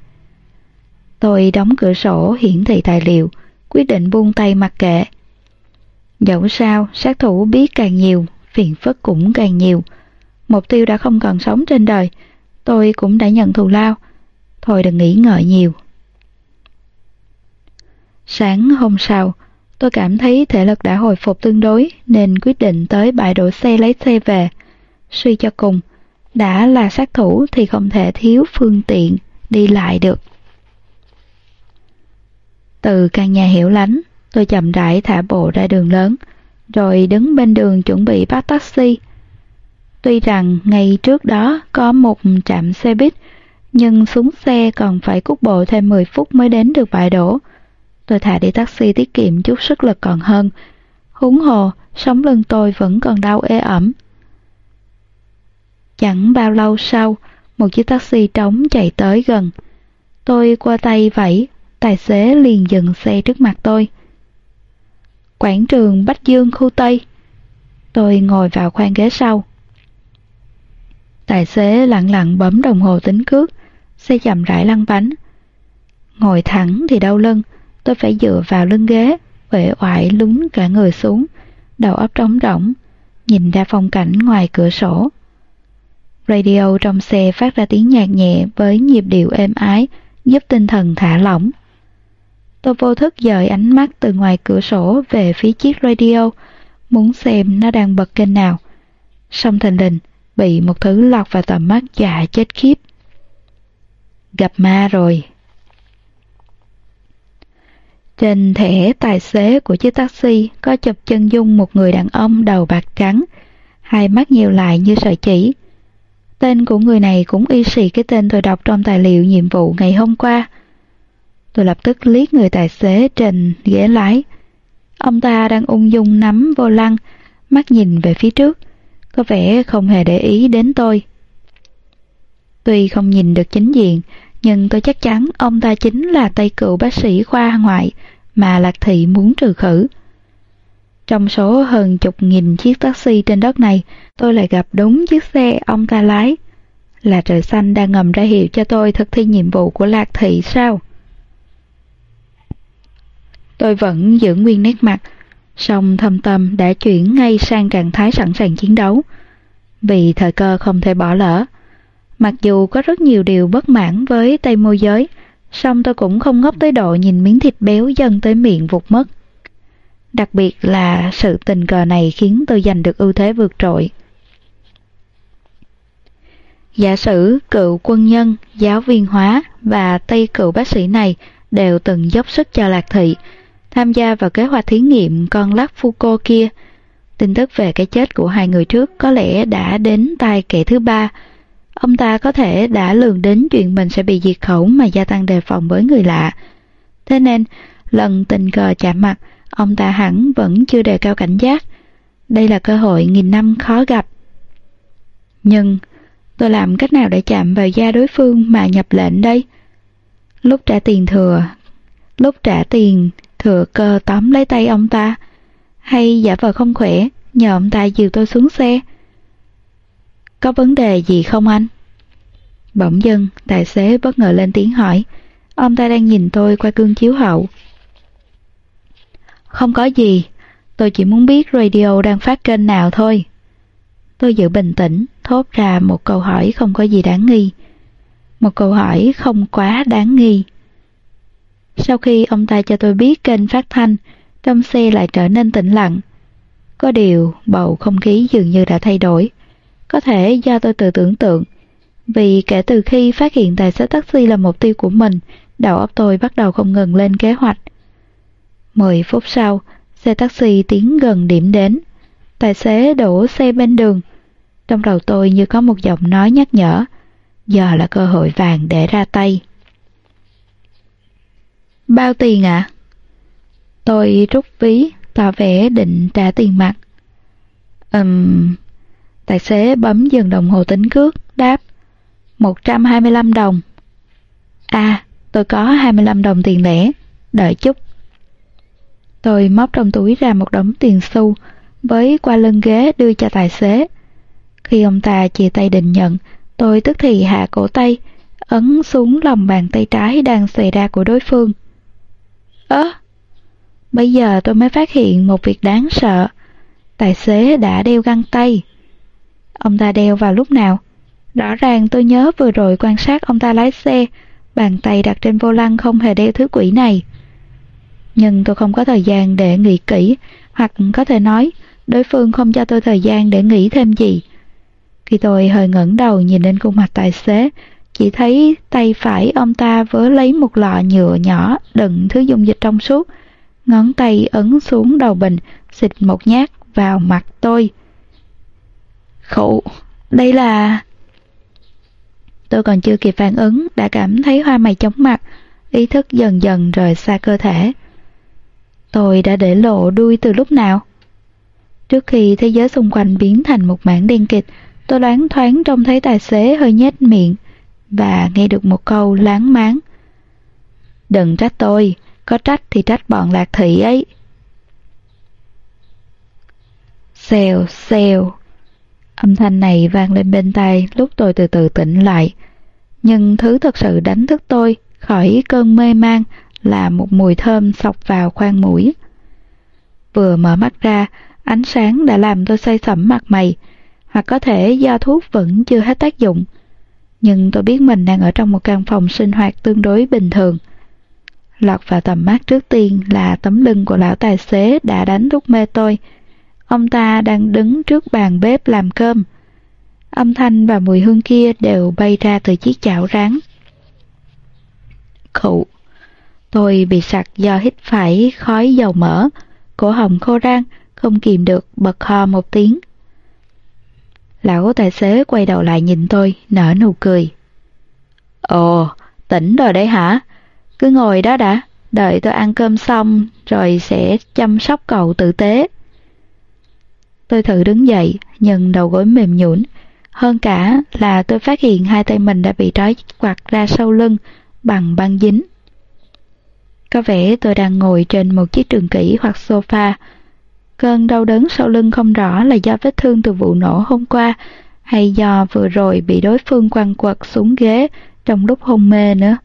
Tôi đóng cửa sổ hiển thị tài liệu, quyết định buông tay mặc kệ. Dẫu sao, sát thủ biết càng nhiều, phiền phức cũng càng nhiều. Mục tiêu đã không còn sống trên đời, tôi cũng đã nhận thù lao. Thôi đừng nghĩ ngợi nhiều. Sáng hôm sau, tôi cảm thấy thể lực đã hồi phục tương đối nên quyết định tới bãi đổ xe lấy xe về. Suy cho cùng, đã là sát thủ thì không thể thiếu phương tiện đi lại được. Từ căn nhà hiểu lánh, tôi chậm rãi thả bộ ra đường lớn, rồi đứng bên đường chuẩn bị bắt taxi. Tuy rằng ngày trước đó có một trạm xe buýt, nhưng xuống xe còn phải cút bộ thêm 10 phút mới đến được bãi đổ. Tôi thả đi taxi tiết kiệm chút sức lực còn hơn. Húng hồ, sống lưng tôi vẫn còn đau ê ẩm. Chẳng bao lâu sau, một chiếc taxi trống chạy tới gần. Tôi qua tay vẫy, tài xế liền dừng xe trước mặt tôi. Quảng trường Bách Dương khu Tây. Tôi ngồi vào khoang ghế sau. Tài xế lặng lặng bấm đồng hồ tính cước, xe chậm rãi lăn bánh. Ngồi thẳng thì đau lưng, tôi phải dựa vào lưng ghế, uể oải lún cả người xuống, đầu óc trống rỗng, nhìn ra phong cảnh ngoài cửa sổ. Radio trong xe phát ra tiếng nhạc nhẹ với nhịp điệu êm ái, giúp tinh thần thả lỏng. Tôi vô thức dời ánh mắt từ ngoài cửa sổ về phía chiếc radio, muốn xem nó đang bật kênh nào. Xong thình lình, bị một thứ lọt vào tầm mắt dạ chết khiếp. Gặp ma rồi. Trên thẻ tài xế của chiếc taxi có chụp chân dung một người đàn ông đầu bạc trắng, hai mắt nhiều lại như sợi chỉ. Tên của người này cũng y xì cái tên tôi đọc trong tài liệu nhiệm vụ ngày hôm qua. Tôi lập tức liếc người tài xế trên ghế lái. Ông ta đang ung dung nắm vô lăng, mắt nhìn về phía trước, có vẻ không hề để ý đến tôi. Tuy không nhìn được chính diện, nhưng tôi chắc chắn ông ta chính là tay cựu bác sĩ khoa ngoại mà Lạc Thị muốn trừ khử. Trong số hơn chục nghìn chiếc taxi trên đất này, tôi lại gặp đúng chiếc xe ông ta lái. Là trời xanh đang ngầm ra hiệu cho tôi thực thi nhiệm vụ của Lạc Thị sao? Tôi vẫn giữ nguyên nét mặt, song thâm tâm đã chuyển ngay sang trạng thái sẵn sàng chiến đấu. Vì thời cơ không thể bỏ lỡ. Mặc dù có rất nhiều điều bất mãn với tay môi giới, song tôi cũng không ngốc tới độ nhìn miếng thịt béo dần tới miệng vụt mất. Đặc biệt là sự tình cờ này khiến tôi giành được ưu thế vượt trội. Giả sử cựu quân nhân, giáo viên hóa và tây cựu bác sĩ này đều từng dốc sức cho Lạc Thị, tham gia vào kế hoạch thí nghiệm con lắc Foucault kia. Tin tức về cái chết của hai người trước có lẽ đã đến tai kẻ thứ ba. Ông ta có thể đã lường đến chuyện mình sẽ bị diệt khẩu mà gia tăng đề phòng với người lạ. Thế nên, lần tình cờ chạm mặt, ông ta hẳn vẫn chưa đề cao cảnh giác. Đây là cơ hội nghìn năm khó gặp. Nhưng, tôi làm cách nào để chạm vào da đối phương mà nhập lệnh đây? Lúc trả tiền thừa, lúc trả tiền thừa cơ tóm lấy tay ông ta, hay giả vờ không khỏe, nhờ ông ta dìu tôi xuống xe. Có vấn đề gì không anh? Bỗng dưng, tài xế bất ngờ lên tiếng hỏi. Ông ta đang nhìn tôi qua gương chiếu hậu. Không có gì, tôi chỉ muốn biết radio đang phát kênh nào thôi. Tôi giữ bình tĩnh, thốt ra một câu hỏi không có gì đáng nghi. Một câu hỏi không quá đáng nghi. Sau khi ông ta cho tôi biết kênh phát thanh, trong xe lại trở nên tĩnh lặng. Có điều, bầu không khí dường như đã thay đổi. Có thể do tôi tự tưởng tượng. Vì kể từ khi phát hiện tài xế taxi là mục tiêu của mình, đầu óc tôi bắt đầu không ngừng lên kế hoạch. Mười phút sau, xe taxi tiến gần điểm đến. Tài xế đổ xe bên đường. Trong đầu tôi như có một giọng nói nhắc nhở. Giờ là cơ hội vàng để ra tay. Bao tiền ạ? À? Tôi rút ví, tỏ vẻ định trả tiền mặt. Ừm... Um, tài xế bấm dừng đồng hồ tính cước, đáp. 125 đồng. À, tôi có 25 đồng tiền lẻ, đợi chút. Tôi móc trong túi ra một đống tiền xu, với qua lưng ghế đưa cho tài xế. Khi ông ta chia tay định nhận, tôi tức thì hạ cổ tay, ấn xuống lòng bàn tay trái đang xòe ra của đối phương. Ơ! bây giờ tôi mới phát hiện một việc đáng sợ. Tài xế đã đeo găng tay. Ông ta đeo vào lúc nào? Rõ ràng tôi nhớ vừa rồi quan sát ông ta lái xe, bàn tay đặt trên vô lăng không hề đeo thứ quỷ này. Nhưng tôi không có thời gian để nghĩ kỹ, hoặc có thể nói, đối phương không cho tôi thời gian để nghĩ thêm gì. Khi tôi hơi ngẩng đầu nhìn lên khuôn mặt tài xế, chỉ thấy tay phải ông ta vớ lấy một lọ nhựa nhỏ đựng thứ dung dịch trong suốt, ngón tay ấn xuống đầu bình, xịt một nhát vào mặt tôi. Khụ, đây là... Tôi còn chưa kịp phản ứng, đã cảm thấy hoa mày chóng mặt, ý thức dần dần rời xa cơ thể. Tôi đã để lộ đuôi từ lúc nào? Trước khi thế giới xung quanh biến thành một mảng đen kịch, tôi loáng thoáng trông thấy tài xế hơi nhếch miệng và nghe được một câu láng máng. Đừng trách tôi, có trách thì trách bọn lạc thị ấy. Xèo, xèo. Âm thanh này vang lên bên tai lúc tôi từ từ tỉnh lại. Nhưng thứ thật sự đánh thức tôi khỏi cơn mê man là một mùi thơm sọc vào khoang mũi. Vừa mở mắt ra, ánh sáng đã làm tôi say sẩm mặt mày, hoặc có thể do thuốc vẫn chưa hết tác dụng. Nhưng tôi biết mình đang ở trong một căn phòng sinh hoạt tương đối bình thường. Lọt vào tầm mắt trước tiên là tấm lưng của lão tài xế đã đánh thuốc mê tôi. Ông ta đang đứng trước bàn bếp làm cơm. Âm thanh và mùi hương kia đều bay ra từ chiếc chảo rán. Khụ. Tôi bị sặc do hít phải khói dầu mỡ, cổ họng khô rang, không kìm được bật ho một tiếng. Lão tài xế quay đầu lại nhìn tôi, nở nụ cười. Ồ, tỉnh rồi đấy hả? Cứ ngồi đó đã, đợi tôi ăn cơm xong rồi sẽ chăm sóc cậu tử tế. Tôi thử đứng dậy, nhưng đầu gối mềm nhũn. Hơn cả là tôi phát hiện hai tay mình đã bị trói quặt ra sau lưng bằng băng dính. Có vẻ tôi đang ngồi trên một chiếc trường kỷ hoặc sofa. Cơn đau đớn sau lưng không rõ là do vết thương từ vụ nổ hôm qua hay do vừa rồi bị đối phương quăng quật xuống ghế trong lúc hôn mê nữa.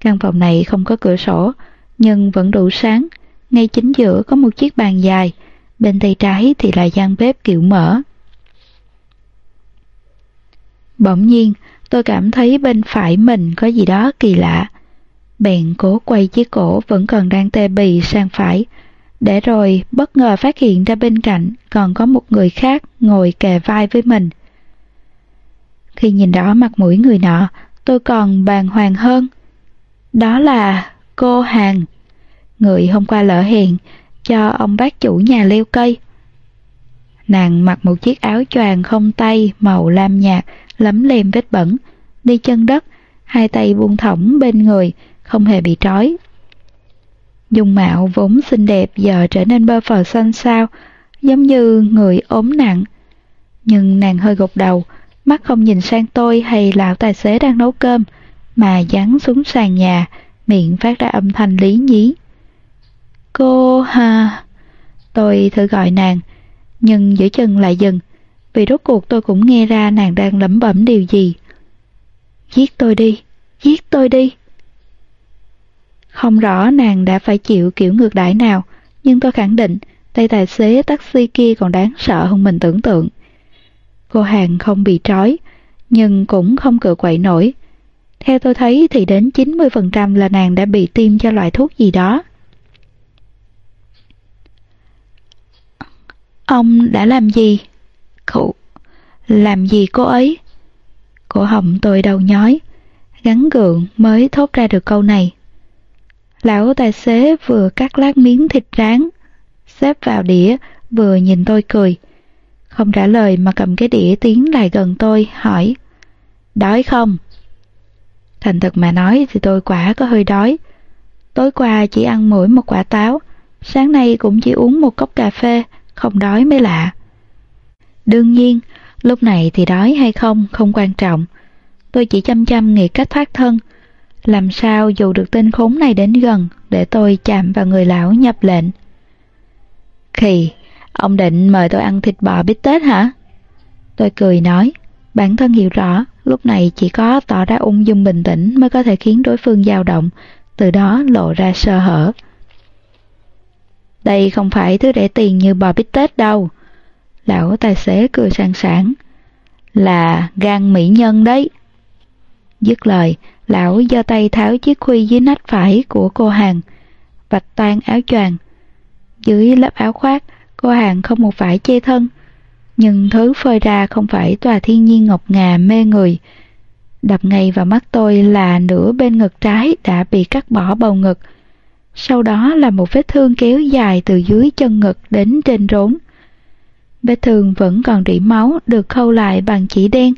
Căn phòng này không có cửa sổ, nhưng vẫn đủ sáng. Ngay chính giữa có một chiếc bàn dài, bên tay trái thì là gian bếp kiểu mở. Bỗng nhiên, tôi cảm thấy bên phải mình có gì đó kỳ lạ. Bèn cố quay chiếc cổ vẫn còn đang tê bì sang phải, để rồi bất ngờ phát hiện ra bên cạnh còn có một người khác ngồi kề vai với mình. Khi nhìn rõ mặt mũi người nọ, tôi còn bàng hoàng hơn. Đó là cô Hàng, người hôm qua lỡ hẹn cho ông bác chủ nhà leo cây. Nàng mặc một chiếc áo choàng không tay màu lam nhạt, lấm lem vết bẩn, đi chân đất, hai tay buông thõng bên người, không hề bị trói. Dung mạo vốn xinh đẹp giờ trở nên bơ phờ xanh xao, giống như người ốm nặng. Nhưng nàng hơi gục đầu, mắt không nhìn sang tôi hay lão tài xế đang nấu cơm, mà dán xuống sàn nhà, miệng phát ra âm thanh lý nhí. Cô Hà, Tôi thử gọi nàng, nhưng giữa chân lại dừng, vì rốt cuộc tôi cũng nghe ra nàng đang lẩm bẩm điều gì. Giết tôi đi, giết tôi đi. Không rõ nàng đã phải chịu kiểu ngược đãi nào, nhưng tôi khẳng định tay tài xế taxi kia còn đáng sợ hơn mình tưởng tượng. Cô hàng không bị trói, nhưng cũng không cựa quậy nổi. Theo tôi thấy thì đến 90% là nàng đã bị tiêm cho loại thuốc gì đó. Ông đã làm gì? Khụ, làm gì cô ấy? Cổ họng tôi đầu nhói, gắn gượng mới thốt ra được câu này. Lão tài xế vừa cắt lát miếng thịt rán, xếp vào đĩa, vừa nhìn tôi cười. Không trả lời mà cầm cái đĩa tiến lại gần tôi, hỏi. Đói không? Thành thật mà nói thì tôi quả có hơi đói. Tối qua chỉ ăn mỗi một quả táo, sáng nay cũng chỉ uống một cốc cà phê, không đói mới lạ. Đương nhiên, lúc này thì đói hay không không quan trọng. Tôi chỉ chăm chăm nghĩ cách thoát thân, làm sao dù được tên khốn này đến gần để tôi chạm vào người lão nhập lệnh. Khì, ông định mời tôi ăn thịt bò bít tết hả? Tôi cười nói, bản thân hiểu rõ, lúc này chỉ có tỏ ra ung dung bình tĩnh mới có thể khiến đối phương dao động, từ đó lộ ra sơ hở. Đây không phải thứ rẻ tiền như bò bít tết đâu. Lão tài xế cười sang sảng. Là gan mỹ nhân đấy. Dứt lời, lão giơ tay tháo chiếc khuy dưới nách phải của cô hàng, vạch tan áo choàng. Dưới lớp áo khoác, cô hàng không một vải che thân, nhưng thứ phơi ra không phải tòa thiên nhiên ngọc ngà mê người. Đập ngay vào mắt tôi là nửa bên ngực trái đã bị cắt bỏ bầu ngực, sau đó là một vết thương kéo dài từ dưới chân ngực đến trên rốn. Vết thương vẫn còn rỉ máu được khâu lại bằng chỉ đen,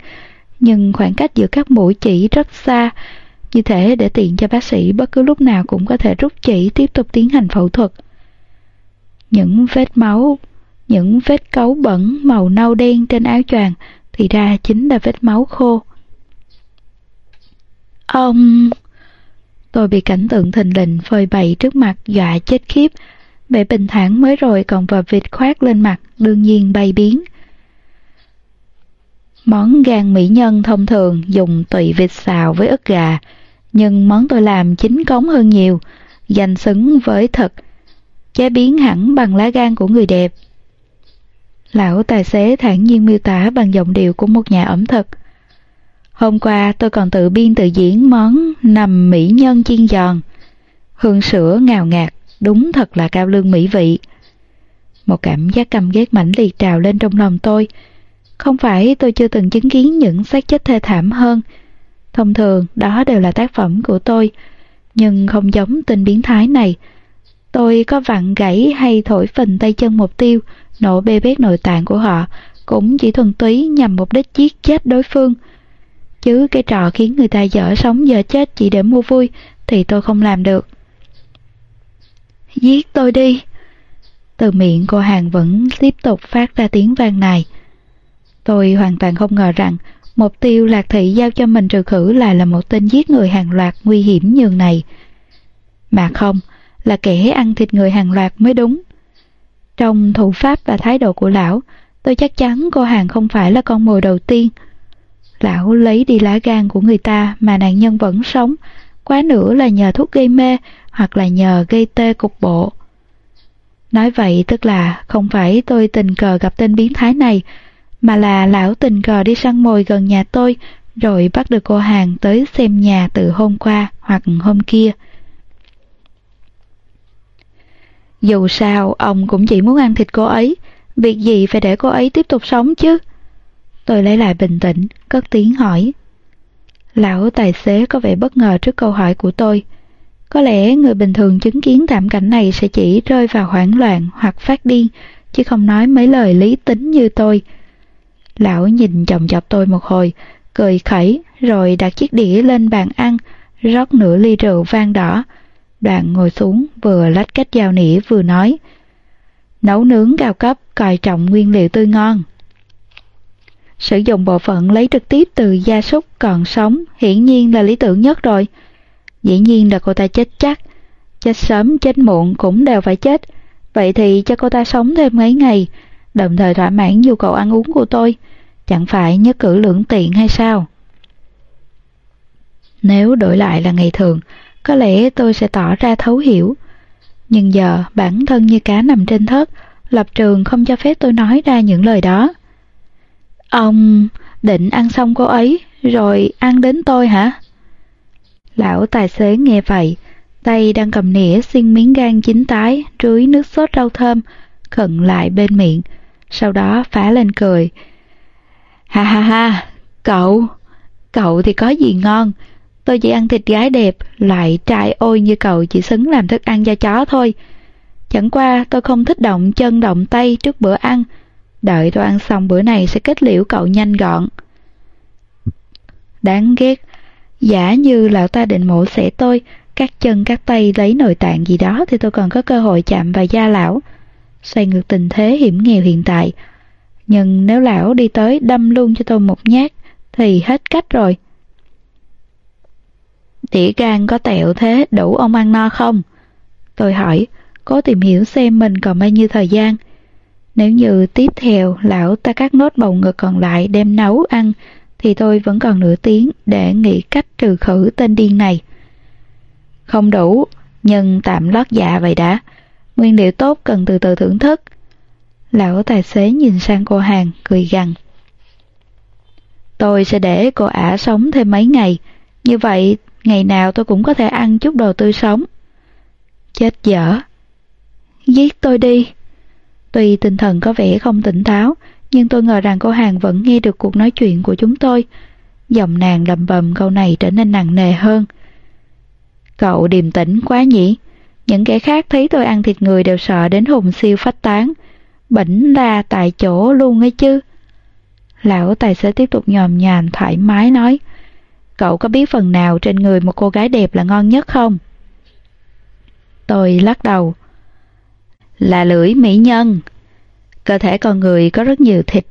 nhưng khoảng cách giữa các mũi chỉ rất xa, như thế để tiện cho bác sĩ bất cứ lúc nào cũng có thể rút chỉ tiếp tục tiến hành phẫu thuật. Những vết máu, những vết cấu bẩn màu nâu đen trên áo choàng thì ra chính là vết máu khô. Ông... Tôi bị cảnh tượng thình lình phơi bày trước mặt dọa chết khiếp. Vẻ bình thản mới rồi còn vờ vịt khoát lên mặt, đương nhiên bay biến. Món gan mỹ nhân thông thường dùng tùy vịt xào với ức gà, nhưng món tôi làm chính cống hơn nhiều, danh xứng với thật, chế biến hẳn bằng lá gan của người đẹp. Lão tài xế thản nhiên miêu tả bằng giọng điệu của một nhà ẩm thực. Hôm qua tôi còn tự biên tự diễn món nằm mỹ nhân chiên giòn. Hương sữa ngào ngạt, đúng thật là cao lương mỹ vị. Một cảm giác căm ghét mãnh liệt trào lên trong lòng tôi. Không phải tôi chưa từng chứng kiến những xác chết thê thảm hơn. Thông thường đó đều là tác phẩm của tôi, nhưng không giống tình biến thái này. Tôi có vặn gãy hay thổi phình tay chân mục tiêu, nổ bê bết nội tạng của họ, cũng chỉ thuần túy nhằm mục đích giết chết đối phương – chứ cái trò khiến người ta dở sống dở chết chỉ để mua vui thì tôi không làm được. Giết tôi đi! Từ miệng cô hàng vẫn tiếp tục phát ra tiếng vang này. Tôi hoàn toàn không ngờ rằng mục tiêu Lạc Thị giao cho mình trừ khử lại là một tên giết người hàng loạt nguy hiểm nhường này. Mà không, là kẻ ăn thịt người hàng loạt mới đúng. Trong thủ pháp và thái độ của lão, tôi chắc chắn cô hàng không phải là con mồi đầu tiên Lão lấy đi lá gan của người ta mà nạn nhân vẫn sống, quá nữa là nhờ thuốc gây mê hoặc là nhờ gây tê cục bộ. Nói vậy tức là không phải tôi tình cờ gặp tên biến thái này, mà là lão tình cờ đi săn mồi gần nhà tôi rồi bắt được cô hàng tới xem nhà từ hôm qua hoặc hôm kia. Dù sao, ông cũng chỉ muốn ăn thịt cô ấy, việc gì phải để cô ấy tiếp tục sống chứ? Tôi lấy lại bình tĩnh, cất tiếng hỏi. Lão tài xế có vẻ bất ngờ trước câu hỏi của tôi. Có lẽ người bình thường chứng kiến thảm cảnh này sẽ chỉ rơi vào hoảng loạn hoặc phát điên, chứ không nói mấy lời lý tính như tôi. Lão nhìn chồng chọc tôi một hồi, cười khẩy rồi đặt chiếc đĩa lên bàn ăn, rót nửa ly rượu vang đỏ. Đoạn ngồi xuống vừa lách cách dao nĩa vừa nói. Nấu nướng cao cấp, coi trọng nguyên liệu tươi ngon. Sử dụng bộ phận lấy trực tiếp từ gia súc còn sống hiển nhiên là lý tưởng nhất rồi. Dĩ nhiên là cô ta chết chắc, chết sớm chết muộn cũng đều phải chết. Vậy thì cho cô ta sống thêm mấy ngày, đồng thời thỏa mãn nhu cầu ăn uống của tôi, chẳng phải nhất cử lưỡng tiện hay sao? Nếu đổi lại là ngày thường, có lẽ tôi sẽ tỏ ra thấu hiểu. Nhưng giờ bản thân như cá nằm trên thớt, lập trường không cho phép tôi nói ra những lời đó. Ông định ăn xong cô ấy, rồi ăn đến tôi hả? Lão tài xế nghe vậy, tay đang cầm nĩa xiên miếng gan chín tái, rưới nước sốt rau thơm, khẩn lại bên miệng, sau đó phá lên cười. Ha ha ha, cậu, cậu thì có gì ngon, tôi chỉ ăn thịt gái đẹp, loại trai ôi như cậu chỉ xứng làm thức ăn cho chó thôi. Chẳng qua tôi không thích động chân động tay trước bữa ăn, đợi tôi ăn xong bữa này sẽ kết liễu cậu nhanh gọn. Đáng ghét, giả như lão ta định mổ xẻ tôi, cắt chân cắt tay lấy nội tạng gì đó thì tôi còn có cơ hội chạm vào da lão. Xoay ngược tình thế hiểm nghèo hiện tại. Nhưng nếu lão đi tới đâm luôn cho tôi một nhát thì hết cách rồi. Tỉa gan có tẹo thế đủ ông ăn no không? Tôi hỏi, cố tìm hiểu xem mình còn bao nhiêu thời gian. Nếu như tiếp theo lão ta cắt nốt bầu ngực còn lại đem nấu ăn thì tôi vẫn còn nửa tiếng để nghĩ cách trừ khử tên điên này. Không đủ, nhưng tạm lót dạ vậy đã. Nguyên liệu tốt cần từ từ thưởng thức. Lão tài xế nhìn sang cô hàng, cười gằn. Tôi sẽ để cô ả sống thêm mấy ngày. Như vậy, ngày nào tôi cũng có thể ăn chút đồ tươi sống. Chết dở. Giết tôi đi. Tuy tinh thần có vẻ không tỉnh táo, nhưng tôi ngờ rằng cô hàng vẫn nghe được cuộc nói chuyện của chúng tôi. Giọng nàng lầm bầm câu này trở nên nặng nề hơn. Cậu điềm tĩnh quá nhỉ? Những kẻ khác thấy tôi ăn thịt người đều sợ đến hùng siêu phách tán. Bỉnh ra tại chỗ luôn ấy chứ. Lão tài xế tiếp tục nhòm nhàn thoải mái nói. Cậu có biết phần nào trên người một cô gái đẹp là ngon nhất không? Tôi lắc đầu. Là lưỡi mỹ nhân. Cơ thể con người có rất nhiều thịt,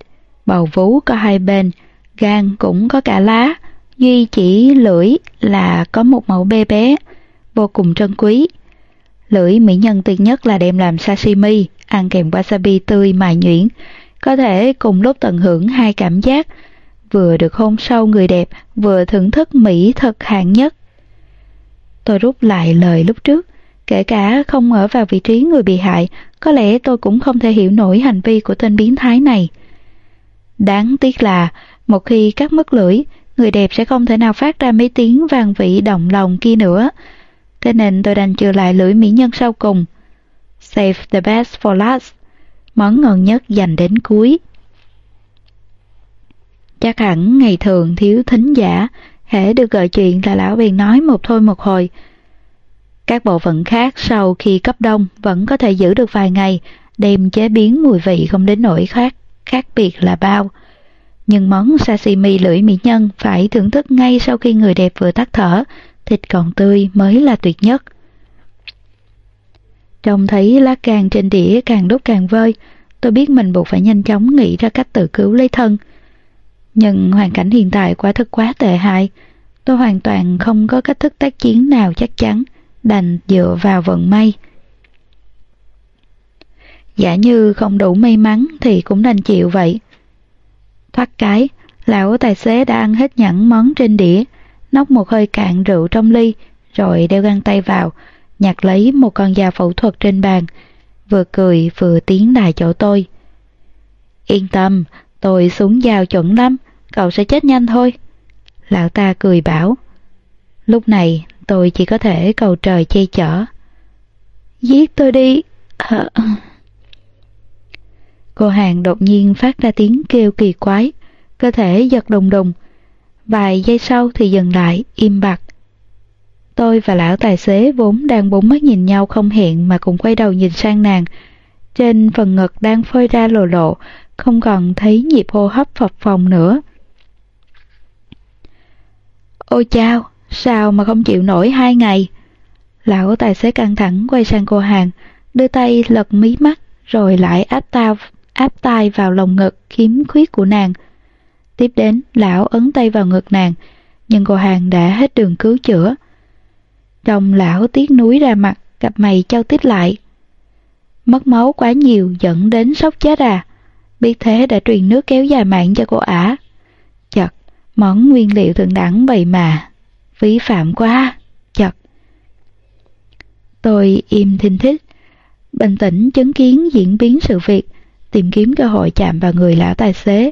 bầu vú có hai bên, gan cũng có cả lá, duy chỉ lưỡi là có một mẫu bê bé, vô cùng trân quý. Lưỡi mỹ nhân tuyệt nhất là đem làm sashimi, ăn kèm wasabi tươi mài nhuyễn, có thể cùng lúc tận hưởng hai cảm giác, vừa được hôn sâu người đẹp, vừa thưởng thức mỹ thực hạng nhất. Tôi rút lại lời lúc trước, kể cả không ở vào vị trí người bị hại, có lẽ tôi cũng không thể hiểu nổi hành vi của tên biến thái này. Đáng tiếc là, một khi cắt mất lưỡi, người đẹp sẽ không thể nào phát ra mấy tiếng vang vị động lòng kia nữa. Thế nên tôi đành chừa lại lưỡi mỹ nhân sau cùng. Save the best for last. Món ngon nhất dành đến cuối. Chắc hẳn ngày thường thiếu thính giả, hễ được gợi chuyện là lão bèn nói một thôi một hồi. Các bộ phận khác sau khi cấp đông vẫn có thể giữ được vài ngày, đem chế biến mùi vị không đến nỗi khác, khác biệt là bao. Nhưng món sashimi lưỡi mỹ nhân phải thưởng thức ngay sau khi người đẹp vừa tắt thở, thịt còn tươi mới là tuyệt nhất. Trông thấy lá càng trên đĩa càng đốt càng vơi, tôi biết mình buộc phải nhanh chóng nghĩ ra cách tự cứu lấy thân. Nhưng hoàn cảnh hiện tại quả thực quá tệ hại, tôi hoàn toàn không có cách thức tác chiến nào chắc chắn, đành dựa vào vận may. Giả như không đủ may mắn thì cũng đành chịu vậy. Thoát cái, lão tài xế đã ăn hết nhẫn món trên đĩa, nốc một hơi cạn rượu trong ly, rồi đeo găng tay vào, nhặt lấy một con dao phẫu thuật trên bàn, vừa cười vừa tiến lại chỗ tôi. Yên tâm, tôi súng dao chuẩn lắm, cậu sẽ chết nhanh thôi. Lão ta cười bảo. Lúc này tôi chỉ có thể cầu trời che chở. Giết tôi đi, Cô hàng đột nhiên phát ra tiếng kêu kỳ quái, cơ thể giật đùng đùng. Vài giây sau thì dừng lại, im bặt. Tôi và lão tài xế vốn đang bốn mắt nhìn nhau không hẹn mà cùng quay đầu nhìn sang nàng. Trên phần ngực đang phơi ra lồ lộ, không còn thấy nhịp hô hấp phập phồng nữa. Ôi chao, sao mà không chịu nổi hai ngày? Lão tài xế căng thẳng quay sang cô hàng, đưa tay lật mí mắt rồi lại áp tao áp tay vào lồng ngực khiếm khuyết của nàng. Tiếp đến, lão ấn tay vào ngực nàng, nhưng cô hàng đã hết đường cứu chữa. Trong lão tiếc núi ra mặt, cặp mày trao tít lại. Mất máu quá nhiều dẫn đến sốc chết à. Biết thế đã truyền nước kéo dài mạng cho cô ả. Chật, món nguyên liệu thượng đẳng vậy mà. Phí phạm quá, chật. Tôi im thinh thích, bình tĩnh chứng kiến diễn biến sự việc, tìm kiếm cơ hội chạm vào người lão tài xế.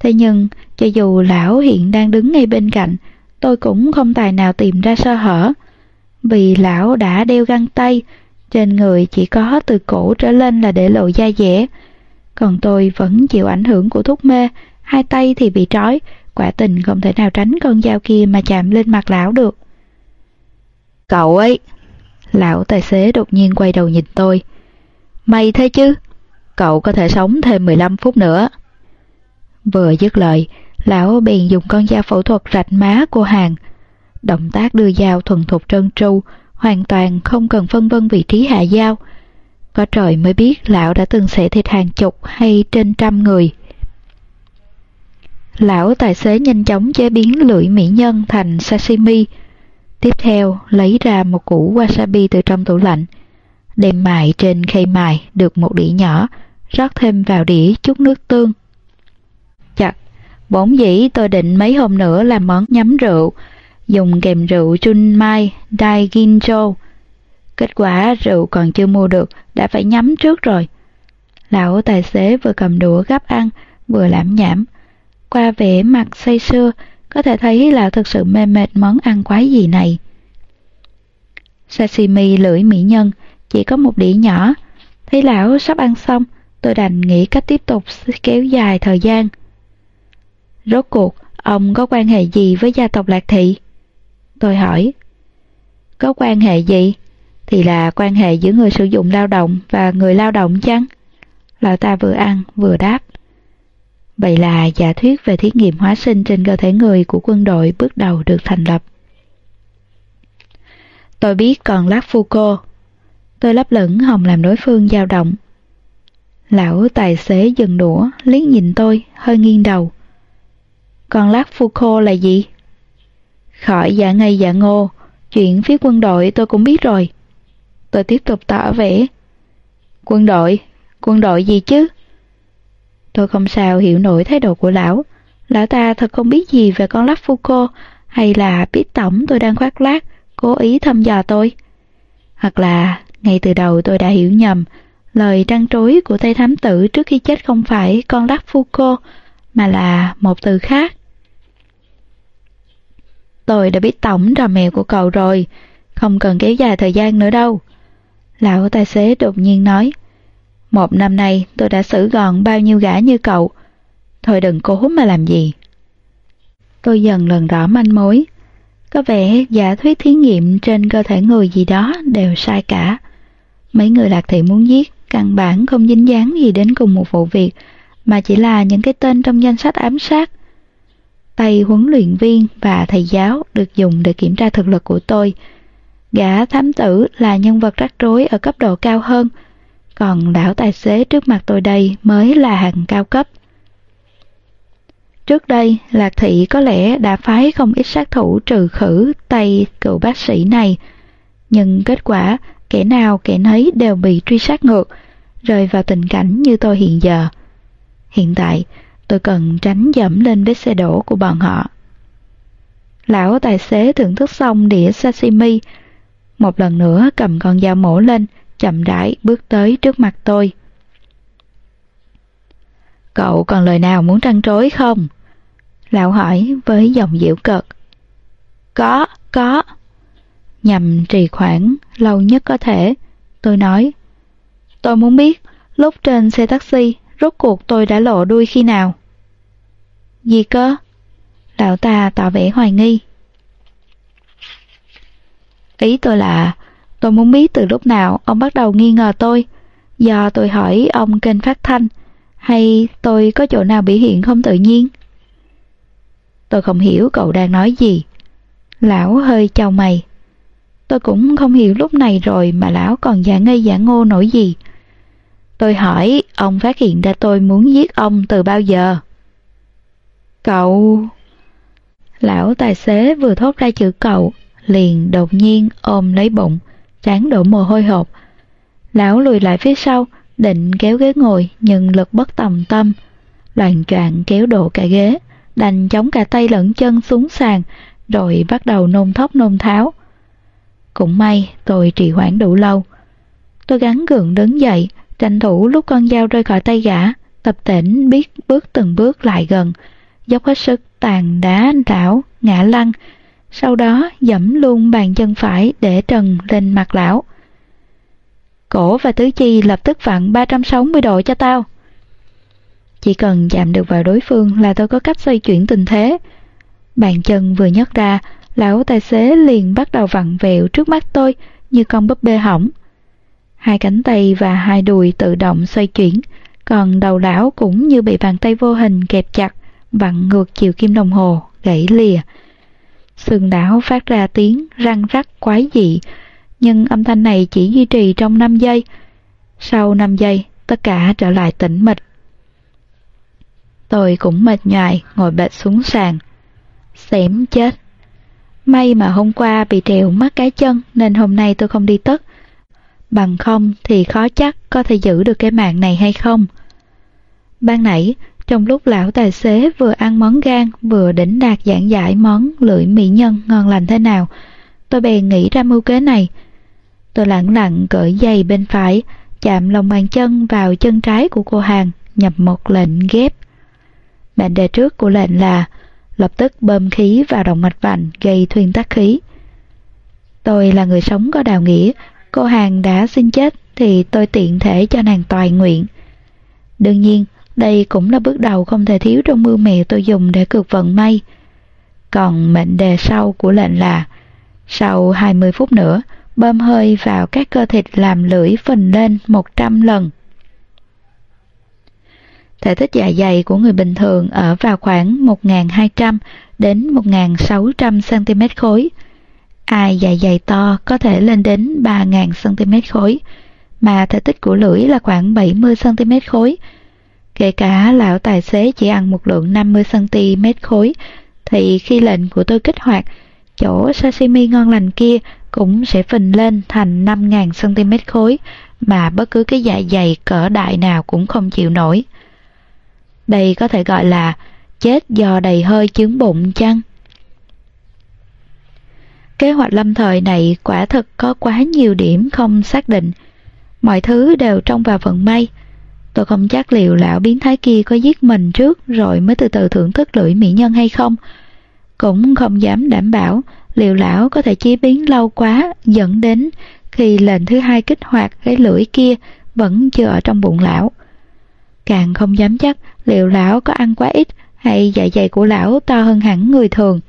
Thế nhưng, cho dù lão hiện đang đứng ngay bên cạnh, tôi cũng không tài nào tìm ra sơ hở. Vì lão đã đeo găng tay, trên người chỉ có từ cổ trở lên là để lộ da dẻ. Còn tôi vẫn chịu ảnh hưởng của thuốc mê, hai tay thì bị trói, quả tình không thể nào tránh con dao kia mà chạm lên mặt lão được. Cậu ấy! Lão tài xế đột nhiên quay đầu nhìn tôi. May thế chứ? Cậu có thể sống thêm 15 phút nữa. Vừa dứt lời, lão bèn dùng con dao phẫu thuật rạch má cô hàng. Động tác đưa dao thuần thục trơn tru, hoàn toàn không cần phân vân vị trí hạ dao. Có trời mới biết lão đã từng xẻ thịt hàng chục hay trên trăm người. Lão tài xế nhanh chóng chế biến lưỡi mỹ nhân thành sashimi. Tiếp theo, lấy ra một củ wasabi từ trong tủ lạnh. Đem mài trên khay mài được một đĩa nhỏ, rót thêm vào đĩa chút nước tương bỗng bổn dĩ tôi định mấy hôm nữa làm món nhắm rượu, dùng kèm rượu chun mai Dai Ginjo. Kết quả rượu còn chưa mua được, đã phải nhắm trước rồi. Lão tài xế vừa cầm đũa gắp ăn, vừa lãm nhảm. Qua vẻ mặt say sưa, có thể thấy lão thực sự mê mệt món ăn quái gì này. Sashimi lưỡi mỹ nhân, chỉ có một đĩa nhỏ. Thấy lão sắp ăn xong, tôi đành nghĩ cách tiếp tục kéo dài thời gian. Rốt cuộc, ông có quan hệ gì với gia tộc Lạc Thị? Tôi hỏi. Có quan hệ gì? Thì là quan hệ giữa người sử dụng lao động và người lao động chăng? Lão ta vừa ăn vừa đáp. Vậy là giả thuyết về thí nghiệm hóa sinh trên cơ thể người của quân đội bước đầu được thành lập. Tôi biết còn lát phu cô. Tôi lấp lửng hồng làm đối phương dao động. Lão tài xế dừng đũa, liếc nhìn tôi, hơi nghiêng đầu. Còn lát Foucault là gì? Khỏi dạ ngây dạ ngô, chuyện phía quân đội tôi cũng biết rồi. Tôi tiếp tục tỏ vẻ. Quân đội? Quân đội gì chứ? Tôi không sao hiểu nổi thái độ của lão. Lão ta thật không biết gì về con lắc phu cô hay là biết tổng tôi đang khoác lác, cố ý thăm dò tôi. Hoặc là ngay từ đầu tôi đã hiểu nhầm, lời trăn trối của Tây Thám Tử trước khi chết không phải con lắc phu cô mà là một từ khác. Tôi đã biết tổng trò mèo của cậu rồi, không cần kéo dài thời gian nữa đâu. Lão tài xế đột nhiên nói, một năm nay tôi đã xử gọn bao nhiêu gã như cậu, thôi đừng cố mà làm gì. Tôi dần lần rõ manh mối, có vẻ giả thuyết thí nghiệm trên cơ thể người gì đó đều sai cả. Mấy người lạc thị muốn giết, căn bản không dính dáng gì đến cùng một vụ việc, mà chỉ là những cái tên trong danh sách ám sát. Tay huấn luyện viên và thầy giáo được dùng để kiểm tra thực lực của tôi. Gã thám tử là nhân vật rắc rối ở cấp độ cao hơn, còn đảo tài xế trước mặt tôi đây mới là hàng cao cấp. Trước đây, Lạc Thị có lẽ đã phái không ít sát thủ trừ khử tay cựu bác sĩ này, nhưng kết quả kẻ nào kẻ nấy đều bị truy sát ngược, rơi vào tình cảnh như tôi hiện giờ. Hiện tại, tôi cần tránh dẫm lên vết xe đổ của bọn họ. Lão tài xế thưởng thức xong đĩa sashimi, một lần nữa cầm con dao mổ lên, chậm rãi bước tới trước mặt tôi. Cậu còn lời nào muốn trăn trối không? Lão hỏi với giọng dịu cợt. Có, có. Nhằm trì khoảng lâu nhất có thể, tôi nói. Tôi muốn biết, lúc trên xe taxi, rốt cuộc tôi đã lộ đuôi khi nào? Gì cơ? Lão ta tỏ vẻ hoài nghi. Ý tôi là, tôi muốn biết từ lúc nào ông bắt đầu nghi ngờ tôi, do tôi hỏi ông kênh phát thanh, hay tôi có chỗ nào biểu hiện không tự nhiên? Tôi không hiểu cậu đang nói gì. Lão hơi chào mày. Tôi cũng không hiểu lúc này rồi mà lão còn giả ngây giả ngô nổi gì. Tôi hỏi ông phát hiện ra tôi muốn giết ông từ bao giờ? Cậu... Lão tài xế vừa thốt ra chữ cậu, liền đột nhiên ôm lấy bụng, trán đổ mồ hôi hột. Lão lùi lại phía sau, định kéo ghế ngồi nhưng lực bất tòng tâm. Loàn choạng kéo đổ cả ghế, đành chống cả tay lẫn chân xuống sàn, rồi bắt đầu nôn thóc nôn tháo. Cũng may tôi trì hoãn đủ lâu. Tôi gắn gượng đứng dậy, tranh thủ lúc con dao rơi khỏi tay gã, tập tỉnh biết bước từng bước lại gần, dốc hết sức tàn đá rảo, ngã lăn, sau đó dẫm luôn bàn chân phải để trần lên mặt lão. Cổ và tứ chi lập tức vặn 360 độ cho tao. Chỉ cần chạm được vào đối phương là tôi có cách xoay chuyển tình thế. Bàn chân vừa nhấc ra, lão tài xế liền bắt đầu vặn vẹo trước mắt tôi như con búp bê hỏng. Hai cánh tay và hai đùi tự động xoay chuyển, còn đầu lão cũng như bị bàn tay vô hình kẹp chặt, vặn ngược chiều kim đồng hồ, gãy lìa. Sườn đảo phát ra tiếng răng rắc quái dị, nhưng âm thanh này chỉ duy trì trong 5 giây. Sau 5 giây, tất cả trở lại tĩnh mịch. Tôi cũng mệt nhoài, ngồi bệt xuống sàn. Xém chết. May mà hôm qua bị trèo mắt cái chân nên hôm nay tôi không đi tất. Bằng không thì khó chắc có thể giữ được cái mạng này hay không. Ban nãy, trong lúc lão tài xế vừa ăn món gan vừa đỉnh đạt giảng giải món lưỡi mỹ nhân ngon lành thế nào, tôi bèn nghĩ ra mưu kế này. Tôi lặng lặng cởi giày bên phải, chạm lòng bàn chân vào chân trái của cô hàng, nhập một lệnh ghép. Mệnh đề trước của lệnh là lập tức bơm khí vào động mạch vành gây thuyên tắc khí. Tôi là người sống có đạo nghĩa, cô hàng đã xin chết thì tôi tiện thể cho nàng toại nguyện. Đương nhiên, đây cũng là bước đầu không thể thiếu trong mưu mèo tôi dùng để cược vận may. Còn mệnh đề sau của lệnh là sau 20 phút nữa, bơm hơi vào các cơ thịt làm lưỡi phình lên 100 lần. Thể tích dạ dày của người bình thường ở vào khoảng 1.200 đến 1.600 cm khối. Ai dạ dày to có thể lên đến 3.000 cm khối, mà thể tích của lưỡi là khoảng 70 cm khối. Kể cả lão tài xế chỉ ăn một lượng 50 cm khối, thì khi lệnh của tôi kích hoạt, chỗ sashimi ngon lành kia cũng sẽ phình lên thành 5.000 cm khối, mà bất cứ cái dạ dày cỡ đại nào cũng không chịu nổi. Đây có thể gọi là chết do đầy hơi chướng bụng chăng? Kế hoạch lâm thời này quả thực có quá nhiều điểm không xác định. Mọi thứ đều trông vào vận may. Tôi không chắc liệu lão biến thái kia có giết mình trước rồi mới từ từ thưởng thức lưỡi mỹ nhân hay không. Cũng không dám đảm bảo liệu lão có thể chế biến lâu quá dẫn đến khi lệnh thứ hai kích hoạt cái lưỡi kia vẫn chưa ở trong bụng lão. Càng không dám chắc liệu lão có ăn quá ít hay dạ dày của lão to hơn hẳn người thường.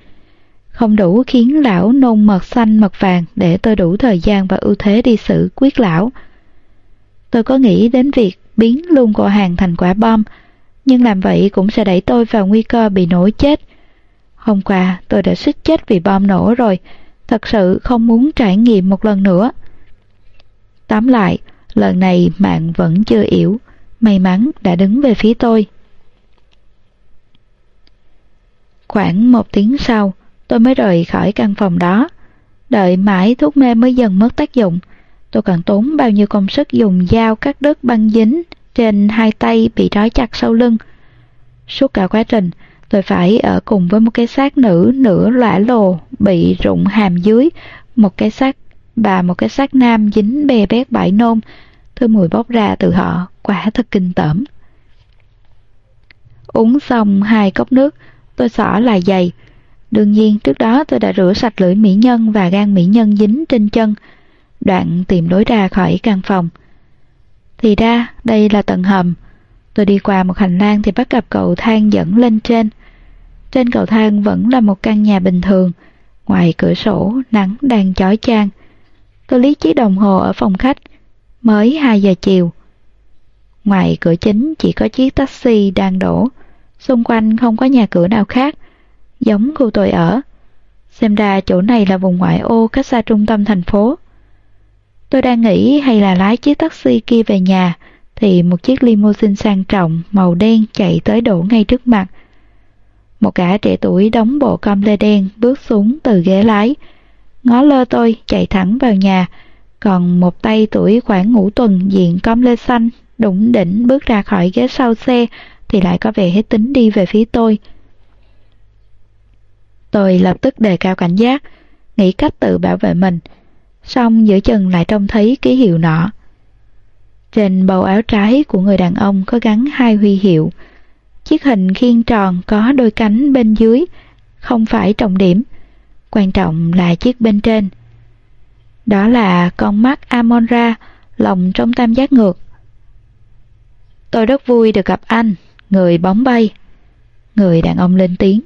Không đủ khiến lão nôn mật xanh mật vàng để tôi đủ thời gian và ưu thế đi xử quyết lão. Tôi có nghĩ đến việc biến luôn cô hàng thành quả bom, nhưng làm vậy cũng sẽ đẩy tôi vào nguy cơ bị nổ chết. Hôm qua tôi đã suýt chết vì bom nổ rồi, thật sự không muốn trải nghiệm một lần nữa. Tóm lại, lần này mạng vẫn chưa yếu, may mắn đã đứng về phía tôi. Khoảng một tiếng sau, tôi mới rời khỏi căn phòng đó. Đợi mãi thuốc mê mới dần mất tác dụng. Tôi còn tốn bao nhiêu công sức dùng dao cắt đứt băng dính trên hai tay bị trói chặt sau lưng. Suốt cả quá trình, tôi phải ở cùng với một cái xác nữ nửa lõa lồ bị rụng hàm dưới, một cái xác và một cái xác nam dính bè bét bãi nôn, thứ mùi bốc ra từ họ quả thật kinh tởm. Uống xong hai cốc nước, tôi xỏ lại giày. Đương nhiên trước đó tôi đã rửa sạch lưỡi mỹ nhân và gan mỹ nhân dính trên chân, đoạn tìm lối ra khỏi căn phòng. Thì ra, đây là tầng hầm. Tôi đi qua một hành lang thì bắt gặp cầu thang dẫn lên trên. Trên cầu thang vẫn là một căn nhà bình thường. Ngoài cửa sổ, nắng đang chói chang. Tôi lý chiếc đồng hồ ở phòng khách. Mới 2 giờ chiều. Ngoài cửa chính chỉ có chiếc taxi đang đổ. Xung quanh không có nhà cửa nào khác. Giống khu tôi ở. Xem ra chỗ này là vùng ngoại ô cách xa trung tâm thành phố. Tôi đang nghĩ hay là lái chiếc taxi kia về nhà thì một chiếc limousine sang trọng màu đen chạy tới đổ ngay trước mặt. Một gã trẻ tuổi đóng bộ com lê đen bước xuống từ ghế lái, ngó lơ tôi chạy thẳng vào nhà, còn một tay tuổi khoảng ngũ tuần diện com lê xanh đủng đỉnh bước ra khỏi ghế sau xe thì lại có vẻ hết tính đi về phía tôi. Tôi lập tức đề cao cảnh giác, nghĩ cách tự bảo vệ mình, xong giữa chừng lại trông thấy ký hiệu nọ. Trên bầu áo trái của người đàn ông có gắn hai huy hiệu. Chiếc hình khiên tròn có đôi cánh bên dưới, không phải trọng điểm. Quan trọng là chiếc bên trên. Đó là con mắt Amonra, lồng trong tam giác ngược. Tôi rất vui được gặp anh, người bóng bay. Người đàn ông lên tiếng.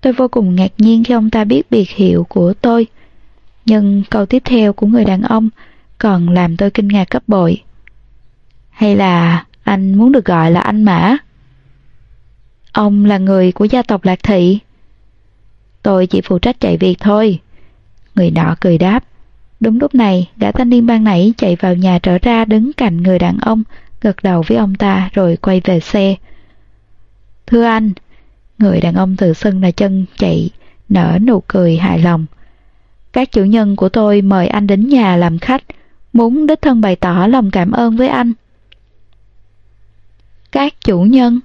Tôi vô cùng ngạc nhiên khi ông ta biết biệt hiệu của tôi. Nhưng câu tiếp theo của người đàn ông còn làm tôi kinh ngạc cấp bội. Hay là anh muốn được gọi là anh Mã? Ông là người của gia tộc Lạc Thị. Tôi chỉ phụ trách chạy việc thôi. Người nọ cười đáp. Đúng lúc này, gã thanh niên ban nãy chạy vào nhà trở ra đứng cạnh người đàn ông, gật đầu với ông ta rồi quay về xe. Thưa anh, người đàn ông từ sân là chân chạy, nở nụ cười hài lòng. Các chủ nhân của tôi mời anh đến nhà làm khách, muốn đích thân bày tỏ lòng cảm ơn với anh. Các chủ nhân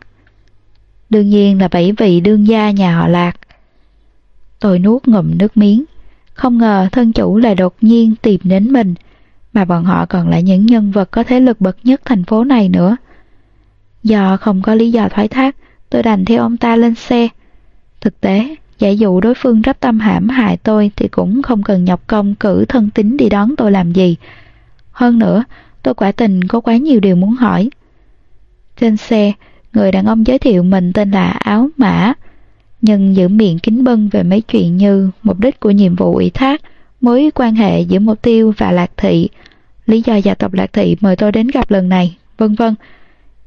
Đương nhiên là bảy vị đương gia nhà họ Lạc. Tôi nuốt ngụm nước miếng, không ngờ thân chủ lại đột nhiên tìm đến mình, mà bọn họ còn là những nhân vật có thế lực bậc nhất thành phố này nữa. Do không có lý do thoái thác, tôi đành theo ông ta lên xe. Thực tế, giả dụ đối phương rắp tâm hãm hại tôi thì cũng không cần nhọc công cử thân tín đi đón tôi làm gì. Hơn nữa, tôi quả tình có quá nhiều điều muốn hỏi. Trên xe, người đàn ông giới thiệu mình tên là Áo Mã, nhưng giữ miệng kính bưng về mấy chuyện như mục đích của nhiệm vụ ủy thác, mối quan hệ giữa mục tiêu và Lạc Thị, lý do gia tộc Lạc Thị mời tôi đến gặp lần này, vân vân.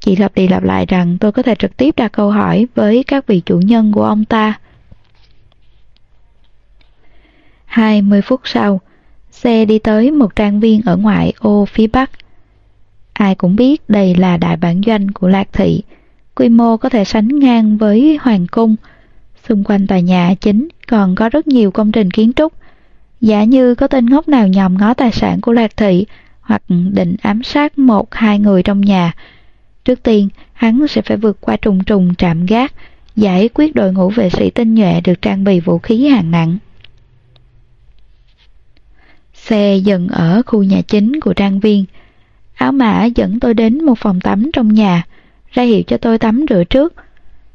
chị lặp đi lặp lại rằng tôi có thể trực tiếp đặt câu hỏi với các vị chủ nhân của ông ta. 20 phút sau, xe đi tới một trang viên ở ngoại ô phía bắc. Ai cũng biết đây là đại bản doanh của Lạc Thị, quy mô có thể sánh ngang với Hoàng Cung. Xung quanh tòa nhà chính còn có rất nhiều công trình kiến trúc. Giả như có tên ngốc nào nhòm ngó tài sản của Lạc Thị hoặc định ám sát một hai người trong nhà, trước tiên hắn sẽ phải vượt qua trùng trùng trạm gác, giải quyết đội ngũ vệ sĩ tinh nhuệ được trang bị vũ khí hạng nặng. Xe dừng ở khu nhà chính của trang viên. Áo mã dẫn tôi đến một phòng tắm trong nhà, ra hiệu cho tôi tắm rửa trước.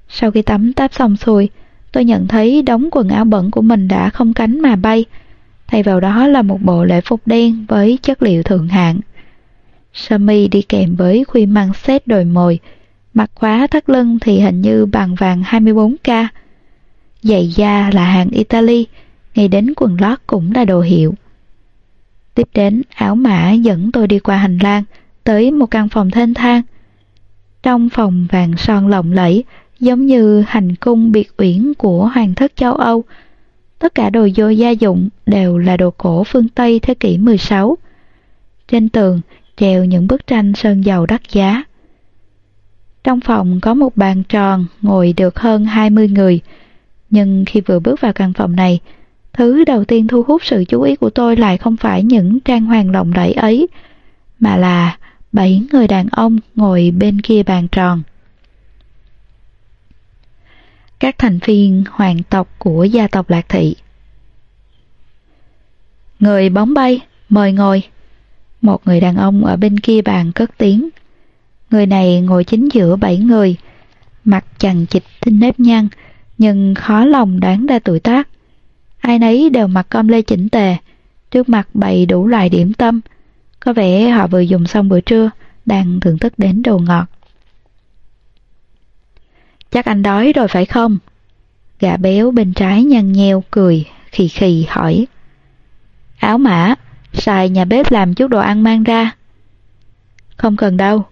Sau khi tắm táp xong xuôi, tôi nhận thấy đống quần áo bẩn của mình đã không cánh mà bay. Thay vào đó là một bộ lễ phục đen với chất liệu thượng hạng. Sơ mi đi kèm với khuy măng xét đồi mồi, mặt khóa thắt lưng thì hình như bằng vàng 24K. Giày da là hàng Italy, ngay đến quần lót cũng là đồ hiệu. Tiếp đến, áo mã dẫn tôi đi qua hành lang, tới một căn phòng thênh thang. Trong phòng vàng son lộng lẫy, giống như hành cung biệt uyển của hoàng thất châu Âu. Tất cả đồ vô gia dụng đều là đồ cổ phương Tây thế kỷ 16. Trên tường treo những bức tranh sơn dầu đắt giá. Trong phòng có một bàn tròn ngồi được hơn 20 người, nhưng khi vừa bước vào căn phòng này, Thứ đầu tiên thu hút sự chú ý của tôi lại không phải những trang hoàng lộng lẫy ấy, mà là bảy người đàn ông ngồi bên kia bàn tròn. Các thành viên hoàng tộc của gia tộc Lạc Thị Người bóng bay, mời ngồi. Một người đàn ông ở bên kia bàn cất tiếng. Người này ngồi chính giữa bảy người, mặt chằng chịt tinh nếp nhăn, nhưng khó lòng đoán ra tuổi tác ai nấy đều mặc com lê chỉnh tề, trước mặt bày đủ loại điểm tâm, Có vẻ họ vừa dùng xong bữa trưa, đang thưởng thức đến đồ ngọt. Chắc anh đói rồi phải không? Gã béo bên trái nhăn nheo cười, khì khì hỏi. Áo mã, xài nhà bếp làm chút đồ ăn mang ra. Không cần đâu.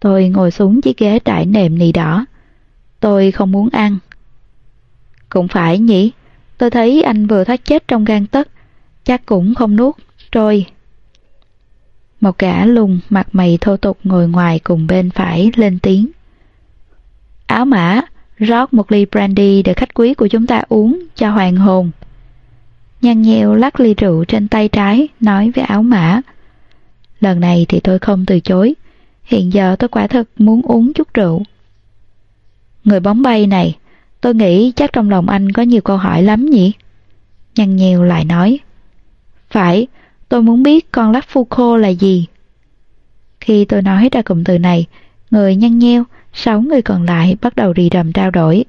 Tôi ngồi xuống chiếc ghế trải nệm nì đỏ. Tôi không muốn ăn. Cũng phải nhỉ, tôi thấy anh vừa thoát chết trong gan tấc, chắc cũng không nuốt, trôi. Một gã lùng mặt mày thô tục ngồi ngoài cùng bên phải lên tiếng. Áo mã, rót một ly brandy để khách quý của chúng ta uống cho hoàng hồn. Nhăn nheo lắc ly rượu trên tay trái, nói với áo mã. Lần này thì tôi không từ chối. Hiện giờ tôi quả thực muốn uống chút rượu. Người bóng bay này, tôi nghĩ chắc trong lòng anh có nhiều câu hỏi lắm nhỉ? Nhăn nheo lại nói. Phải, tôi muốn biết con lắc phu khô là gì? Khi tôi nói ra cụm từ này, người nhăn nheo, sáu người còn lại bắt đầu rì rầm trao đổi.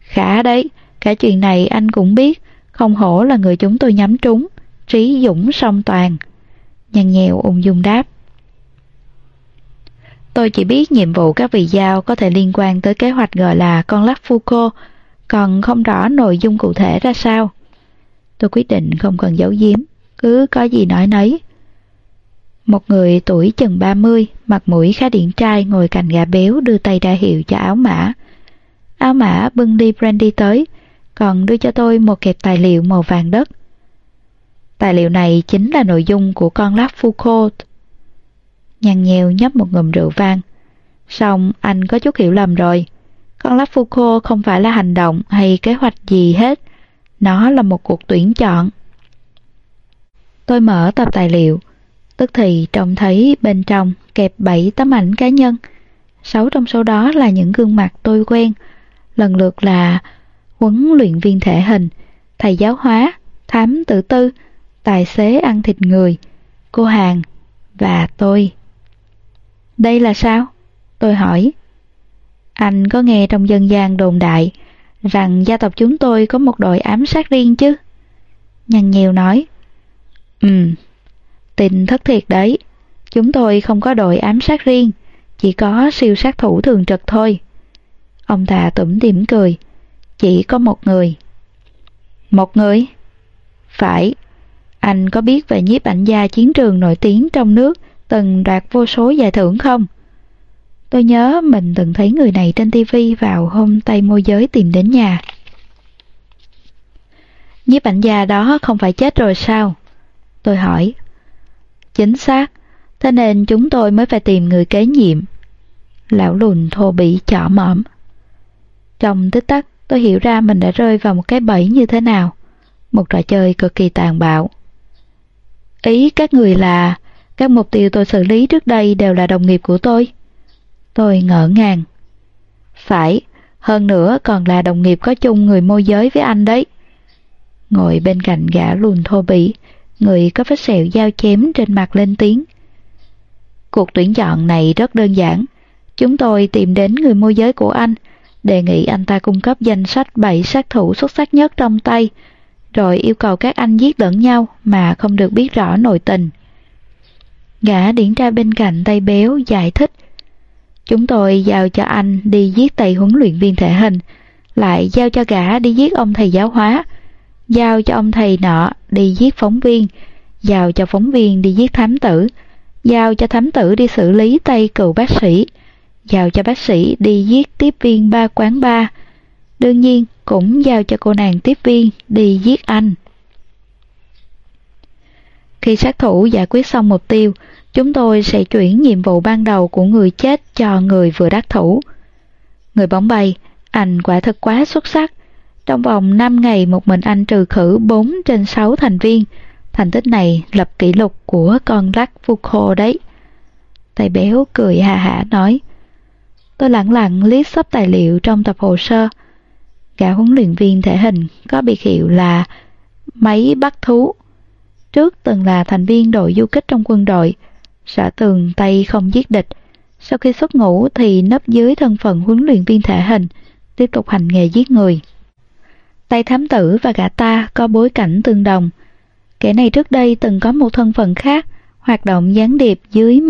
Khả đấy, cả chuyện này anh cũng biết, không hổ là người chúng tôi nhắm trúng, trí dũng song toàn. Nhăn nhèo ung dung đáp. Tôi chỉ biết nhiệm vụ các vị giao có thể liên quan tới kế hoạch gọi là con lắc Foucault, còn không rõ nội dung cụ thể ra sao. Tôi quyết định không cần giấu giếm, cứ có gì nói nấy. Một người tuổi chừng 30, mặt mũi khá điển trai ngồi cạnh gà béo đưa tay ra hiệu cho áo mã. Áo mã bưng đi brandy tới, còn đưa cho tôi một kẹp tài liệu màu vàng đất. Tài liệu này chính là nội dung của con lắc Foucault. Nhăn nheo nhấp một ngụm rượu vang. Xong anh có chút hiểu lầm rồi. Con lấp phu khô không phải là hành động hay kế hoạch gì hết. Nó là một cuộc tuyển chọn. Tôi mở tập tài liệu. Tức thì trông thấy bên trong kẹp 7 tấm ảnh cá nhân. Sáu trong số đó là những gương mặt tôi quen. Lần lượt là huấn luyện viên thể hình, thầy giáo hóa, thám tử tư, tài xế ăn thịt người, cô hàng và tôi. Đây là sao? Tôi hỏi. Anh có nghe trong dân gian đồn đại rằng gia tộc chúng tôi có một đội ám sát riêng chứ? Nhăn nhiều nói. Ừ, tin thất thiệt đấy. Chúng tôi không có đội ám sát riêng, chỉ có siêu sát thủ thường trực thôi. Ông ta tủm tỉm cười. Chỉ có một người. Một người? Phải. Anh có biết về nhiếp ảnh gia chiến trường nổi tiếng trong nước từng đoạt vô số giải thưởng không? Tôi nhớ mình từng thấy người này trên TV vào hôm tay môi giới tìm đến nhà. Nhiếp ảnh gia đó không phải chết rồi sao? Tôi hỏi. Chính xác, thế nên chúng tôi mới phải tìm người kế nhiệm. Lão lùn thô bỉ chỏ mõm. Trong tích tắc, tôi hiểu ra mình đã rơi vào một cái bẫy như thế nào. Một trò chơi cực kỳ tàn bạo. Ý các người là các mục tiêu tôi xử lý trước đây đều là đồng nghiệp của tôi. Tôi ngỡ ngàng. Phải, hơn nữa còn là đồng nghiệp có chung người môi giới với anh đấy. Ngồi bên cạnh gã lùn thô bỉ, người có vết sẹo dao chém trên mặt lên tiếng. Cuộc tuyển chọn này rất đơn giản. Chúng tôi tìm đến người môi giới của anh, đề nghị anh ta cung cấp danh sách 7 sát thủ xuất sắc nhất trong tay, rồi yêu cầu các anh giết lẫn nhau mà không được biết rõ nội tình. Gã điển ra bên cạnh tay béo giải thích. Chúng tôi giao cho anh đi giết tay huấn luyện viên thể hình, lại giao cho gã đi giết ông thầy giáo hóa, giao cho ông thầy nọ đi giết phóng viên, giao cho phóng viên đi giết thám tử, giao cho thám tử đi xử lý tay cựu bác sĩ, giao cho bác sĩ đi giết tiếp viên ba quán ba. Đương nhiên, cũng giao cho cô nàng tiếp viên đi giết anh. Khi sát thủ giải quyết xong mục tiêu, chúng tôi sẽ chuyển nhiệm vụ ban đầu của người chết cho người vừa đắc thủ. Người bóng bay, anh quả thật quá xuất sắc. Trong vòng 5 ngày một mình anh trừ khử 4 trên 6 thành viên. Thành tích này lập kỷ lục của con lắc Foucault đấy. Tài béo cười hà hả nói. Tôi lặng lặng liếc sắp tài liệu trong tập hồ sơ. Gã huấn luyện viên thể hình có biệt hiệu là máy bắt thú. Trước từng là thành viên đội du kích trong quân đội, Sở tường tay không giết địch. Sau khi xuất ngũ thì nấp dưới thân phận huấn luyện viên thể hình, tiếp tục hành nghề giết người. Tay thám tử và gã ta có bối cảnh tương đồng. Kẻ này trước đây từng có một thân phận khác, hoạt động gián điệp dưới